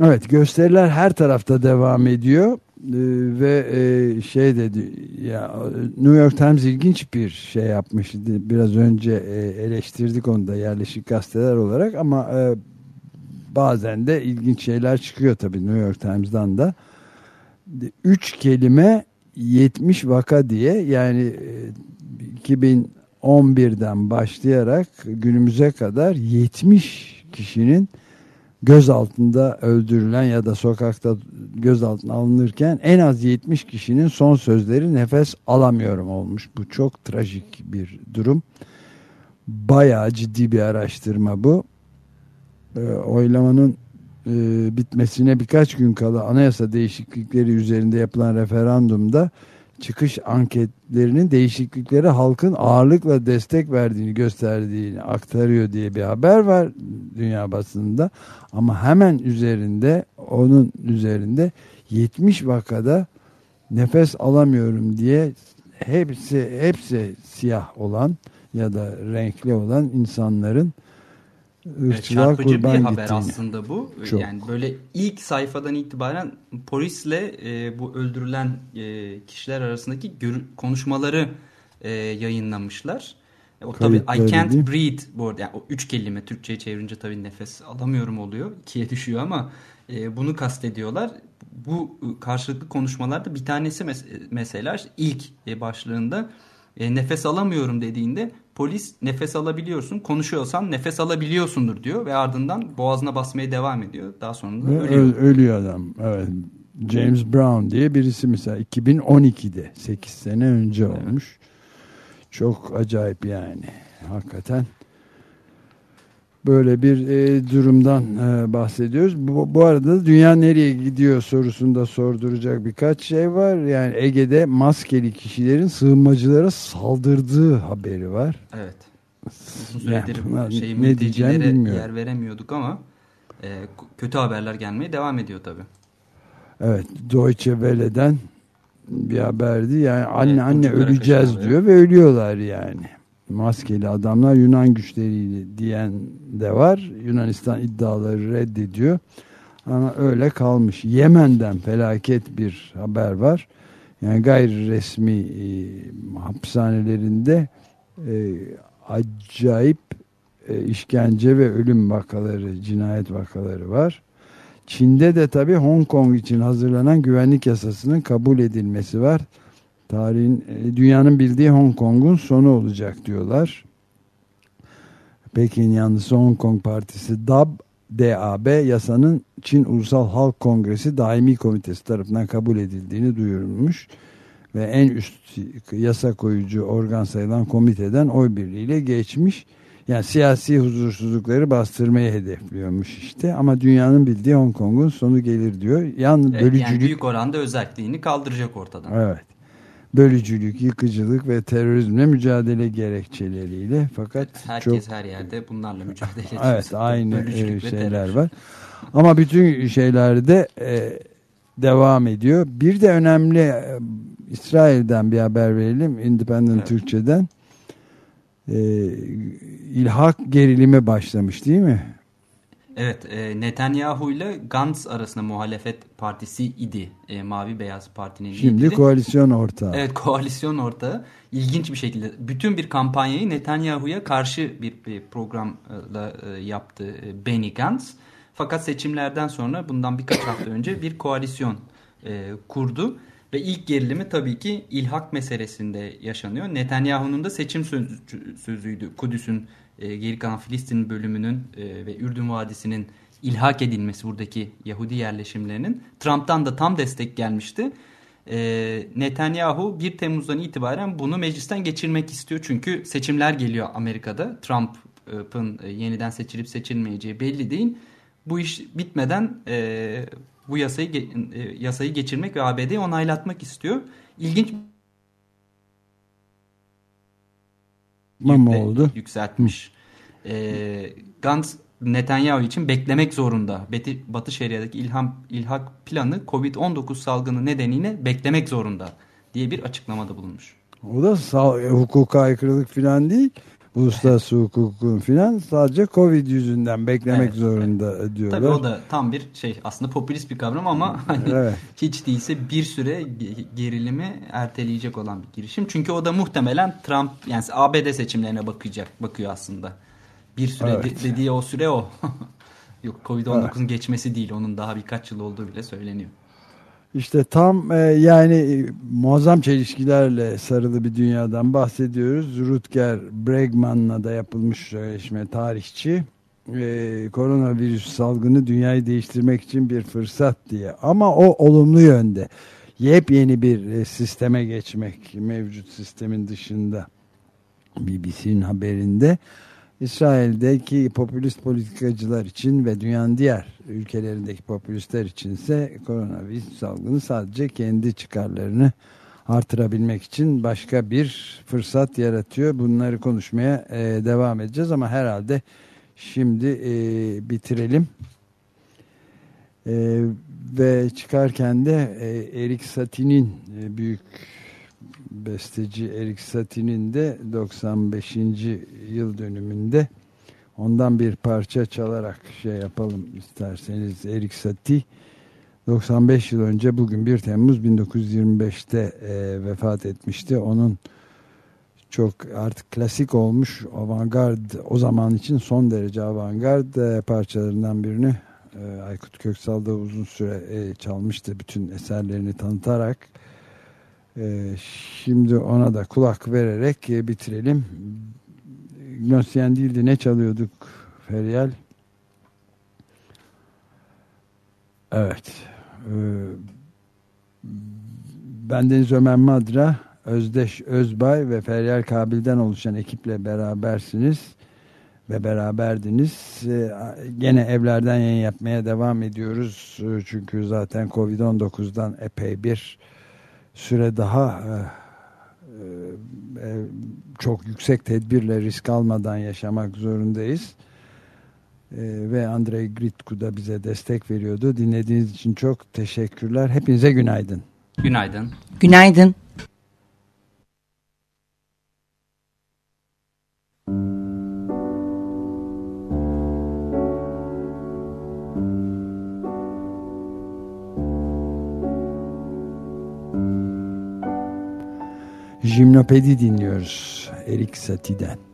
Evet gösteriler her tarafta devam ediyor Ee, ve e, şey dedi ya New York Times ilginç bir şey yapmıştı biraz önce e, eleştirdik onu da yerleşik gazeteler olarak ama e, bazen de ilginç şeyler çıkıyor tabii New York Times'dan da üç kelime 70 vaka diye yani e, 2011'den başlayarak günümüze kadar 70 kişinin gözaltında öldürülen ya da sokakta gözaltına alınırken en az 70 kişinin son sözleri nefes alamıyorum olmuş. Bu çok trajik bir durum. Bayağı ciddi bir araştırma bu. Ee, oylamanın e, bitmesine birkaç gün kala anayasa değişiklikleri üzerinde yapılan referandumda çıkış anketlerinin değişiklikleri halkın ağırlıkla destek verdiğini gösterdiğini aktarıyor diye bir haber var dünya basınında. Ama hemen üzerinde onun üzerinde 70 vakada nefes alamıyorum diye hepsi hepsi siyah olan ya da renkli olan insanların Evet, ırkçılığa çarpıcı bir haber gittiğini. aslında bu. Çok. Yani böyle ilk sayfadan itibaren polisle e, bu öldürülen e, kişiler arasındaki konuşmaları e, yayınlamışlar. E, o tabii I can't değil breathe bu arada. Yani o üç kelime Türkçe'ye çevirince tabii nefes alamıyorum oluyor. ikiye düşüyor ama e, bunu kastediyorlar. Bu karşılıklı konuşmalarda bir tanesi mes mesela ilk e, başlığında e, nefes alamıyorum dediğinde polis nefes alabiliyorsun konuşuyorsan nefes alabiliyorsundur diyor ve ardından boğazına basmaya devam ediyor. Daha sonra da Ve ölüyor. ölüyor adam. Evet. James Brown diye birisi mesela 2012'de 8 sene önce olmuş. Çok acayip yani. Hakikaten böyle bir e, durumdan e, bahsediyoruz. Bu, bu arada dünya nereye gidiyor sorusunda sorduracak birkaç şey var. Yani Ege'de maskeli kişilerin sığınmacılara saldırdığı haberi var. Evet. Uzun Yani süredir buna şey, ne mültecilere bilmiyorum. yer veremiyorduk ama e, kötü haberler gelmeye devam ediyor tabii. Evet, Deutsche Welle'den bir haberdi. Yani anne Evet, anne öleceğiz diyor ve ölüyorlar yani. Maskeli adamlar Yunan güçleriyle diyen de var. Yunanistan iddiaları reddediyor. Ama öyle kalmış. Yemen'den felaket bir haber var. Yani gayri resmi e, hapishanelerinde e, acayip e, işkence ve ölüm vakaları, cinayet vakaları var. Çin'de de tabii Hong Kong için hazırlanan güvenlik yasasının kabul edilmesi var. Tarihin, e, dünyanın bildiği Hong Kong'un sonu olacak diyorlar. Pekin yanlısı Hong Kong Partisi DAB, DAB yasanın Çin Ulusal Halk Kongresi Daimi Komitesi tarafından kabul edildiğini duyurulmuş. Ve en üst yasa koyucu organ sayılan komiteden oy birliğiyle geçmiş. Yani siyasi huzursuzlukları bastırmayı hedefliyormuş işte. Ama dünyanın bildiği Hong Kong'un sonu gelir diyor. Evet, bölücülük yani büyük oranda özelliğini kaldıracak ortadan. Evet. Bölücülük, yıkıcılık ve terörizmle mücadele gerekçeleriyle fakat Herkes çok her yerde bunlarla mücadele ediyor. evet aynı şeyler var. Ama bütün şeylerde e, devam ediyor. Bir de önemli e, İsrail'den bir haber verelim. Independent Türkçe'den. E, ilhak gerilimi başlamış değil mi? Evet, e, Netanyahu ile Gantz arasında muhalefet partisi idi. E, Mavi Beyaz Parti'nin Şimdi lideri. koalisyon ortağı. Evet, koalisyon ortağı. İlginç bir şekilde bütün bir kampanyayı Netanyahu'ya karşı bir, bir programla e, yaptı e, Benny Gantz. Fakat seçimlerden sonra bundan birkaç hafta önce bir koalisyon e, kurdu. Ve ilk gerilimi tabii ki ilhak meselesinde yaşanıyor. Netanyahu'nun da seçim sözü, sözüydü. Kudüs'ün e, geri kalan Filistin bölümünün e, ve Ürdün Vadisi'nin ilhak edilmesi buradaki Yahudi yerleşimlerinin. Trump'tan da tam destek gelmişti. E, Netanyahu 1 Temmuz'dan itibaren bunu meclisten geçirmek istiyor. Çünkü seçimler geliyor Amerika'da. Trump'ın e, yeniden seçilip seçilmeyeceği belli değil. Bu iş bitmeden e, bu yasayı e, yasayı geçirmek ve ABD'yi onaylatmak istiyor. İlginç Ama yükle- oldu. yükseltmiş. E, Gantz Netanyahu için beklemek zorunda. Batı Şeria'daki ilham ilhak planı Covid-19 salgını nedeniyle beklemek zorunda diye bir açıklamada bulunmuş. O da sağ, hukuka aykırılık falan değil. Uluslararası hukukun falan sadece Covid yüzünden beklemek Evet, zorunda diyorlar. Tabii o da tam bir şey aslında popülist bir kavram ama hani Evet. hiç değilse bir süre ge- gerilimi erteleyecek olan bir girişim. Çünkü o da muhtemelen Trump yani ABD seçimlerine bakacak bakıyor aslında. Bir süre de- Evet. dediği o süre o. Yok Covid-19'un geçmesi değil onun daha birkaç yıl olduğu bile söyleniyor. İşte tam e, yani e, muazzam çelişkilerle sarılı bir dünyadan bahsediyoruz. Rutger Bregman'la da yapılmış söyleşme tarihçi. E, koronavirüs salgını dünyayı değiştirmek için bir fırsat diye. Ama o olumlu yönde. Yepyeni bir e, sisteme geçmek mevcut sistemin dışında. BBC'nin haberinde. İsrail'deki popülist politikacılar için ve dünyanın diğer ülkelerindeki popülistler içinse koronavirüs salgını sadece kendi çıkarlarını artırabilmek için başka bir fırsat yaratıyor. Bunları konuşmaya e, devam edeceğiz ama herhalde şimdi e, bitirelim. E, ve çıkarken de e, Erik Satie'nin e, büyük besteci Erik Satie'nin de 95. yıl dönümünde ondan bir parça çalarak şey yapalım isterseniz Erik Satie 95 yıl önce bugün 1 Temmuz 1925'te e, vefat etmişti. Onun çok artık klasik olmuş avantgard o zaman için son derece avantgard e, parçalarından birini E, Aykut Köksal da uzun süre e, çalmıştı bütün eserlerini tanıtarak. E, şimdi ona da kulak vererek e, bitirelim. Gnosiyen değildi ne çalıyorduk Feryal? Evet. E, Bendeniz Ömer Madra, Özdeş Özbay ve Feryal Kabil'den oluşan ekiple berabersiniz ve beraberdiniz. Ee, gene evlerden yayın yapmaya devam ediyoruz. Ee, Çünkü zaten Covid-19'dan epey bir süre daha e, e, çok yüksek tedbirle risk almadan yaşamak zorundayız. Ve Andrei Gritku da bize destek veriyordu. Dinlediğiniz için çok teşekkürler. Hepinize günaydın. Günaydın. Günaydın. Jimnopedi dinliyoruz Erik Satie'den.